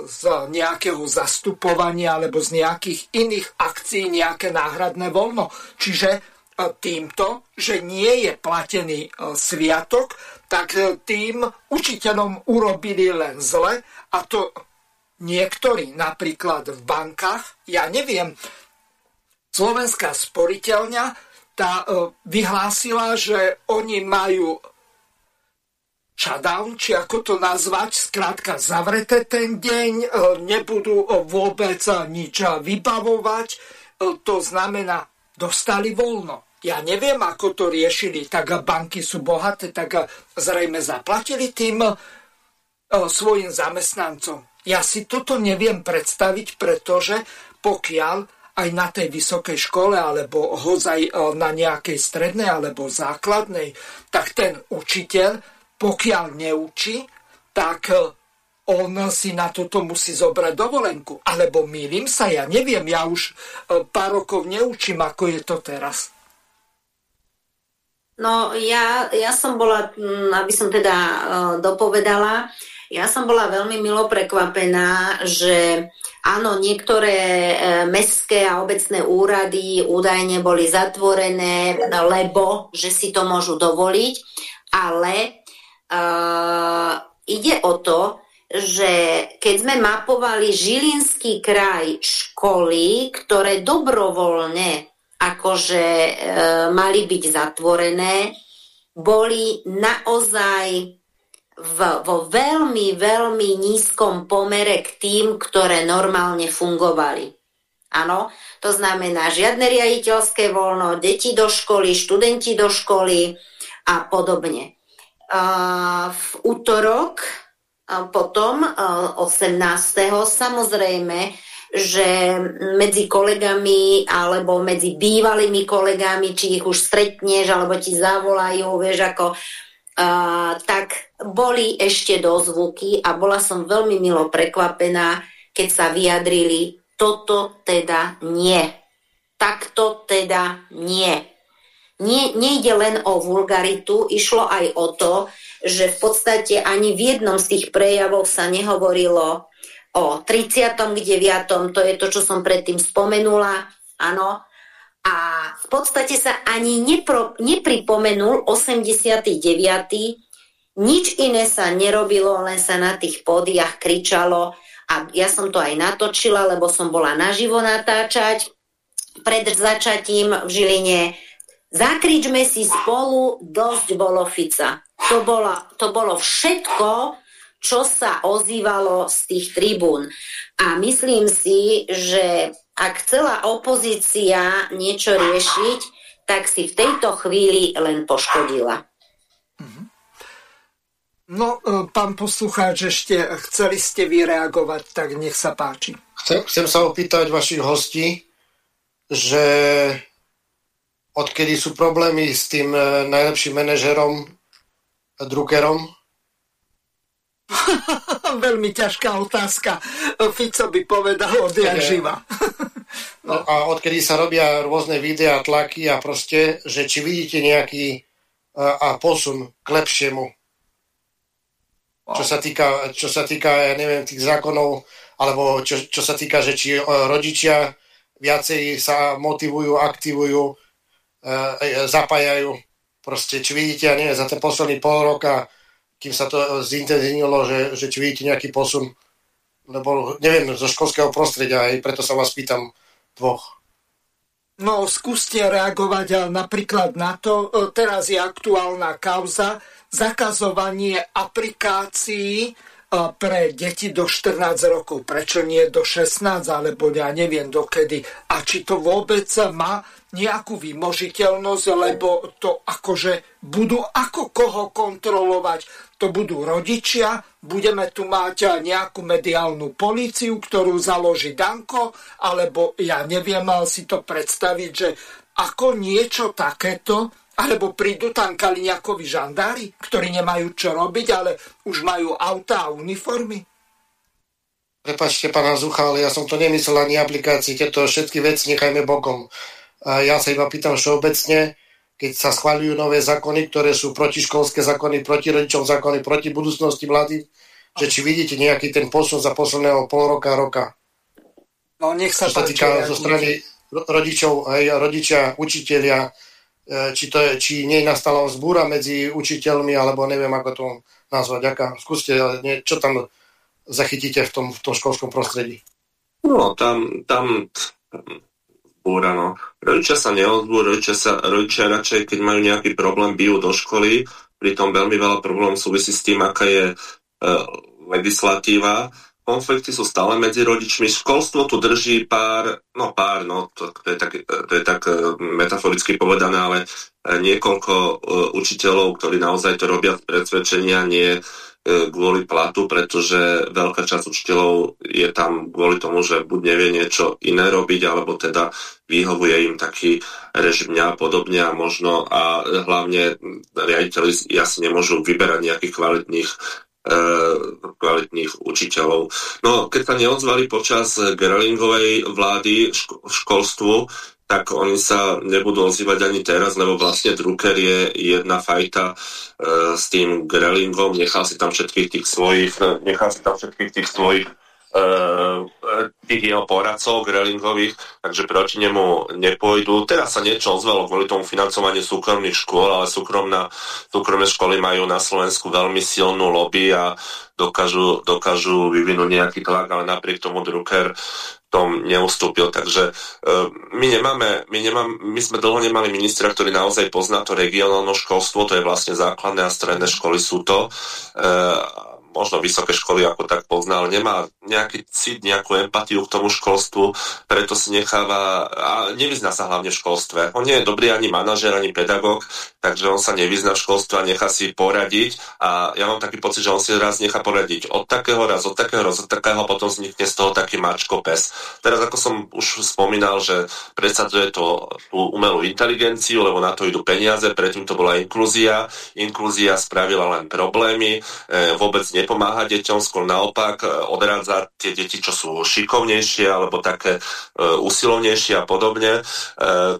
[SPEAKER 1] z nejakého zastupovania alebo z nejakých iných akcií nejaké náhradné voľno. Čiže e, týmto, že nie je platený sviatok, tak tým učiteľom urobili len zle a to niektorí napríklad v bankách, ja neviem, Slovenská sporiteľňa tá vyhlásila, že oni majú shutdown, či ako to nazvať, skrátka zavreté ten deň, e, nebudú e, vôbec e, nič vybavovať, to znamená, dostali voľno. Ja neviem, ako to riešili, tak banky sú bohaté, tak zrejme zaplatili tým svojim zamestnancom. Ja si toto neviem predstaviť, pretože pokiaľ aj na tej vysokej škole, alebo hozaj na nejakej strednej alebo základnej, tak ten učiteľ pokiaľ neučí, tak e, on si na toto musí zobrať dovolenku. Alebo milím sa, ja neviem, ja už e, pár rokov neučím, ako je to teraz.
[SPEAKER 2] No ja, ja som bola, aby som teda uh, dopovedala, Ja som bola veľmi milo prekvapená, že áno, niektoré mestské a obecné úrady údajne boli zatvorené, lebo že si to môžu dovoliť, ale e, ide o to, že keď sme mapovali Žilinský kraj školy, ktoré dobrovoľne akože e, mali byť zatvorené, boli naozaj v, vo veľmi, veľmi nízkom pomere k tým, ktoré normálne fungovali. Áno, to znamená žiadne riaditeľské voľno, deti do školy, študenti do školy a podobne. V útorok potom 18. samozrejme, že medzi kolegami alebo medzi bývalými kolegami, či ich už stretneš alebo ti zavolajú, vieš ako Uh, tak boli ešte dozvuky a bola som veľmi milo prekvapená, keď sa vyjadrili, toto teda nie. Takto teda nie. Nie. Nejde len o vulgaritu, išlo aj o to, že v podstate ani v jednom z tých prejavov sa nehovorilo o 39. To je to, čo som predtým spomenula. Áno, a v podstate sa ani nepro, nepripomenul 89. Nič iné sa nerobilo, len sa na tých pódiach kričalo a ja som to aj natočila, lebo som bola naživo natáčať pred začatím v Žiline. Zakričme si spolu, dosť bolo Fica. To, bola, to bolo všetko, čo sa ozývalo z tých tribún. A myslím si, že ak chcela opozícia niečo riešiť, tak si v tejto chvíli len poškodila.
[SPEAKER 1] Mhm. No, e, pán poslucháč, ešte chceli ste vyreagovať, tak nech sa páči.
[SPEAKER 19] Chcem, chcem sa opýtať vašich hostí, že odkedy sú problémy s tým e, najlepším manažerom, Druckerom,
[SPEAKER 1] Veľmi ťažká otázka. Fico by povedal odjak živa.
[SPEAKER 19] no. A odkedy sa robia rôzne videá, tlaky a proste, že či vidíte nejaký a, a posun k lepšiemu. Wow. Čo sa týka, čo sa týka, ja neviem, tých zákonov, alebo čo, čo sa týka, že či rodičia viacej sa motivujú, aktivujú, e, e, zapájajú. Proste, či vidíte, ja neviem, za ten posledný pol roka kým sa to zintenzívnilo, že, že či vidíte nejaký posun, lebo neviem, zo školského prostredia, aj preto sa vás pýtam dvoch.
[SPEAKER 1] No, skúste reagovať napríklad na to, e, teraz je aktuálna kauza, zakazovanie aplikácií e, pre deti do 14 rokov. Prečo nie do 16, alebo ja neviem dokedy. A či to vôbec má nejakú vymožiteľnosť, lebo to akože budú ako koho kontrolovať to budú rodičia, budeme tu mať nejakú mediálnu políciu, ktorú založí Danko, alebo ja neviem si to predstaviť, že ako niečo takéto, alebo prídu tam Kaliňakovi žandári, ktorí nemajú čo robiť, ale už majú auta a uniformy?
[SPEAKER 19] Prepačte, pána Zucha, ale ja som to nemyslel ani aplikácii, tieto všetky veci nechajme bokom. Ja sa iba pýtam všeobecne, keď sa schváľujú nové zákony, ktoré sú protiškolské zákony, proti rodičom zákony, proti budúcnosti mladých, že či vidíte nejaký ten posun za posledného pol roka, roka.
[SPEAKER 1] No nech sa,
[SPEAKER 19] Čo sa týka zo strany rodičov, aj rodičia, učiteľia, e, či, to je, či nie nastala zbúra medzi učiteľmi, alebo neviem, ako to nazvať. Aká. Skúste, čo tam zachytíte v tom, v tom školskom prostredí.
[SPEAKER 3] No, tam, tam búra, no. Rodičia sa neozvú, rodičia, sa, rodičia radšej, keď majú nejaký problém, bijú do školy, pritom veľmi veľa problémov súvisí s tým, aká je e, legislatíva. Konflikty sú stále medzi rodičmi. Školstvo tu drží pár, no pár, no to, to je tak, to je tak e, metaforicky povedané, ale e, niekoľko e, učiteľov, ktorí naozaj to robia z predsvedčenia, nie kvôli platu, pretože veľká časť učiteľov je tam kvôli tomu, že buď nevie niečo iné robiť, alebo teda vyhovuje im taký režim dňa a podobne a možno a hlavne riaditeľi asi nemôžu vyberať nejakých kvalitných kvalitných učiteľov. No, keď sa neodzvali počas Gerlingovej vlády ško- školstvu, tak oni sa nebudú ozývať ani teraz, lebo vlastne Drucker je jedna fajta e, s tým Grellingom, nechal si tam všetkých tých svojich, nechal si tam všetkých tých svojich e, tých jeho poradcov Grellingových, takže proti nemu nepôjdu. Teraz sa niečo ozvalo kvôli tomu financovaniu súkromných škôl, ale súkromná, súkromné školy majú na Slovensku veľmi silnú lobby a dokážu, dokážu vyvinúť nejaký tlak, ale napriek tomu Drucker tom neustúpil. Takže uh, my nemáme, my, nemám, my sme dlho nemali ministra, ktorý naozaj pozná to regionálne školstvo, to je vlastne základné a stredné školy sú to. Uh, možno vysoké školy ako tak pozná, ale nemá nejaký cit, nejakú empatiu k tomu školstvu, preto si necháva a nevyzná sa hlavne v školstve. On nie je dobrý ani manažer, ani pedagóg, takže on sa nevyzná v školstve a nechá si poradiť a ja mám taký pocit, že on si raz nechá poradiť od takého, raz od takého, raz od takého a potom vznikne z toho taký mačko pes. Teraz ako som už spomínal, že predsadzuje to tú umelú inteligenciu, lebo na to idú peniaze, predtým to bola inklúzia. Inklúzia spravila len problémy, e, vôbec ne nepomáha deťom, skôr naopak e, odrádza tie deti, čo sú šikovnejšie alebo také uh, usilovnejšie a podobne. Uh,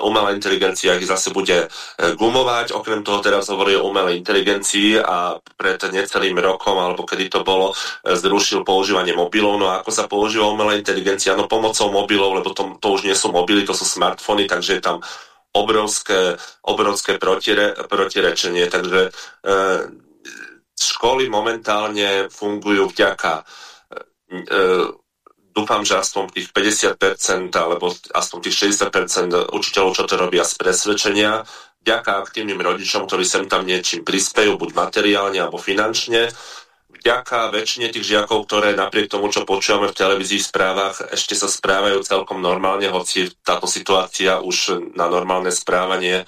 [SPEAKER 3] umelá inteligencia ich zase bude gumovať. Okrem toho teraz hovorí o umelej inteligencii a pred necelým rokom, alebo kedy to bolo, zrušil používanie mobilov. No a ako sa používa umelá inteligencia? No pomocou mobilov, lebo to, to už nie sú mobily, to sú smartfóny, takže je tam obrovské, obrovské protire, protirečenie. Takže e, školy momentálne fungujú vďaka e, e, dúfam, že aspoň tých 50% alebo aspoň tých 60% učiteľov, čo to robia z presvedčenia, vďaka aktívnym rodičom, ktorí sem tam niečím prispejú, buď materiálne alebo finančne, vďaka väčšine tých žiakov, ktoré napriek tomu, čo počúvame v televízii v správach, ešte sa správajú celkom normálne, hoci táto situácia už na normálne správanie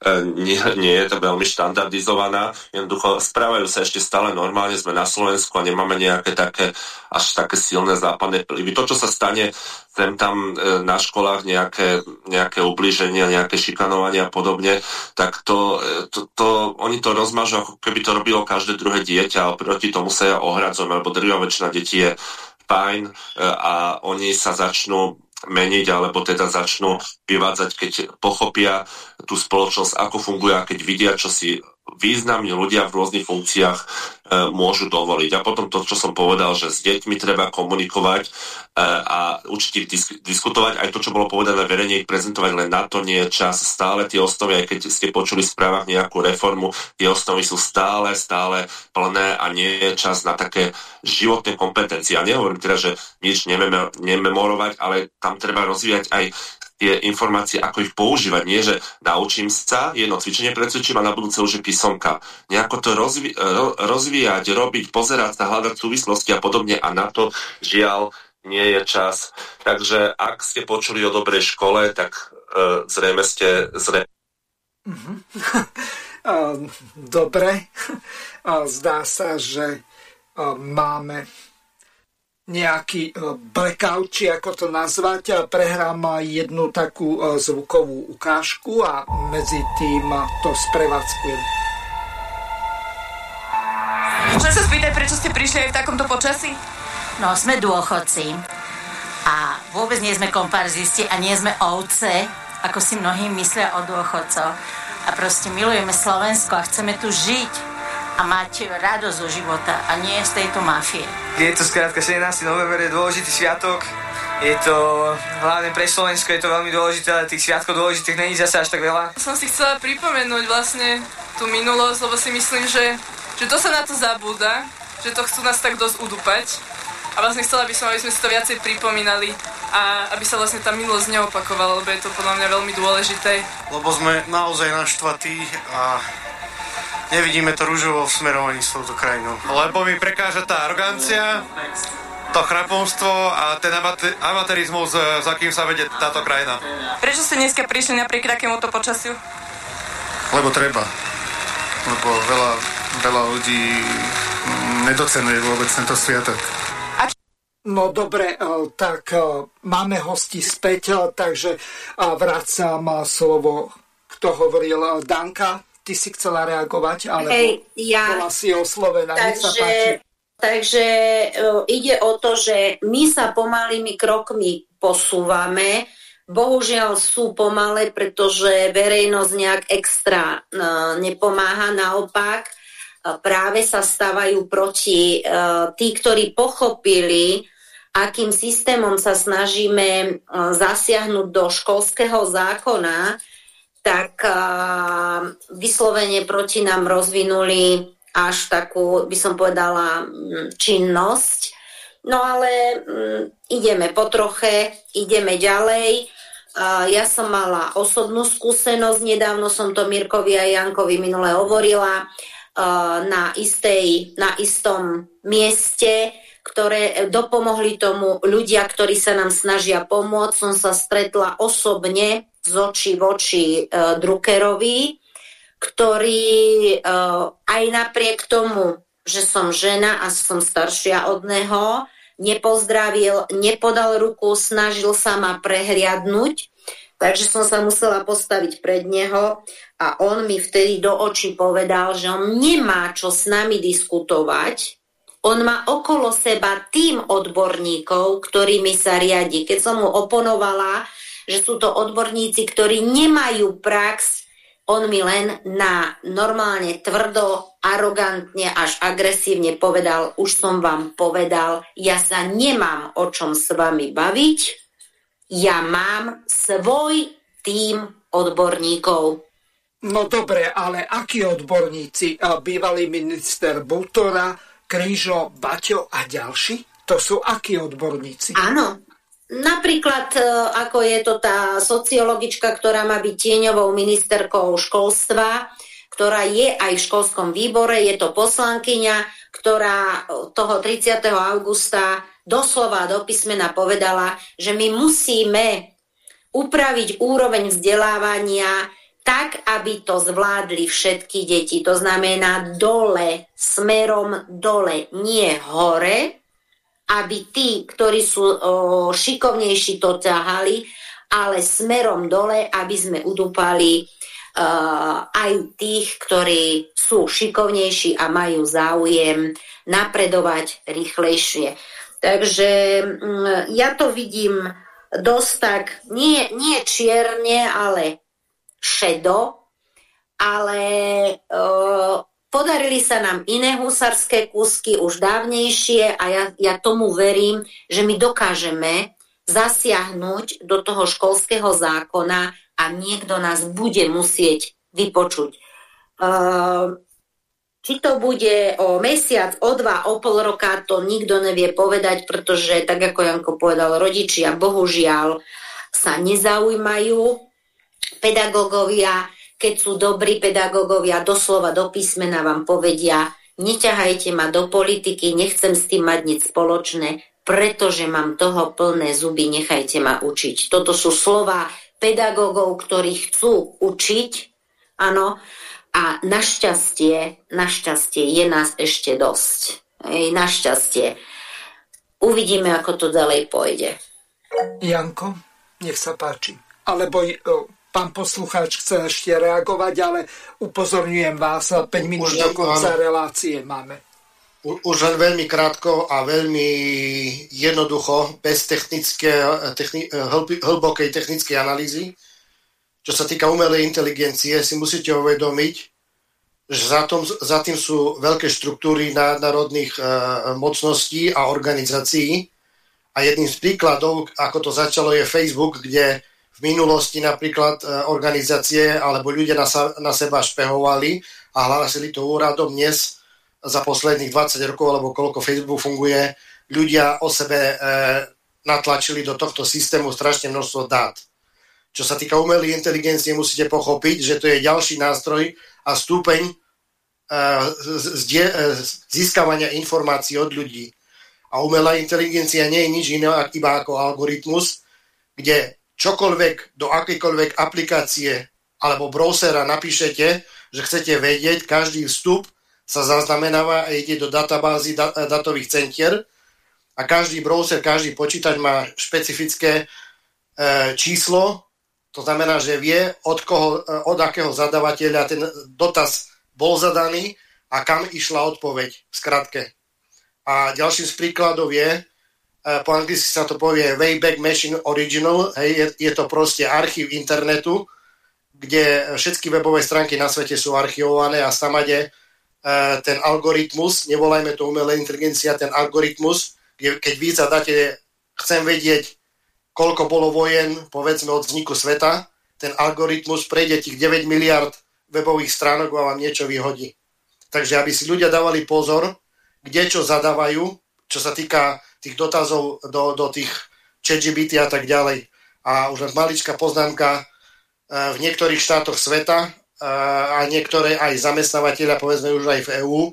[SPEAKER 3] E, nie, nie je to veľmi štandardizovaná. Jednoducho správajú sa ešte stále normálne, sme na Slovensku a nemáme nejaké také až také silné západné vplyvy. To, čo sa stane sem tam e, na školách nejaké, nejaké ubliženia, nejaké šikanovania a podobne, tak to, e, to, to, oni to rozmažu, ako keby to robilo každé druhé dieťa a proti tomu sa ja ohradzujem, lebo drvia väčšina detí je fajn a oni sa začnú meniť, alebo teda začnú vyvádzať, keď pochopia tú spoločnosť, ako funguje a keď vidia, čo si významní ľudia v rôznych funkciách e, môžu dovoliť. A potom to, čo som povedal, že s deťmi treba komunikovať e, a ich disk- diskutovať. Aj to, čo bolo povedané verejne, prezentovať len na to nie je čas. Stále tie osnovy, aj keď ste počuli v správach nejakú reformu, tie osnovy sú stále, stále plné a nie je čas na také životné kompetencie. A nehovorím teda, že nič nememorovať, ale tam treba rozvíjať aj tie informácie, ako ich používať. Nie, že naučím sa, jedno cvičenie precvičím a na budúce už je písomka. Nejako to rozvi- ro- rozvíjať, robiť, pozerať sa, hľadať súvislosti a podobne a na to žiaľ nie je čas. Takže ak ste počuli o dobrej škole, tak uh, zrejme ste zre...
[SPEAKER 1] Dobre. Zdá sa, že máme nejaký e, blackout, či ako to nazvať. Prehrám jednu takú e, zvukovú ukážku a medzi tým to sprevádzkujem.
[SPEAKER 20] Môžem sa spýtať, prečo ste prišli aj v takomto počasí?
[SPEAKER 21] No, sme dôchodci a vôbec nie sme komparzisti a nie sme ovce, ako si mnohí myslia o dôchodcoch. A proste milujeme Slovensko a chceme tu žiť a mať radosť zo života a nie z tejto mafie.
[SPEAKER 22] Je to skrátka 17. november, je dôležitý sviatok, je to hlavne pre Slovensko, je to veľmi dôležité, ale tých sviatkov dôležitých není zase až tak veľa.
[SPEAKER 14] Som si chcela pripomenúť vlastne tú minulosť, lebo si myslím, že, že to sa na to zabúda, že to chcú nás tak dosť udupať. A vlastne chcela by som, aby sme si to viacej pripomínali a aby sa vlastne tá minulosť neopakovala, lebo je to podľa mňa veľmi dôležité.
[SPEAKER 19] Lebo sme naozaj naštvatí a nevidíme to rúžovo v smerovaní s touto krajinou. Lebo mi prekáža tá arogancia, to chrapomstvo a ten amatérizmus, za kým sa vedie táto krajina.
[SPEAKER 20] Prečo ste dneska prišli napriek takémuto počasiu?
[SPEAKER 19] Lebo treba. Lebo veľa, veľa ľudí nedocenuje vôbec tento sviatok.
[SPEAKER 1] No dobre, e, tak e, máme hosti späť, e, takže vracam slovo, kto hovoril, Danka ty si chcela reagovať, ale Hej, ja, bola si oslovená. Takže,
[SPEAKER 2] takže uh, ide o to, že my sa pomalými krokmi posúvame. bohužiaľ sú pomalé, pretože verejnosť nejak extra nepomáha, naopak práve sa stávajú proti tí, ktorí pochopili, akým systémom sa snažíme zasiahnuť do školského zákona, tak vyslovene proti nám rozvinuli až takú, by som povedala, činnosť. No ale ideme po troche, ideme ďalej. Ja som mala osobnú skúsenosť, nedávno som to Mirkovi a Jankovi minule hovorila, na, istej, na istom mieste, ktoré dopomohli tomu ľudia, ktorí sa nám snažia pomôcť. Som sa stretla osobne z očí v oči e, Druckerovi, ktorý e, aj napriek tomu, že som žena a som staršia od neho, nepozdravil, nepodal ruku, snažil sa ma prehliadnúť, takže som sa musela postaviť pred neho a on mi vtedy do očí povedal, že on nemá čo s nami diskutovať, on má okolo seba tým odborníkov, ktorými sa riadi. Keď som mu oponovala, že sú to odborníci, ktorí nemajú prax, on mi len na normálne tvrdo, arogantne až agresívne povedal, už som vám povedal, ja sa nemám o čom s vami baviť, ja mám svoj tým odborníkov.
[SPEAKER 1] No dobre, ale akí odborníci? Bývalý minister Butora, Krížo, Baťo a ďalší? To sú akí odborníci?
[SPEAKER 2] Áno, Napríklad, e, ako je to tá sociologička, ktorá má byť tieňovou ministerkou školstva, ktorá je aj v školskom výbore, je to poslankyňa, ktorá toho 30. augusta doslova do písmena povedala, že my musíme upraviť úroveň vzdelávania tak, aby to zvládli všetky deti. To znamená dole, smerom dole, nie hore, aby tí, ktorí sú šikovnejší, to ťahali, ale smerom dole, aby sme udúpali uh, aj tých, ktorí sú šikovnejší a majú záujem napredovať rýchlejšie. Takže um, ja to vidím dosť tak, nie, nie čierne, ale šedo, ale Podarili sa nám iné husarské kúsky už dávnejšie a ja, ja tomu verím, že my dokážeme zasiahnuť do toho školského zákona a niekto nás bude musieť vypočuť. Uh, či to bude o mesiac, o dva, o pol roka, to nikto nevie povedať, pretože, tak ako Janko povedal, rodičia bohužiaľ sa nezaujímajú, pedagógovia keď sú dobrí pedagógovia, doslova do písmena vám povedia, neťahajte ma do politiky, nechcem s tým mať nič spoločné, pretože mám toho plné zuby, nechajte ma učiť. Toto sú slova pedagógov, ktorí chcú učiť, áno, a našťastie, našťastie je nás ešte dosť. Ej, našťastie. Uvidíme, ako to ďalej pôjde.
[SPEAKER 1] Janko, nech sa páči. Alebo pán poslucháč chce ešte reagovať, ale upozorňujem vás, 5 minút do konca relácie máme.
[SPEAKER 19] Už len veľmi krátko a veľmi jednoducho, bez technické, techni, hlbokej technickej analýzy. Čo sa týka umelej inteligencie, si musíte uvedomiť, že za, tom, za tým sú veľké štruktúry národných e, mocností a organizácií. A jedným z príkladov, ako to začalo, je Facebook, kde v minulosti napríklad e, organizácie alebo ľudia na, sa, na seba špehovali a hlásili to úradom. Dnes za posledných 20 rokov, alebo koľko Facebook funguje, ľudia o sebe e, natlačili do tohto systému strašne množstvo dát. Čo sa týka umelej inteligencie, musíte pochopiť, že to je ďalší nástroj a stúpeň e, e, získavania informácií od ľudí. A umelá inteligencia nie je nič iné iba ako algoritmus, kde čokoľvek do akejkoľvek aplikácie alebo browsera napíšete, že chcete vedieť, každý vstup sa zaznamenáva a ide do databázy dat- datových centier a každý browser, každý počítač má špecifické e, číslo, to znamená, že vie, od, koho, e, od akého zadavateľa ten dotaz bol zadaný a kam išla odpoveď v skratke. A ďalším z príkladov je, po anglicky sa to povie Wayback Machine Original, hej, je, je to proste archív internetu, kde všetky webové stránky na svete sú archivované a samade ten algoritmus, nevolajme to umelá inteligencia, ten algoritmus, kde, keď vy zadáte, chcem vedieť, koľko bolo vojen, povedzme od vzniku sveta, ten algoritmus prejde tých 9 miliard webových stránok a vám niečo vyhodí. Takže aby si ľudia dávali pozor, kde čo zadávajú, čo sa týka tých dotazov do, do tých ChatGPT a tak ďalej. A už len maličká poznámka, e, v niektorých štátoch sveta e, a niektoré aj zamestnávateľia, povedzme už aj v EÚ, e,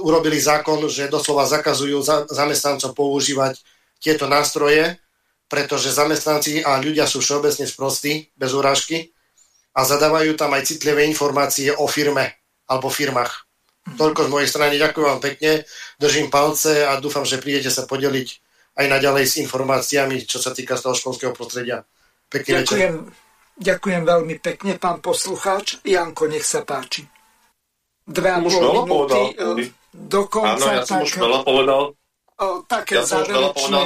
[SPEAKER 19] urobili zákon, že doslova zakazujú zamestnancov používať tieto nástroje, pretože zamestnanci a ľudia sú všeobecne sprostí, bez úražky a zadávajú tam aj citlivé informácie o firme alebo firmách. Toľko z mojej strany. Ďakujem vám pekne, držím palce a dúfam, že prídete sa podeliť aj naďalej s informáciami, čo sa týka z toho školského prostredia. Pekný
[SPEAKER 1] ďakujem, večer. ďakujem veľmi pekne, pán poslucháč. Janko, nech sa páči. Dve a pol minúty e, do konca.
[SPEAKER 3] Áno, ja som tak, už veľa povedal.
[SPEAKER 1] O, také ja záverečné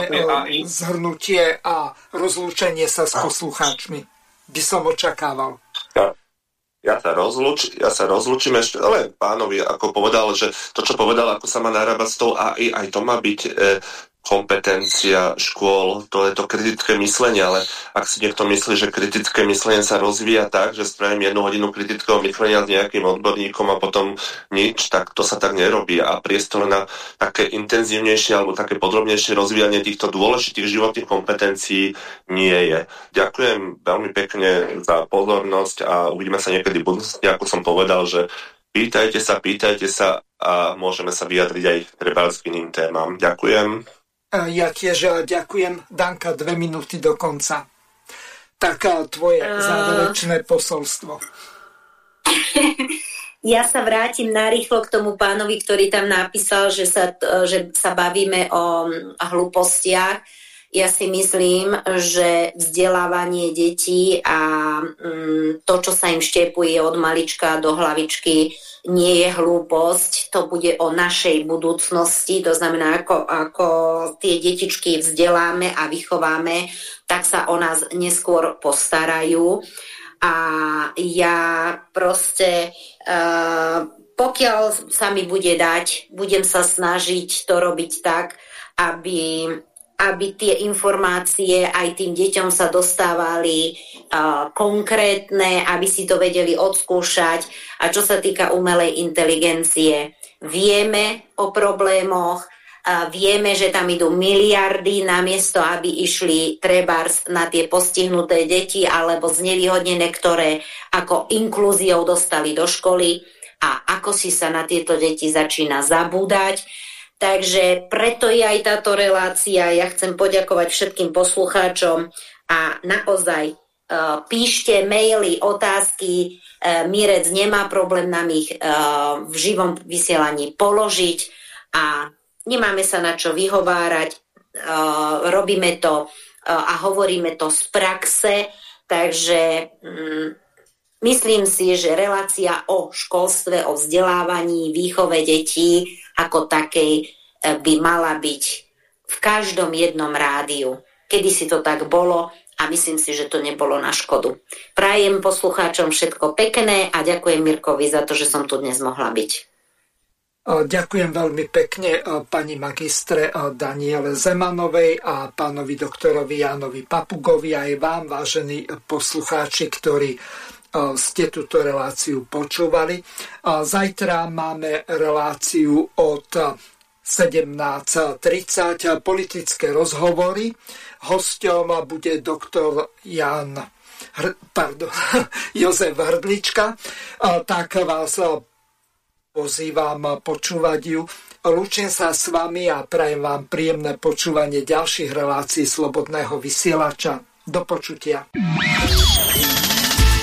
[SPEAKER 1] zhrnutie a rozlúčenie sa s poslucháčmi by som očakával.
[SPEAKER 3] Ja, ja sa, rozluč, ja sa rozlučím ešte, ale pánovi, ako povedal, že to, čo povedal, ako sa má narábať s tou AI, aj to má byť e, kompetencia škôl, to je to kritické myslenie, ale ak si niekto myslí, že kritické myslenie sa rozvíja tak, že spravím jednu hodinu kritického myslenia s nejakým odborníkom a potom nič, tak to sa tak nerobí a priestor na také intenzívnejšie alebo také podrobnejšie rozvíjanie týchto dôležitých životných kompetencií nie je. Ďakujem veľmi pekne za pozornosť a uvidíme sa niekedy v budúcnosti, ako som povedal, že pýtajte sa, pýtajte sa a môžeme sa vyjadriť aj k iným témam. Ďakujem.
[SPEAKER 1] Ja tiež ďakujem. Danka, dve minúty do konca. Tak tvoje uh... záverečné posolstvo.
[SPEAKER 2] ja sa vrátim narýchlo k tomu pánovi, ktorý tam napísal, že sa, že sa bavíme o hlúpostiach ja si myslím, že vzdelávanie detí a mm, to, čo sa im štepuje od malička do hlavičky, nie je hlúposť, to bude o našej budúcnosti, to znamená, ako, ako tie detičky vzdeláme a vychováme, tak sa o nás neskôr postarajú. A ja proste, uh, pokiaľ sa mi bude dať, budem sa snažiť to robiť tak, aby aby tie informácie aj tým deťom sa dostávali uh, konkrétne, aby si to vedeli odskúšať. A čo sa týka umelej inteligencie, vieme o problémoch, uh, vieme, že tam idú miliardy namiesto, aby išli trebárs na tie postihnuté deti alebo znevýhodnené, ktoré ako inklúziou dostali do školy a ako si sa na tieto deti začína zabúdať Takže preto je aj táto relácia. Ja chcem poďakovať všetkým poslucháčom a naozaj uh, píšte maily, otázky. Uh, Mirec nemá problém nám ich uh, v živom vysielaní položiť a nemáme sa na čo vyhovárať. Uh, robíme to uh, a hovoríme to z praxe, takže um, Myslím si, že relácia o školstve, o vzdelávaní, výchove detí ako takej e, by mala byť v každom jednom rádiu. Kedy si to tak bolo a myslím si, že to nebolo na škodu. Prajem poslucháčom všetko pekné a ďakujem Mirkovi za to, že som tu dnes mohla byť.
[SPEAKER 1] Ďakujem veľmi pekne pani magistre Daniele Zemanovej a pánovi doktorovi Jánovi Papugovi aj vám, vážení poslucháči, ktorí ste túto reláciu počúvali. Zajtra máme reláciu od 17.30 politické rozhovory. Hostom bude doktor Jan pardon, Jozef Hrdlička. Tak vás pozývam počúvať ju. Lúčim sa s vami a prajem vám príjemné počúvanie ďalších relácií Slobodného vysielača. Do počutia.